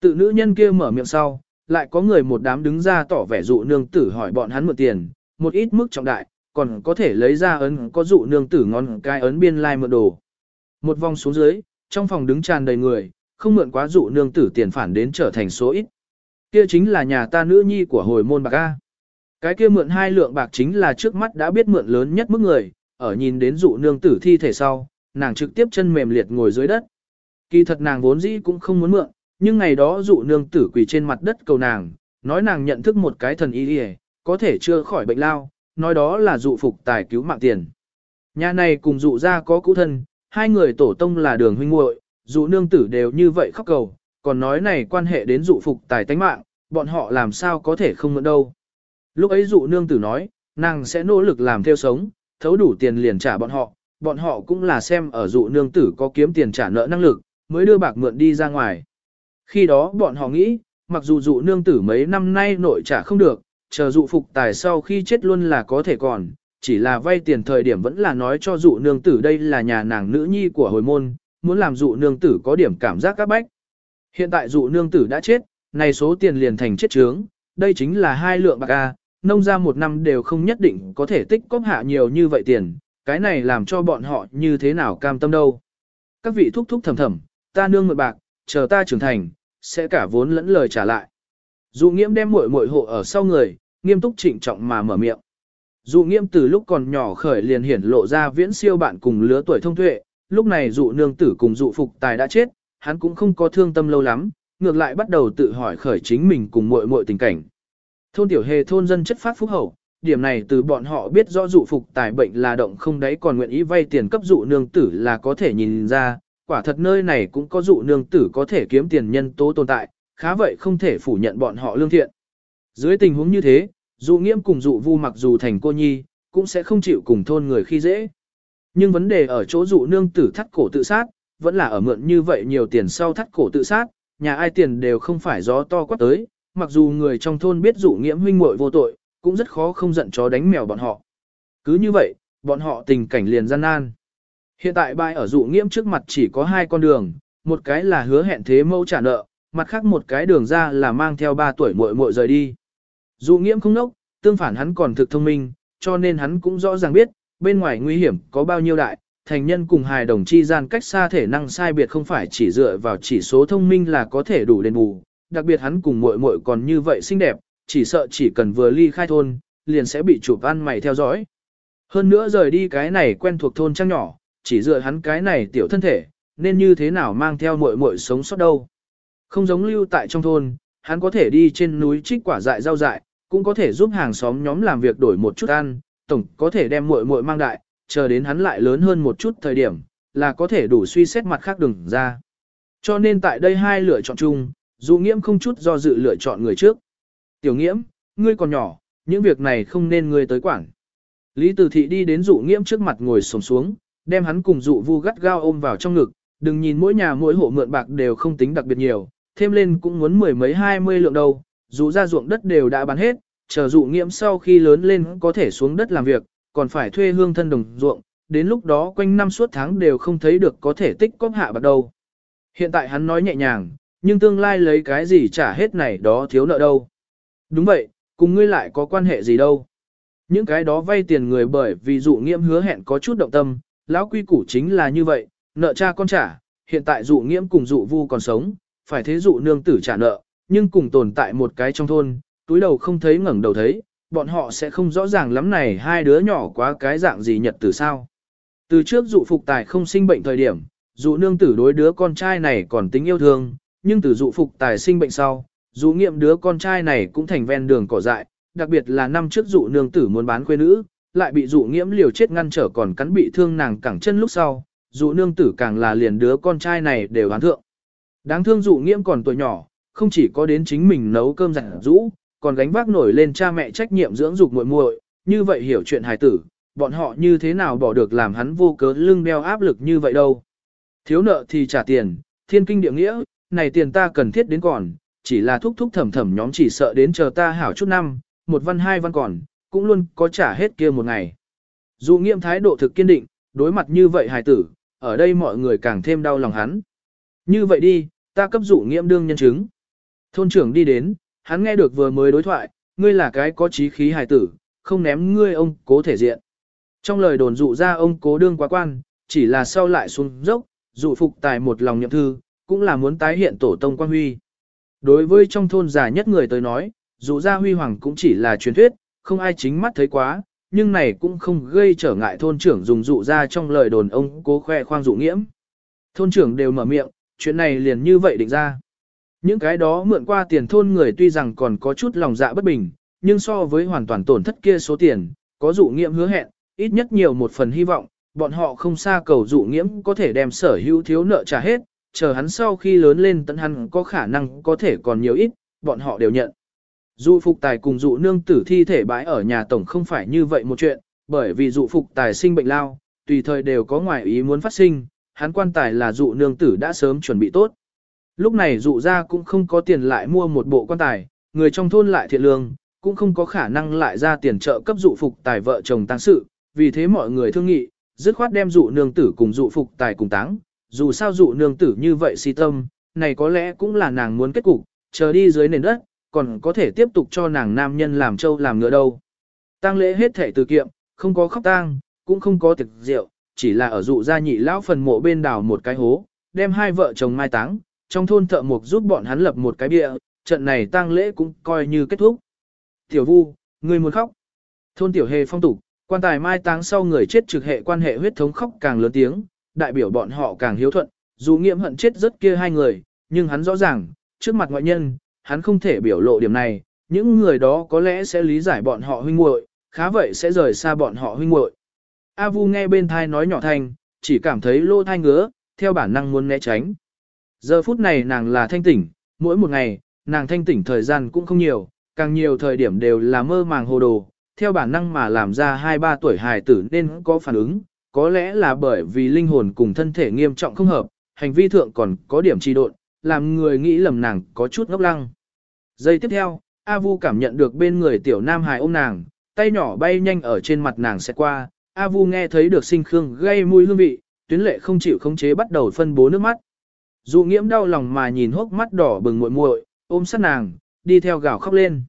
Speaker 1: Tự nữ nhân kia mở miệng sau, lại có người một đám đứng ra tỏ vẻ dụ nương tử hỏi bọn hắn mượn tiền, một ít mức trọng đại, còn có thể lấy ra ấn có dụ nương tử ngon cái ấn biên lai like mượn đồ. Một vòng xuống dưới, trong phòng đứng tràn đầy người, không mượn quá dụ nương tử tiền phản đến trở thành số ít. Kia chính là nhà ta nữ nhi của hồi môn bạc A. Cái kia mượn hai lượng bạc chính là trước mắt đã biết mượn lớn nhất mức người, ở nhìn đến dụ nương tử thi thể sau, nàng trực tiếp chân mềm liệt ngồi dưới đất. Kỳ thật nàng vốn dĩ cũng không muốn mượn, nhưng ngày đó dụ nương tử quỳ trên mặt đất cầu nàng, nói nàng nhận thức một cái thần y đi có thể chưa khỏi bệnh lao, nói đó là dụ phục tài cứu mạng tiền. Nhà này cùng dụ ra có cũ thân, hai người tổ tông là đường huynh muội, dụ nương tử đều như vậy khóc cầu, còn nói này quan hệ đến dụ phục tài tánh mạng, bọn họ làm sao có thể không mượn đâu. Lúc ấy dụ nương tử nói, nàng sẽ nỗ lực làm theo sống, thấu đủ tiền liền trả bọn họ, bọn họ cũng là xem ở dụ nương tử có kiếm tiền trả nợ năng lực, mới đưa bạc mượn đi ra ngoài. Khi đó bọn họ nghĩ, mặc dù dụ nương tử mấy năm nay nội trả không được, chờ dụ phục tài sau khi chết luôn là có thể còn, chỉ là vay tiền thời điểm vẫn là nói cho dụ nương tử đây là nhà nàng nữ nhi của hồi môn, muốn làm dụ nương tử có điểm cảm giác các bách. Hiện tại dụ nương tử đã chết, này số tiền liền thành chết trướng, đây chính là hai lượng bạc A, nông ra một năm đều không nhất định có thể tích cóp hạ nhiều như vậy tiền, cái này làm cho bọn họ như thế nào cam tâm đâu. Các vị thúc thúc thầm thầm, ta nương mượn bạc, chờ ta trưởng thành, sẽ cả vốn lẫn lời trả lại. Dụ nghiễm đem muội muội hộ ở sau người, nghiêm túc trịnh trọng mà mở miệng. Dụ nghiễm từ lúc còn nhỏ khởi liền hiển lộ ra viễn siêu bạn cùng lứa tuổi thông tuệ, lúc này dụ nương tử cùng dụ phục tài đã chết, hắn cũng không có thương tâm lâu lắm, ngược lại bắt đầu tự hỏi khởi chính mình cùng muội muội tình cảnh. Thôn tiểu hề thôn dân chất phát phúc hậu, điểm này từ bọn họ biết rõ dụ phục tài bệnh là động không đấy còn nguyện ý vay tiền cấp dụ nương tử là có thể nhìn ra, quả thật nơi này cũng có dụ nương tử có thể kiếm tiền nhân tố tồn tại, khá vậy không thể phủ nhận bọn họ lương thiện. Dưới tình huống như thế, dụ nghiễm cùng dụ vu mặc dù thành cô nhi, cũng sẽ không chịu cùng thôn người khi dễ. Nhưng vấn đề ở chỗ dụ nương tử thắt cổ tự sát, vẫn là ở mượn như vậy nhiều tiền sau thắt cổ tự sát, nhà ai tiền đều không phải gió to quát tới, mặc dù người trong thôn biết dụ nghiễm huynh muội vô tội, cũng rất khó không giận chó đánh mèo bọn họ. Cứ như vậy, bọn họ tình cảnh liền gian nan. Hiện tại bài ở dụ nghiễm trước mặt chỉ có hai con đường, một cái là hứa hẹn thế mẫu trả nợ, mặt khác một cái đường ra là mang theo ba tuổi muội muội rời đi. Dụ nghiễm không nốc, tương phản hắn còn thực thông minh, cho nên hắn cũng rõ ràng biết, bên ngoài nguy hiểm có bao nhiêu đại, thành nhân cùng hài đồng chi gian cách xa thể năng sai biệt không phải chỉ dựa vào chỉ số thông minh là có thể đủ đền bù, đặc biệt hắn cùng muội muội còn như vậy xinh đẹp, chỉ sợ chỉ cần vừa ly khai thôn, liền sẽ bị chụp ăn mày theo dõi. Hơn nữa rời đi cái này quen thuộc thôn trang nhỏ, chỉ dựa hắn cái này tiểu thân thể, nên như thế nào mang theo muội muội sống sót đâu. Không giống lưu tại trong thôn, hắn có thể đi trên núi trích quả dại rau dại, cũng có thể giúp hàng xóm nhóm làm việc đổi một chút ăn, tổng có thể đem muội muội mang đại, chờ đến hắn lại lớn hơn một chút thời điểm, là có thể đủ suy xét mặt khác đừng ra. Cho nên tại đây hai lựa chọn chung, dù nghiễm không chút do dự lựa chọn người trước. Tiểu nghiễm, ngươi còn nhỏ, những việc này không nên ngươi tới quản. Lý từ Thị đi đến dụ nghiễm trước mặt ngồi sồm xuống, đem hắn cùng dụ vu gắt gao ôm vào trong ngực, đừng nhìn mỗi nhà mỗi hộ mượn bạc đều không tính đặc biệt nhiều, thêm lên cũng muốn mười mấy hai mươi lượng đâu, dù ra ruộng đất đều đã bán hết, chờ dụ nghiễm sau khi lớn lên có thể xuống đất làm việc, còn phải thuê hương thân đồng ruộng, đến lúc đó quanh năm suốt tháng đều không thấy được có thể tích cóp hạ bạc đâu. Hiện tại hắn nói nhẹ nhàng, nhưng tương lai lấy cái gì trả hết này đó thiếu nợ đâu. Đúng vậy, cùng ngươi lại có quan hệ gì đâu. Những cái đó vay tiền người bởi vì dụ nghiễm hứa hẹn có chút động tâm, lão quy củ chính là như vậy, nợ cha con trả, hiện tại dụ nghiễm cùng dụ vu còn sống, phải thế dụ nương tử trả nợ, nhưng cùng tồn tại một cái trong thôn, túi đầu không thấy ngẩng đầu thấy, bọn họ sẽ không rõ ràng lắm này hai đứa nhỏ quá cái dạng gì nhật từ sao. Từ trước dụ phục tài không sinh bệnh thời điểm, dụ nương tử đối đứa con trai này còn tính yêu thương, nhưng từ dụ phục tài sinh bệnh sau, dụ nghiệm đứa con trai này cũng thành ven đường cỏ dại, đặc biệt là năm trước dụ nương tử muốn bán quê nữ, lại bị dụ nghiễm liều chết ngăn trở còn cắn bị thương nàng cẳng chân lúc sau, dụ nương tử càng là liền đứa con trai này đều oán thượng. Đáng thương dụ nghiễm còn tuổi nhỏ, không chỉ có đến chính mình nấu cơm giản rũ, còn gánh vác nổi lên cha mẹ trách nhiệm dưỡng dục muội muội, như vậy hiểu chuyện hài tử, bọn họ như thế nào bỏ được làm hắn vô cớ lưng đeo áp lực như vậy đâu. Thiếu nợ thì trả tiền, thiên kinh địa nghĩa, này tiền ta cần thiết đến còn, chỉ là thúc thúc thầm thầm nhóm chỉ sợ đến chờ ta hảo chút năm, một văn hai văn còn, cũng luôn có trả hết kia một ngày. Dù nghiêm thái độ thực kiên định, đối mặt như vậy hài tử, ở đây mọi người càng thêm đau lòng hắn. Như vậy đi, ta cấp dụ nghiêm đương nhân chứng. Thôn trưởng đi đến, hắn nghe được vừa mới đối thoại, ngươi là cái có trí khí hài tử, không ném ngươi ông cố thể diện. Trong lời đồn dụ ra ông cố đương quá quan, chỉ là sau lại xuống dốc, dụ phục tài một lòng nhậm thư, cũng là muốn tái hiện tổ tông quan huy. Đối với trong thôn già nhất người tới nói, dụ ra huy hoàng cũng chỉ là truyền thuyết, không ai chính mắt thấy quá, nhưng này cũng không gây trở ngại thôn trưởng dùng dụ ra trong lời đồn ông cố khoe khoang dụ nghiễm. Thôn trưởng đều mở miệng, chuyện này liền như vậy định ra. Những cái đó mượn qua tiền thôn người tuy rằng còn có chút lòng dạ bất bình, nhưng so với hoàn toàn tổn thất kia số tiền, có dụ nghiệm hứa hẹn, ít nhất nhiều một phần hy vọng, bọn họ không xa cầu dụ nghiệm có thể đem sở hữu thiếu nợ trả hết, chờ hắn sau khi lớn lên tận hắn có khả năng có thể còn nhiều ít, bọn họ đều nhận. Dụ phục tài cùng dụ nương tử thi thể bãi ở nhà tổng không phải như vậy một chuyện, bởi vì dụ phục tài sinh bệnh lao, tùy thời đều có ngoại ý muốn phát sinh, hắn quan tài là dụ nương tử đã sớm chuẩn bị tốt. Lúc này dụ ra cũng không có tiền lại mua một bộ quan tài, người trong thôn lại thiện lương, cũng không có khả năng lại ra tiền trợ cấp dụ phục tài vợ chồng tăng sự, vì thế mọi người thương nghị, dứt khoát đem dụ nương tử cùng dụ phục tài cùng táng, dù sao dụ nương tử như vậy si tâm, này có lẽ cũng là nàng muốn kết cục, chờ đi dưới nền đất, còn có thể tiếp tục cho nàng nam nhân làm trâu làm ngựa đâu. tang lễ hết thể từ kiệm, không có khóc tang, cũng không có tiệc rượu, chỉ là ở dụ gia nhị lão phần mộ bên đào một cái hố, đem hai vợ chồng mai táng, trong thôn thợ mộc giúp bọn hắn lập một cái bia, trận này tang lễ cũng coi như kết thúc. Tiểu Vu, người muốn khóc. Thôn tiểu hề phong tục, quan tài mai táng sau người chết trực hệ quan hệ huyết thống khóc càng lớn tiếng, đại biểu bọn họ càng hiếu thuận, dù nghiệm hận chết rất kia hai người, nhưng hắn rõ ràng, trước mặt ngoại nhân, hắn không thể biểu lộ điểm này, những người đó có lẽ sẽ lý giải bọn họ huynh muội, khá vậy sẽ rời xa bọn họ huynh muội. A Vu nghe bên thai nói nhỏ thành, chỉ cảm thấy lô thai ngứa, theo bản năng muốn né tránh. Giờ phút này nàng là thanh tỉnh, mỗi một ngày, nàng thanh tỉnh thời gian cũng không nhiều, càng nhiều thời điểm đều là mơ màng hồ đồ, theo bản năng mà làm ra 2-3 tuổi hài tử nên có phản ứng, có lẽ là bởi vì linh hồn cùng thân thể nghiêm trọng không hợp, hành vi thượng còn có điểm trì độn, làm người nghĩ lầm nàng có chút ngốc lăng. Giây tiếp theo, A Vu cảm nhận được bên người tiểu nam hài ôm nàng, tay nhỏ bay nhanh ở trên mặt nàng sẽ qua, A Vu nghe thấy được sinh khương gây mùi hương vị, tuyến lệ không chịu khống chế bắt đầu phân bố nước mắt. Dụ nghiễm đau lòng mà nhìn hốc mắt đỏ bừng muội muội, ôm sát nàng, đi theo gào khóc lên.